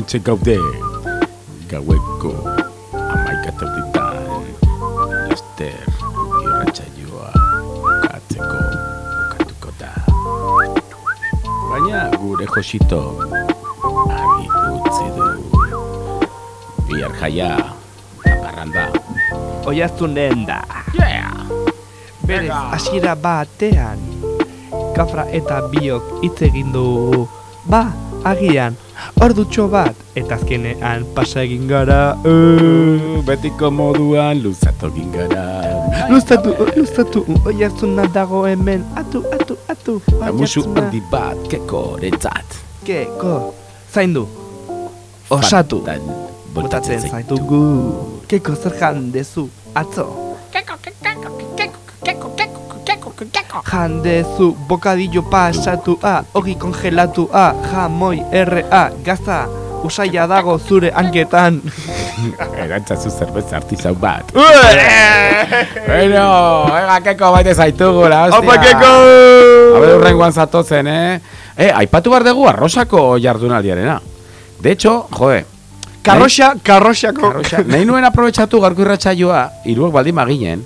Hemen gaude gaueko amaika terditan Laster irratsaioa bukatzeko bukatuko da Baina gure josito agi utzi du Bihar jaia aparranda Oiaztunen da. Yeah! Berez, hasiera batean. Kafra eta biok hitz egin dugu. Ba, agian, ordutxo bat, eta azkenean pasa egin gara. Uh, betiko moduan luzatu egin gara Luztatu, luztatu, oiaztuna dago hemen, atu, atu, atu. Amusu oihartzuna. handi bat keko rentzat Keko, zaindu. Osatu. Botatzen zaitugu. Keko zer jandezu, atzo. Jandezu, bokadillo pasatua, ogi kongelatua, jamoi errea, gaza, usaila dago zure hanketan. Erantzazu zerbeza artizau bat Bueno, ega keko baite zaitugu la hostia Opa, Keko! Habe urrengoan zatozen, eh? Eh, aipatu behar dugu arrosako jardunaldiarena De hecho, joe Karroxa, karroxako. Karroxa. Nahi nuen aprobetsatu garko irratsaioa Iruek baldin maginen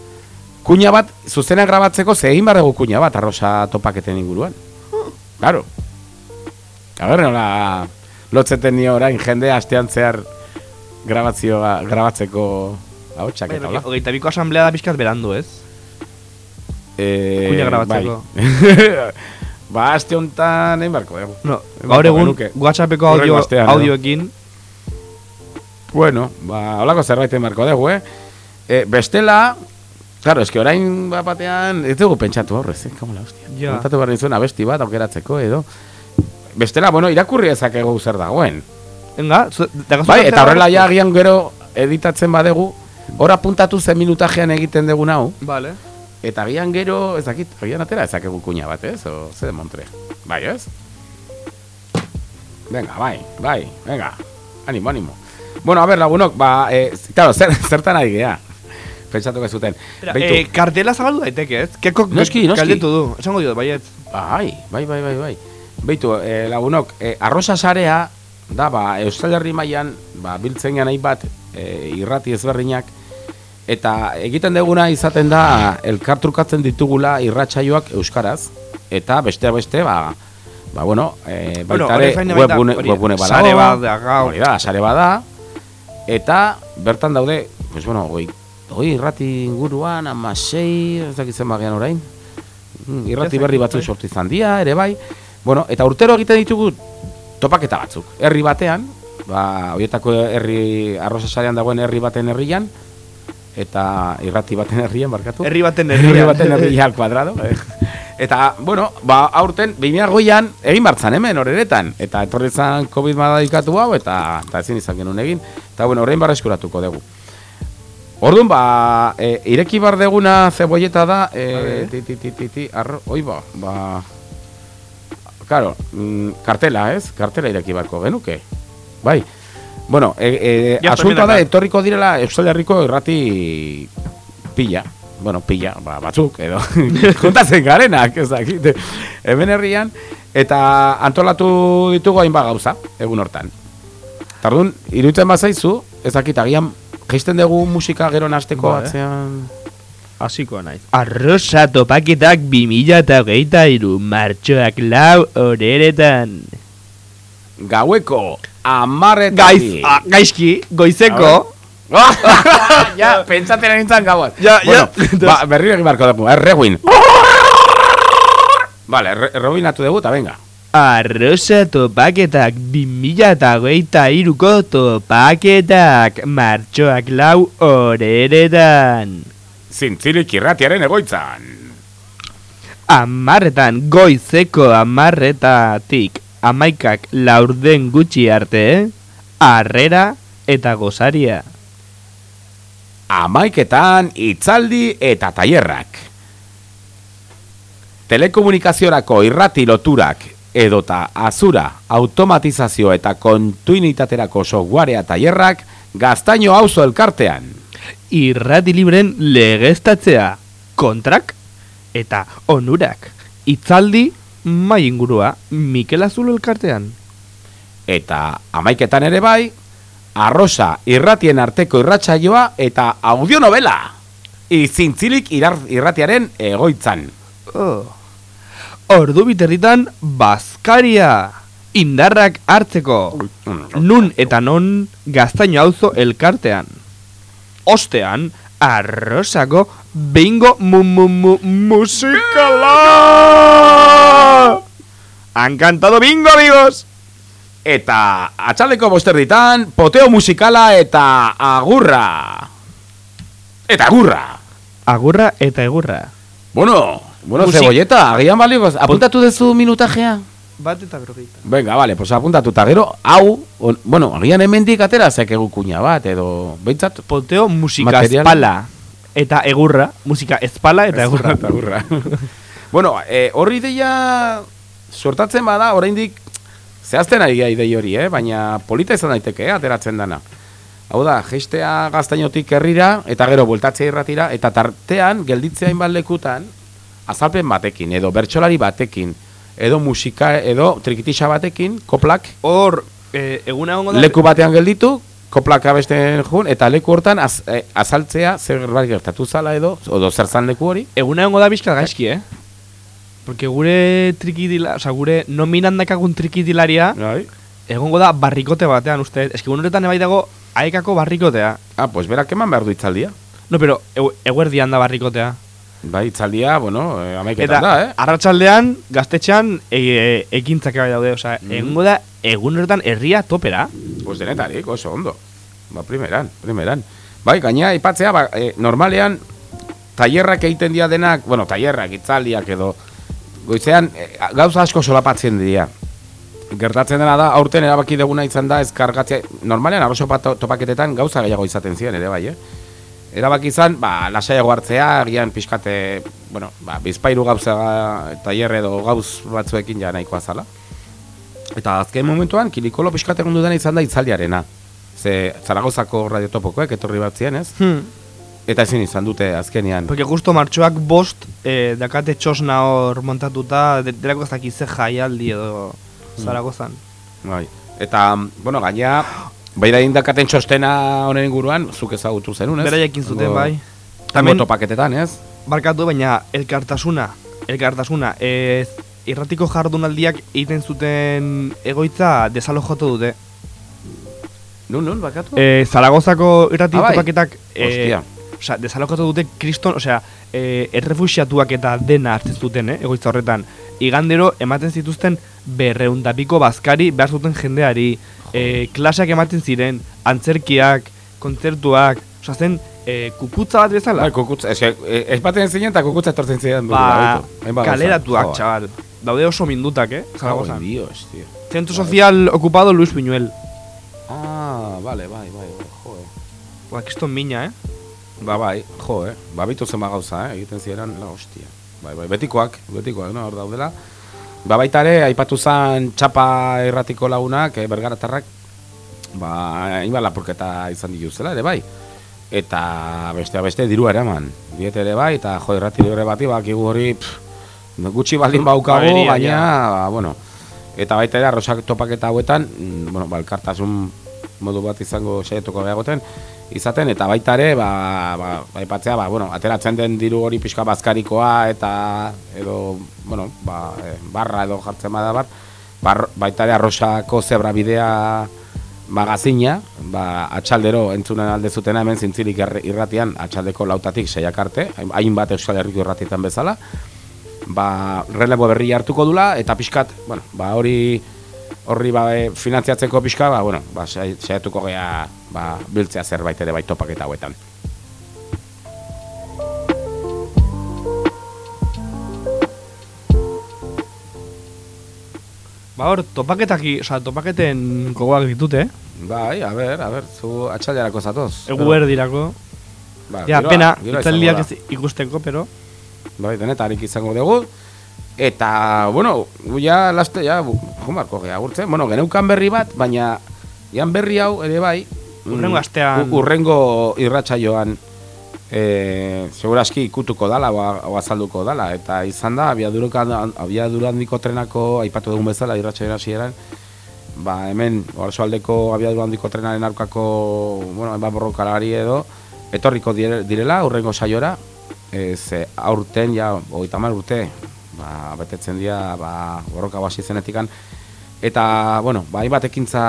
Kuña bat, zuzenean grabatzeko Ze egin behar dugu kuña bat arrosa topaketen inguruan Claro A ber, nola Lotzeten nio orain jende astean zehar Grabazioa, grabatzeko Ahotsak eta hola Hogeita biko asamblea da pixkat berandu, ez? Eh, Kuña grabatzeko. bai. ba, aste honetan egin barko dugu. No, gaur egun, WhatsAppeko audio, astean, edo. audioekin, Bueno, ba, holako zerbait egin barko dugu, eh? eh bestela, claro, eski orain bat batean, ez dugu pentsatu horrez, eh? Kamo la hostia. Ja. Pentsatu behar nizuen abesti bat aukeratzeko, edo. Bestela, bueno, irakurri ezakegu zer dagoen. Dagazu Bai, eta horrela ja agian gero editatzen badegu, hor apuntatu zen minutajean egiten dugun hau, Vale. Eta agian gero, ez dakit, agian atera ezakegu kuña bat, ez? O, ze montre. Bai, ez? Venga, bai, bai, venga. Animo, animo. Bueno, a ver, lagunok, ba, eh, claro, zer, zertan ari gea. Pentsatuko zuten. Eh, kartela zabaldu daiteke, ez? Keko Noski, noski. galdetu du, esango dio, baiet. Bai, bai, bai, bai, bai. Beitu, eh, lagunok, eh, arrosa sarea, da, ba, Euskal Herri mailan ba, biltzen nahi bat, eh, irrati ezberdinak, eta egiten deguna izaten da, elkartrukatzen ditugula irratsaioak euskaraz, eta beste beste, ba, ba, bueno, eh, Bueno, baita ere hori zain baita, webgune, badago, sare bat da, gaur. hori da, sare bada, eta bertan daude, pues bueno, goi, goi irrati inguruan, amasei, ez dakitzen bagian orain, Mm, irrati berri batzuk sortu izan dira, ere bai. Bueno, eta urtero egiten ditugu topaketa batzuk. Herri batean, ba, horietako herri arrosa sarean dagoen herri baten herrian, eta irrati baten herrian, barkatu. Herri baten Herri herrian. baten herrian al kuadrado. Eta, bueno, ba, aurten, 2008an, egin bartzan hemen, horretan. Eta etorri zan COVID madadikatu hau, eta, eta ezin izan genuen egin. Eta, bueno, horrein barra eskuratuko dugu. Orduan, ba, e, ireki bar deguna zebolleta da, e, ti, ti, ti, ti, ti, arro, oi ba, ba, Claro, mm, kartela, ez? Kartela ireki barko genuke. Bai. Bueno, e, e, asunta también da, etorriko direla Euskal Herriko irrati pila. Bueno, pila, ba, batzuk, edo. Juntatzen garenak, ez dakit. Hemen herrian, eta antolatu ditugu hainbat gauza, egun hortan. Tardun, iruditzen bazaizu, ez dakit, agian, geisten dugu musika gero nasteko Ba, eh. atzean... Hasiko naiz. Arrosa topaketak 2023 martxoak lau horeretan. Gaueko amarretan. Gaiz, ah, gaizki, goizeko. ja, pentsatzen nintzen gauaz. Ja, bueno, ja. ba, berriro egin barko dugu, erreguin. Vale, erre- errebinatu dugu, eta venga. Arrosa topaketak 2023ko topaketak martxoak lau horeretan. Zintzilik irratiaren egoitzan. Amarretan goizeko amarretatik amaikak laurden gutxi arte, arrera eta gozaria. Amaiketan itzaldi eta tailerrak. Telekomunikaziorako irrati loturak edota azura automatizazio eta kontuinitaterako softwarea tailerrak gaztaino auzo elkartean. Irrati libren legeztatzea, kontrak eta onurak. Itzaldi mai ingurua Mikel Azul elkartean. Eta amaiketan ere bai, arrosa irratien arteko irratsaioa eta audionovela. Izintzilik irar, irratiaren egoitzan. Oh. Ordu biterritan Bazkaria indarrak hartzeko. Nun eta non gaztaino auzo elkartean. Ostean, arrosako bingo mu mu mu musikala! Han cantado bingo, amigos! Eta atxaldeko bosterditan, poteo musikala eta agurra. Eta agurra. Agurra eta egurra. Bueno, bueno, Musik- cebolleta, agian balio, apuntatu dezu minutajea. Bat eta berrogeita. Venga, vale, pues apuntatu, eta gero, hau, on, bueno, agian hemendik atera zekegu kuña bat, edo, behintzat, Poteo musika Material- espala eta egurra. Musika espala eta egurra. Eta agurra. bueno, eh, horri ideia sortatzen bada, oraindik zehazten ari gai idei hori, eh? baina polita izan daiteke, eh? ateratzen dana. Hau da, geistea gaztainotik herrira, eta gero bueltatzea irratira, eta tartean, gelditzea hainbat lekutan, azalpen batekin, edo bertsolari batekin, edo musika, edo trikitixa batekin, koplak, Hor, eh, eguna egongo da... leku batean gelditu, koplak abesten jun, eta leku hortan az, eh, azaltzea zer gerbait gertatu zala edo, edo zer zan leku hori. Eguna egongo da bizka gaizki, eh? Porque gure trikidila, o sea, gure nominan dakagun trikidilaria, Bai. egongo da barrikote batean, uste. Eski honetan ebai dago aekako barrikotea. Ah, pues berak eman behar du itzaldia. No, pero egu- eguerdian da barrikotea. Bai, itzaldia, bueno, eh, Eta amaiketan da, eh? arratsaldean gaztetxean e, e, ekintzak bai daude, osea, Mm. egongo da egun horretan herria topera. Pues denetarik, oso ondo. Ba, primeran, primeran. Bai, gaina aipatzea, ba, eh, normalean, tailerrak egiten dira denak, bueno, tailerrak, itzaldiak edo, goizean, eh, gauza asko solapatzen dira. Gertatzen dena da, aurten erabaki duguna izan da, ez kargatzea, normalean, arroso topaketetan gauza gehiago izaten ziren, ere bai, eh? Erabaki izan, ba, lasaiago hartzea, agian pixkate, bueno, ba, bizpairu gauza tailer edo gauz batzuekin ja nahikoa zala. Eta azken momentuan, kilikolo pixkate egon dudana izan da itzaldiarena. Ze Zaragozako radiotopokoek etorri bat ziren, ez? Hmm. Eta ezin izan dute azkenean. Porque justo martxoak bost, eh, dakate txosna hor montatuta, de- delako ez dakize jaialdi edo Zaragozan. Bai. Eta, bueno, gaina, bai da indakaten txostena honen inguruan, zuk ezagutu zenun, ez? Beraiek zuten, bai. Tango topaketetan, ez? Barkatu, baina elkartasuna, elkartasuna, ez irratiko jardunaldiak egiten zuten egoitza desalojatu dute. Nun, nun, bakatu? Eh, Zaragozako irrati Ah, bai. topaketak eh, Hostia. Osea, desalojatu dute kriston, osea, eh, errefuxiatuak eta dena hartzen zuten, eh, egoitza horretan. Igandero ematen zituzten berreundapiko bazkari behar zuten jendeari, eh, klaseak ematen ziren, antzerkiak, kontzertuak, osea, zen eh, kukutza bat bezala. Bai, kukutza, ez, eh, ez baten zinen eta kukutza etortzen ziren. Ba, gauza. kaleratuak, txabal. Daude oso mindutak, eh, Zaragozan. Joder, Dios, tío. Centro Social Ocupado Luis Piñuel. Ah, vale, bai, bai, bai, jo, eh. Ba, kiston mina, eh? Ba, bai, jo, eh. Ba, bitu zema gauza, eh. Egiten ziren, la hostia. Bai, bai, betikoak, betikoak, no, hor daudela. Ba, baita ere, aipatu zan txapa erratiko lagunak, eh, bergaratarrak, ba, hainbat lapurketa izan dituzela, ere bai. Eta beste beste dirua eraman. Diete ere bai, eta jo, errati horre bati, bakigu hori, pff, gutxi baldin gaina, ja. ba, bueno. Eta baita ere, arrosak topaketa hauetan, mm, bueno, ba, elkartasun modu bat izango saietuko behagoten izaten, eta baita ere, ba, ba, aipatzea, ba, bueno, ateratzen den diru hori pixka bazkarikoa, eta, edo, bueno, ba, e, barra edo jartzen bada bar, bar, baita ere arrosako zebra bidea magazina, ba, atxaldero entzunen alde zutena hemen zintzilik irratian, atxaldeko lautatik seiak arte, hain- hainbat Euskal Herriko irratietan bezala, ba, relebo berri hartuko dula, eta pixkat, bueno, ba, hori horri ba, e, finantziatzeko pixka, ba, bueno, ba, sai- saiatuko gea ba, biltzea zerbait ere bai topaketa hauetan. Ba hor, topaketak, i- osea, topaketen gogoak ditute, Bai, a ber, a ber, zu atxalderako zatoz. egu erdirako. Ba, ja, giroa- pena, itzaldiak ez ikusteko, pero... Bai, denetarik izango dugu. Eta, bueno, gu ja, laste, ja, jumarko gea gurtzen. Bueno, geneukan berri bat, baina, ian berri hau ere bai. mm, Hurrengo astean- Urrengo irratsaioan e, seguraski ikutuko dala, oa, oa azalduko dala. Eta izan da, abiadura handiko trenako, aipatu dugun bezala, irratsaioan hasieran, ba, hemen, aldeko abiadura handiko trenaren aurkako, bueno, hainbat borrokalari edo, etorriko dire- direla, urrengo saiora, ez eh, aurten, ja, hogeita hamar urte, ba, betetzen dira, ba, borroka basi zenetikan, eta, bueno, ba, hainbat ekintza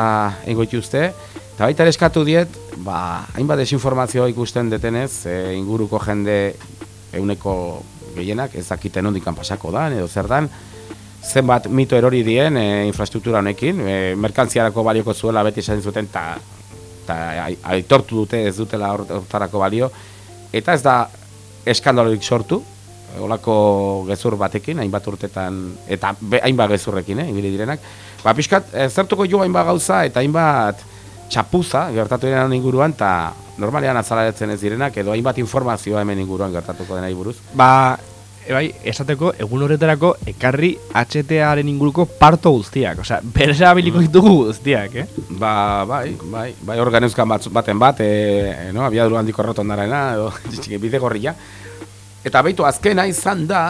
egingo dituzte, eta baita eskatu diet, ba, hainbat desinformazio ikusten detenez, e, inguruko jende euneko gehienak, ez dakiten ondikan pasako dan, edo zer dan, zenbat mito erori dien e, infrastruktura honekin, e, merkantziarako balioko zuela beti esan zuten, eta ai- aitortu dute ez dutela hor- hortarako balio, eta ez da eskandalorik sortu, olako gezur batekin, hainbat urtetan, eta hainbat gezurrekin, eh, ibili direnak. Ba, pixkat, eh, zertuko jo hainbat gauza, eta hainbat txapuza gertatu direnan inguruan, eta normalean azalaretzen ez direnak, edo hainbat informazioa hemen inguruan gertatuko denai buruz. Ba, e, bai, esateko, egun horretarako ekarri HTaren inguruko parto guztiak. Osea, beresa abiliko ditugu guztiak, eh? Ba, bai, bai, bai organezkan bat, baten bat, e, no, abiadura handiko rotondarena, edo txiki, bide gorria. Eta baitu azkena izan da,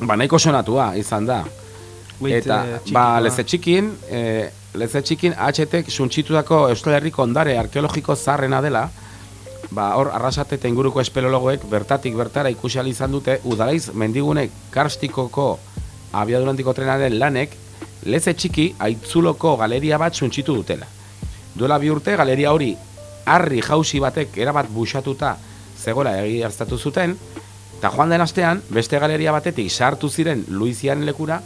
ba, nahiko sonatua izan da. Wait, Eta, eh, ba, leze txikin, e, leze txikin HTek suntsitutako Euskal Herriko ondare arkeologiko zarrena dela, ba, hor arrasate eta inguruko espeleologoek bertatik bertara ikusi ahal izan dute udalaiz mendigune karstikoko abiadurantiko trenaren lanek leze txiki aitzuloko galeria bat suntxitu dutela. Duela bi urte galeria hori harri jausi batek erabat busatuta zegoela egiaztatu zuten, eta joan den astean beste galeria batetik sartu ziren Luizian lekura,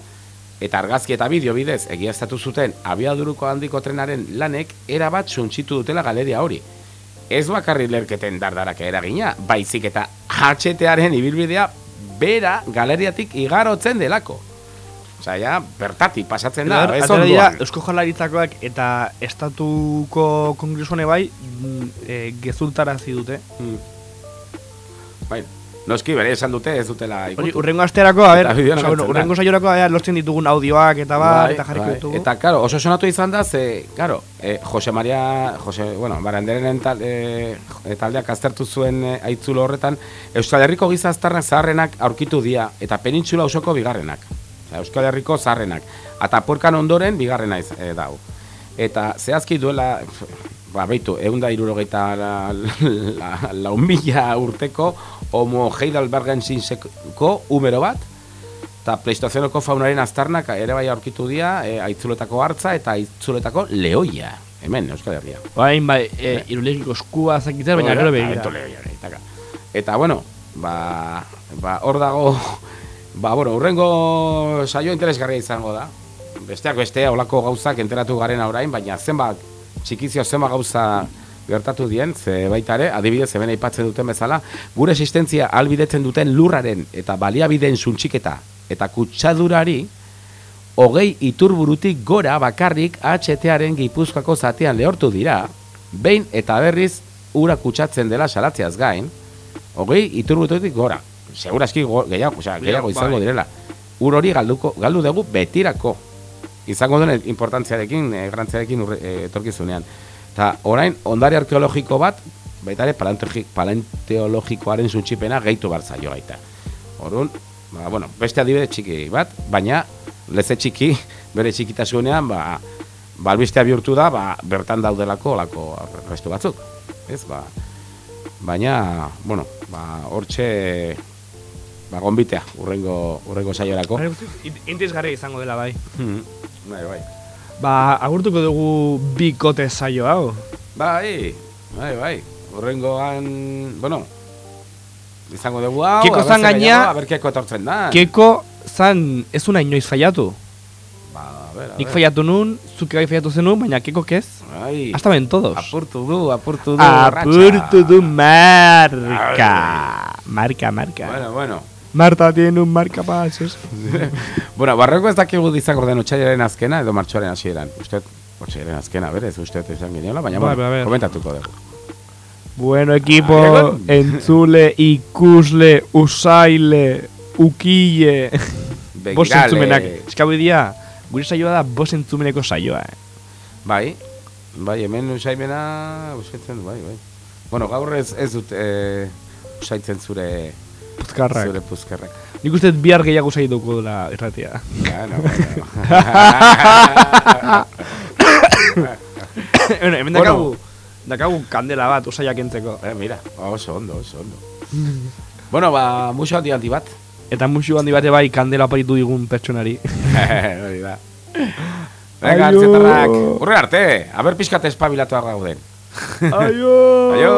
eta argazki eta bideo bidez egiaztatu zuten abiaduruko handiko trenaren lanek erabat suntxitu dutela galeria hori. Ez bakarri lerketen dardarak eragina, baizik eta HTaren ibilbidea bera galeriatik igarotzen delako. Osea, ja, bertatik pasatzen da, ez onduan. Eusko Jaurlaritzakoak eta estatuko kongresuan bai mm, e, gezultarazi dute. Bai, noski bere esan dute ez dutela Hori, ikutu. urrengo asterako, a ber, osea, bueno, urrengo saiorako ea, lortzen ditugun audioak eta bar, Bai, eta jarriko bai. ditugu. Eta, claro, oso sonatu izan da, ze, claro, eh, Jose Maria, Jose, bueno, Baranderen tal, eh, taldeak aztertu zuen eh, aitzulo horretan, Euskal Herriko giza aztarnak zaharrenak aurkitu dira, eta penintxula osoko bigarrenak. Osea, Euskal Herriko zaharrenak. Eta porkan ondoren bigarrena iz, eh, dau. Eta zehazki duela, ba, beitu, egun da irurogeita la, la, la, mila urteko homo heidelbergensinseko umero bat, eta pleistozionoko faunaren aztarnak ere bai aurkitu dira, e, aitzuletako hartza eta aitzuletako lehoia. Hemen, Euskal Herria. Bai, bai, e, irulegiko eskua zakitzer, baina gero begira. Eta lehoia, eta, bueno, ba, ba, hor dago, ba, bueno, urrengo saio interesgarria izango da. Besteak beste, olako gauzak enteratu garen orain, baina zenbat, txikizio zenbat gauza gertatu dien, ze baita ere, adibidez hemen aipatzen duten bezala, gure existentzia albidetzen duten lurraren eta baliabideen suntxiketa eta kutsadurari, hogei iturburutik gora bakarrik HTaren gipuzkoako zatean lehortu dira, behin eta berriz ura kutsatzen dela salatzeaz gain, hogei iturburutik gora. Segurazki go, gehiago, osea, gehiago izango Bai. direla. Ur hori galduko, galdu dugu betirako. Izango duen importantziarekin, e, garrantziarekin urre- eh, etorkizunean. Eta orain, ondare arkeologiko bat, baita ere paleontologi- paleontologikoaren suntxipena gehitu bartzaio gaita. Orduan, ba, bueno, beste adibide txiki bat, baina leze txiki, bere txikitasunean, ba, balbistea bihurtu da, ba, bertan daudelako olako restu batzuk. Ez, ba, baina, bueno, ba, hortxe, ba, gonbitea, urrengo, urrengo saiorako. Interesgarria izango dela bai. Hmm, bai, bai. Ba, agurtuko dugu bikote saio hau. Bai, bai, bai. Urrengoan, bueno, izango dugu hau, Keko zan gaina- gehiago, a ber keko etortzen da. Keko zan ez una inoiz faiatu. Ba, a ber, a Nik faiatu nun, zuke bai faiatu zenun, baina keko ez. Bai. Hasta ben todos. Apurtu du, apurtu du. Apurtu du marca. Marca, marca. Bueno, bueno. Marta tiene un marca pases. bueno, barreko ez dakigu izango den otxailaren azkena edo martxoaren hasieran. Usted, otxailaren azkena, berez, usted izan gineola, baina, Bai, bai, bai. komentatuko dugu. Bueno, equipo, Egon. entzule, ikusle, usaile, ukille. Begirale. Bos entzumenak. Eskau dia, gure saioa da bos entzumeneko saioa. Eh. Bai, bai, hemen usaimena usaitzen du, bai, bai. Bueno, gaur ez, ez dut eh, usaitzen zure... Puzkarrak. Zure puzkarrak. Nik uste bihar gehiago saituko dela irratia. Bueno, bueno. bueno, hemen Bueno. dakagu, dakagu kandela bat, usaiak entzeko. Eh, mira, ba, oso ondo, oso ondo. bueno, ba, muso handi handi bat. Eta musu handi bate bai kandela oparitu digun pertsonari. Hori da. Venga, Aio. artzetarrak, urre arte, aber pixkat espabilatuak gauden. Aio! Aio!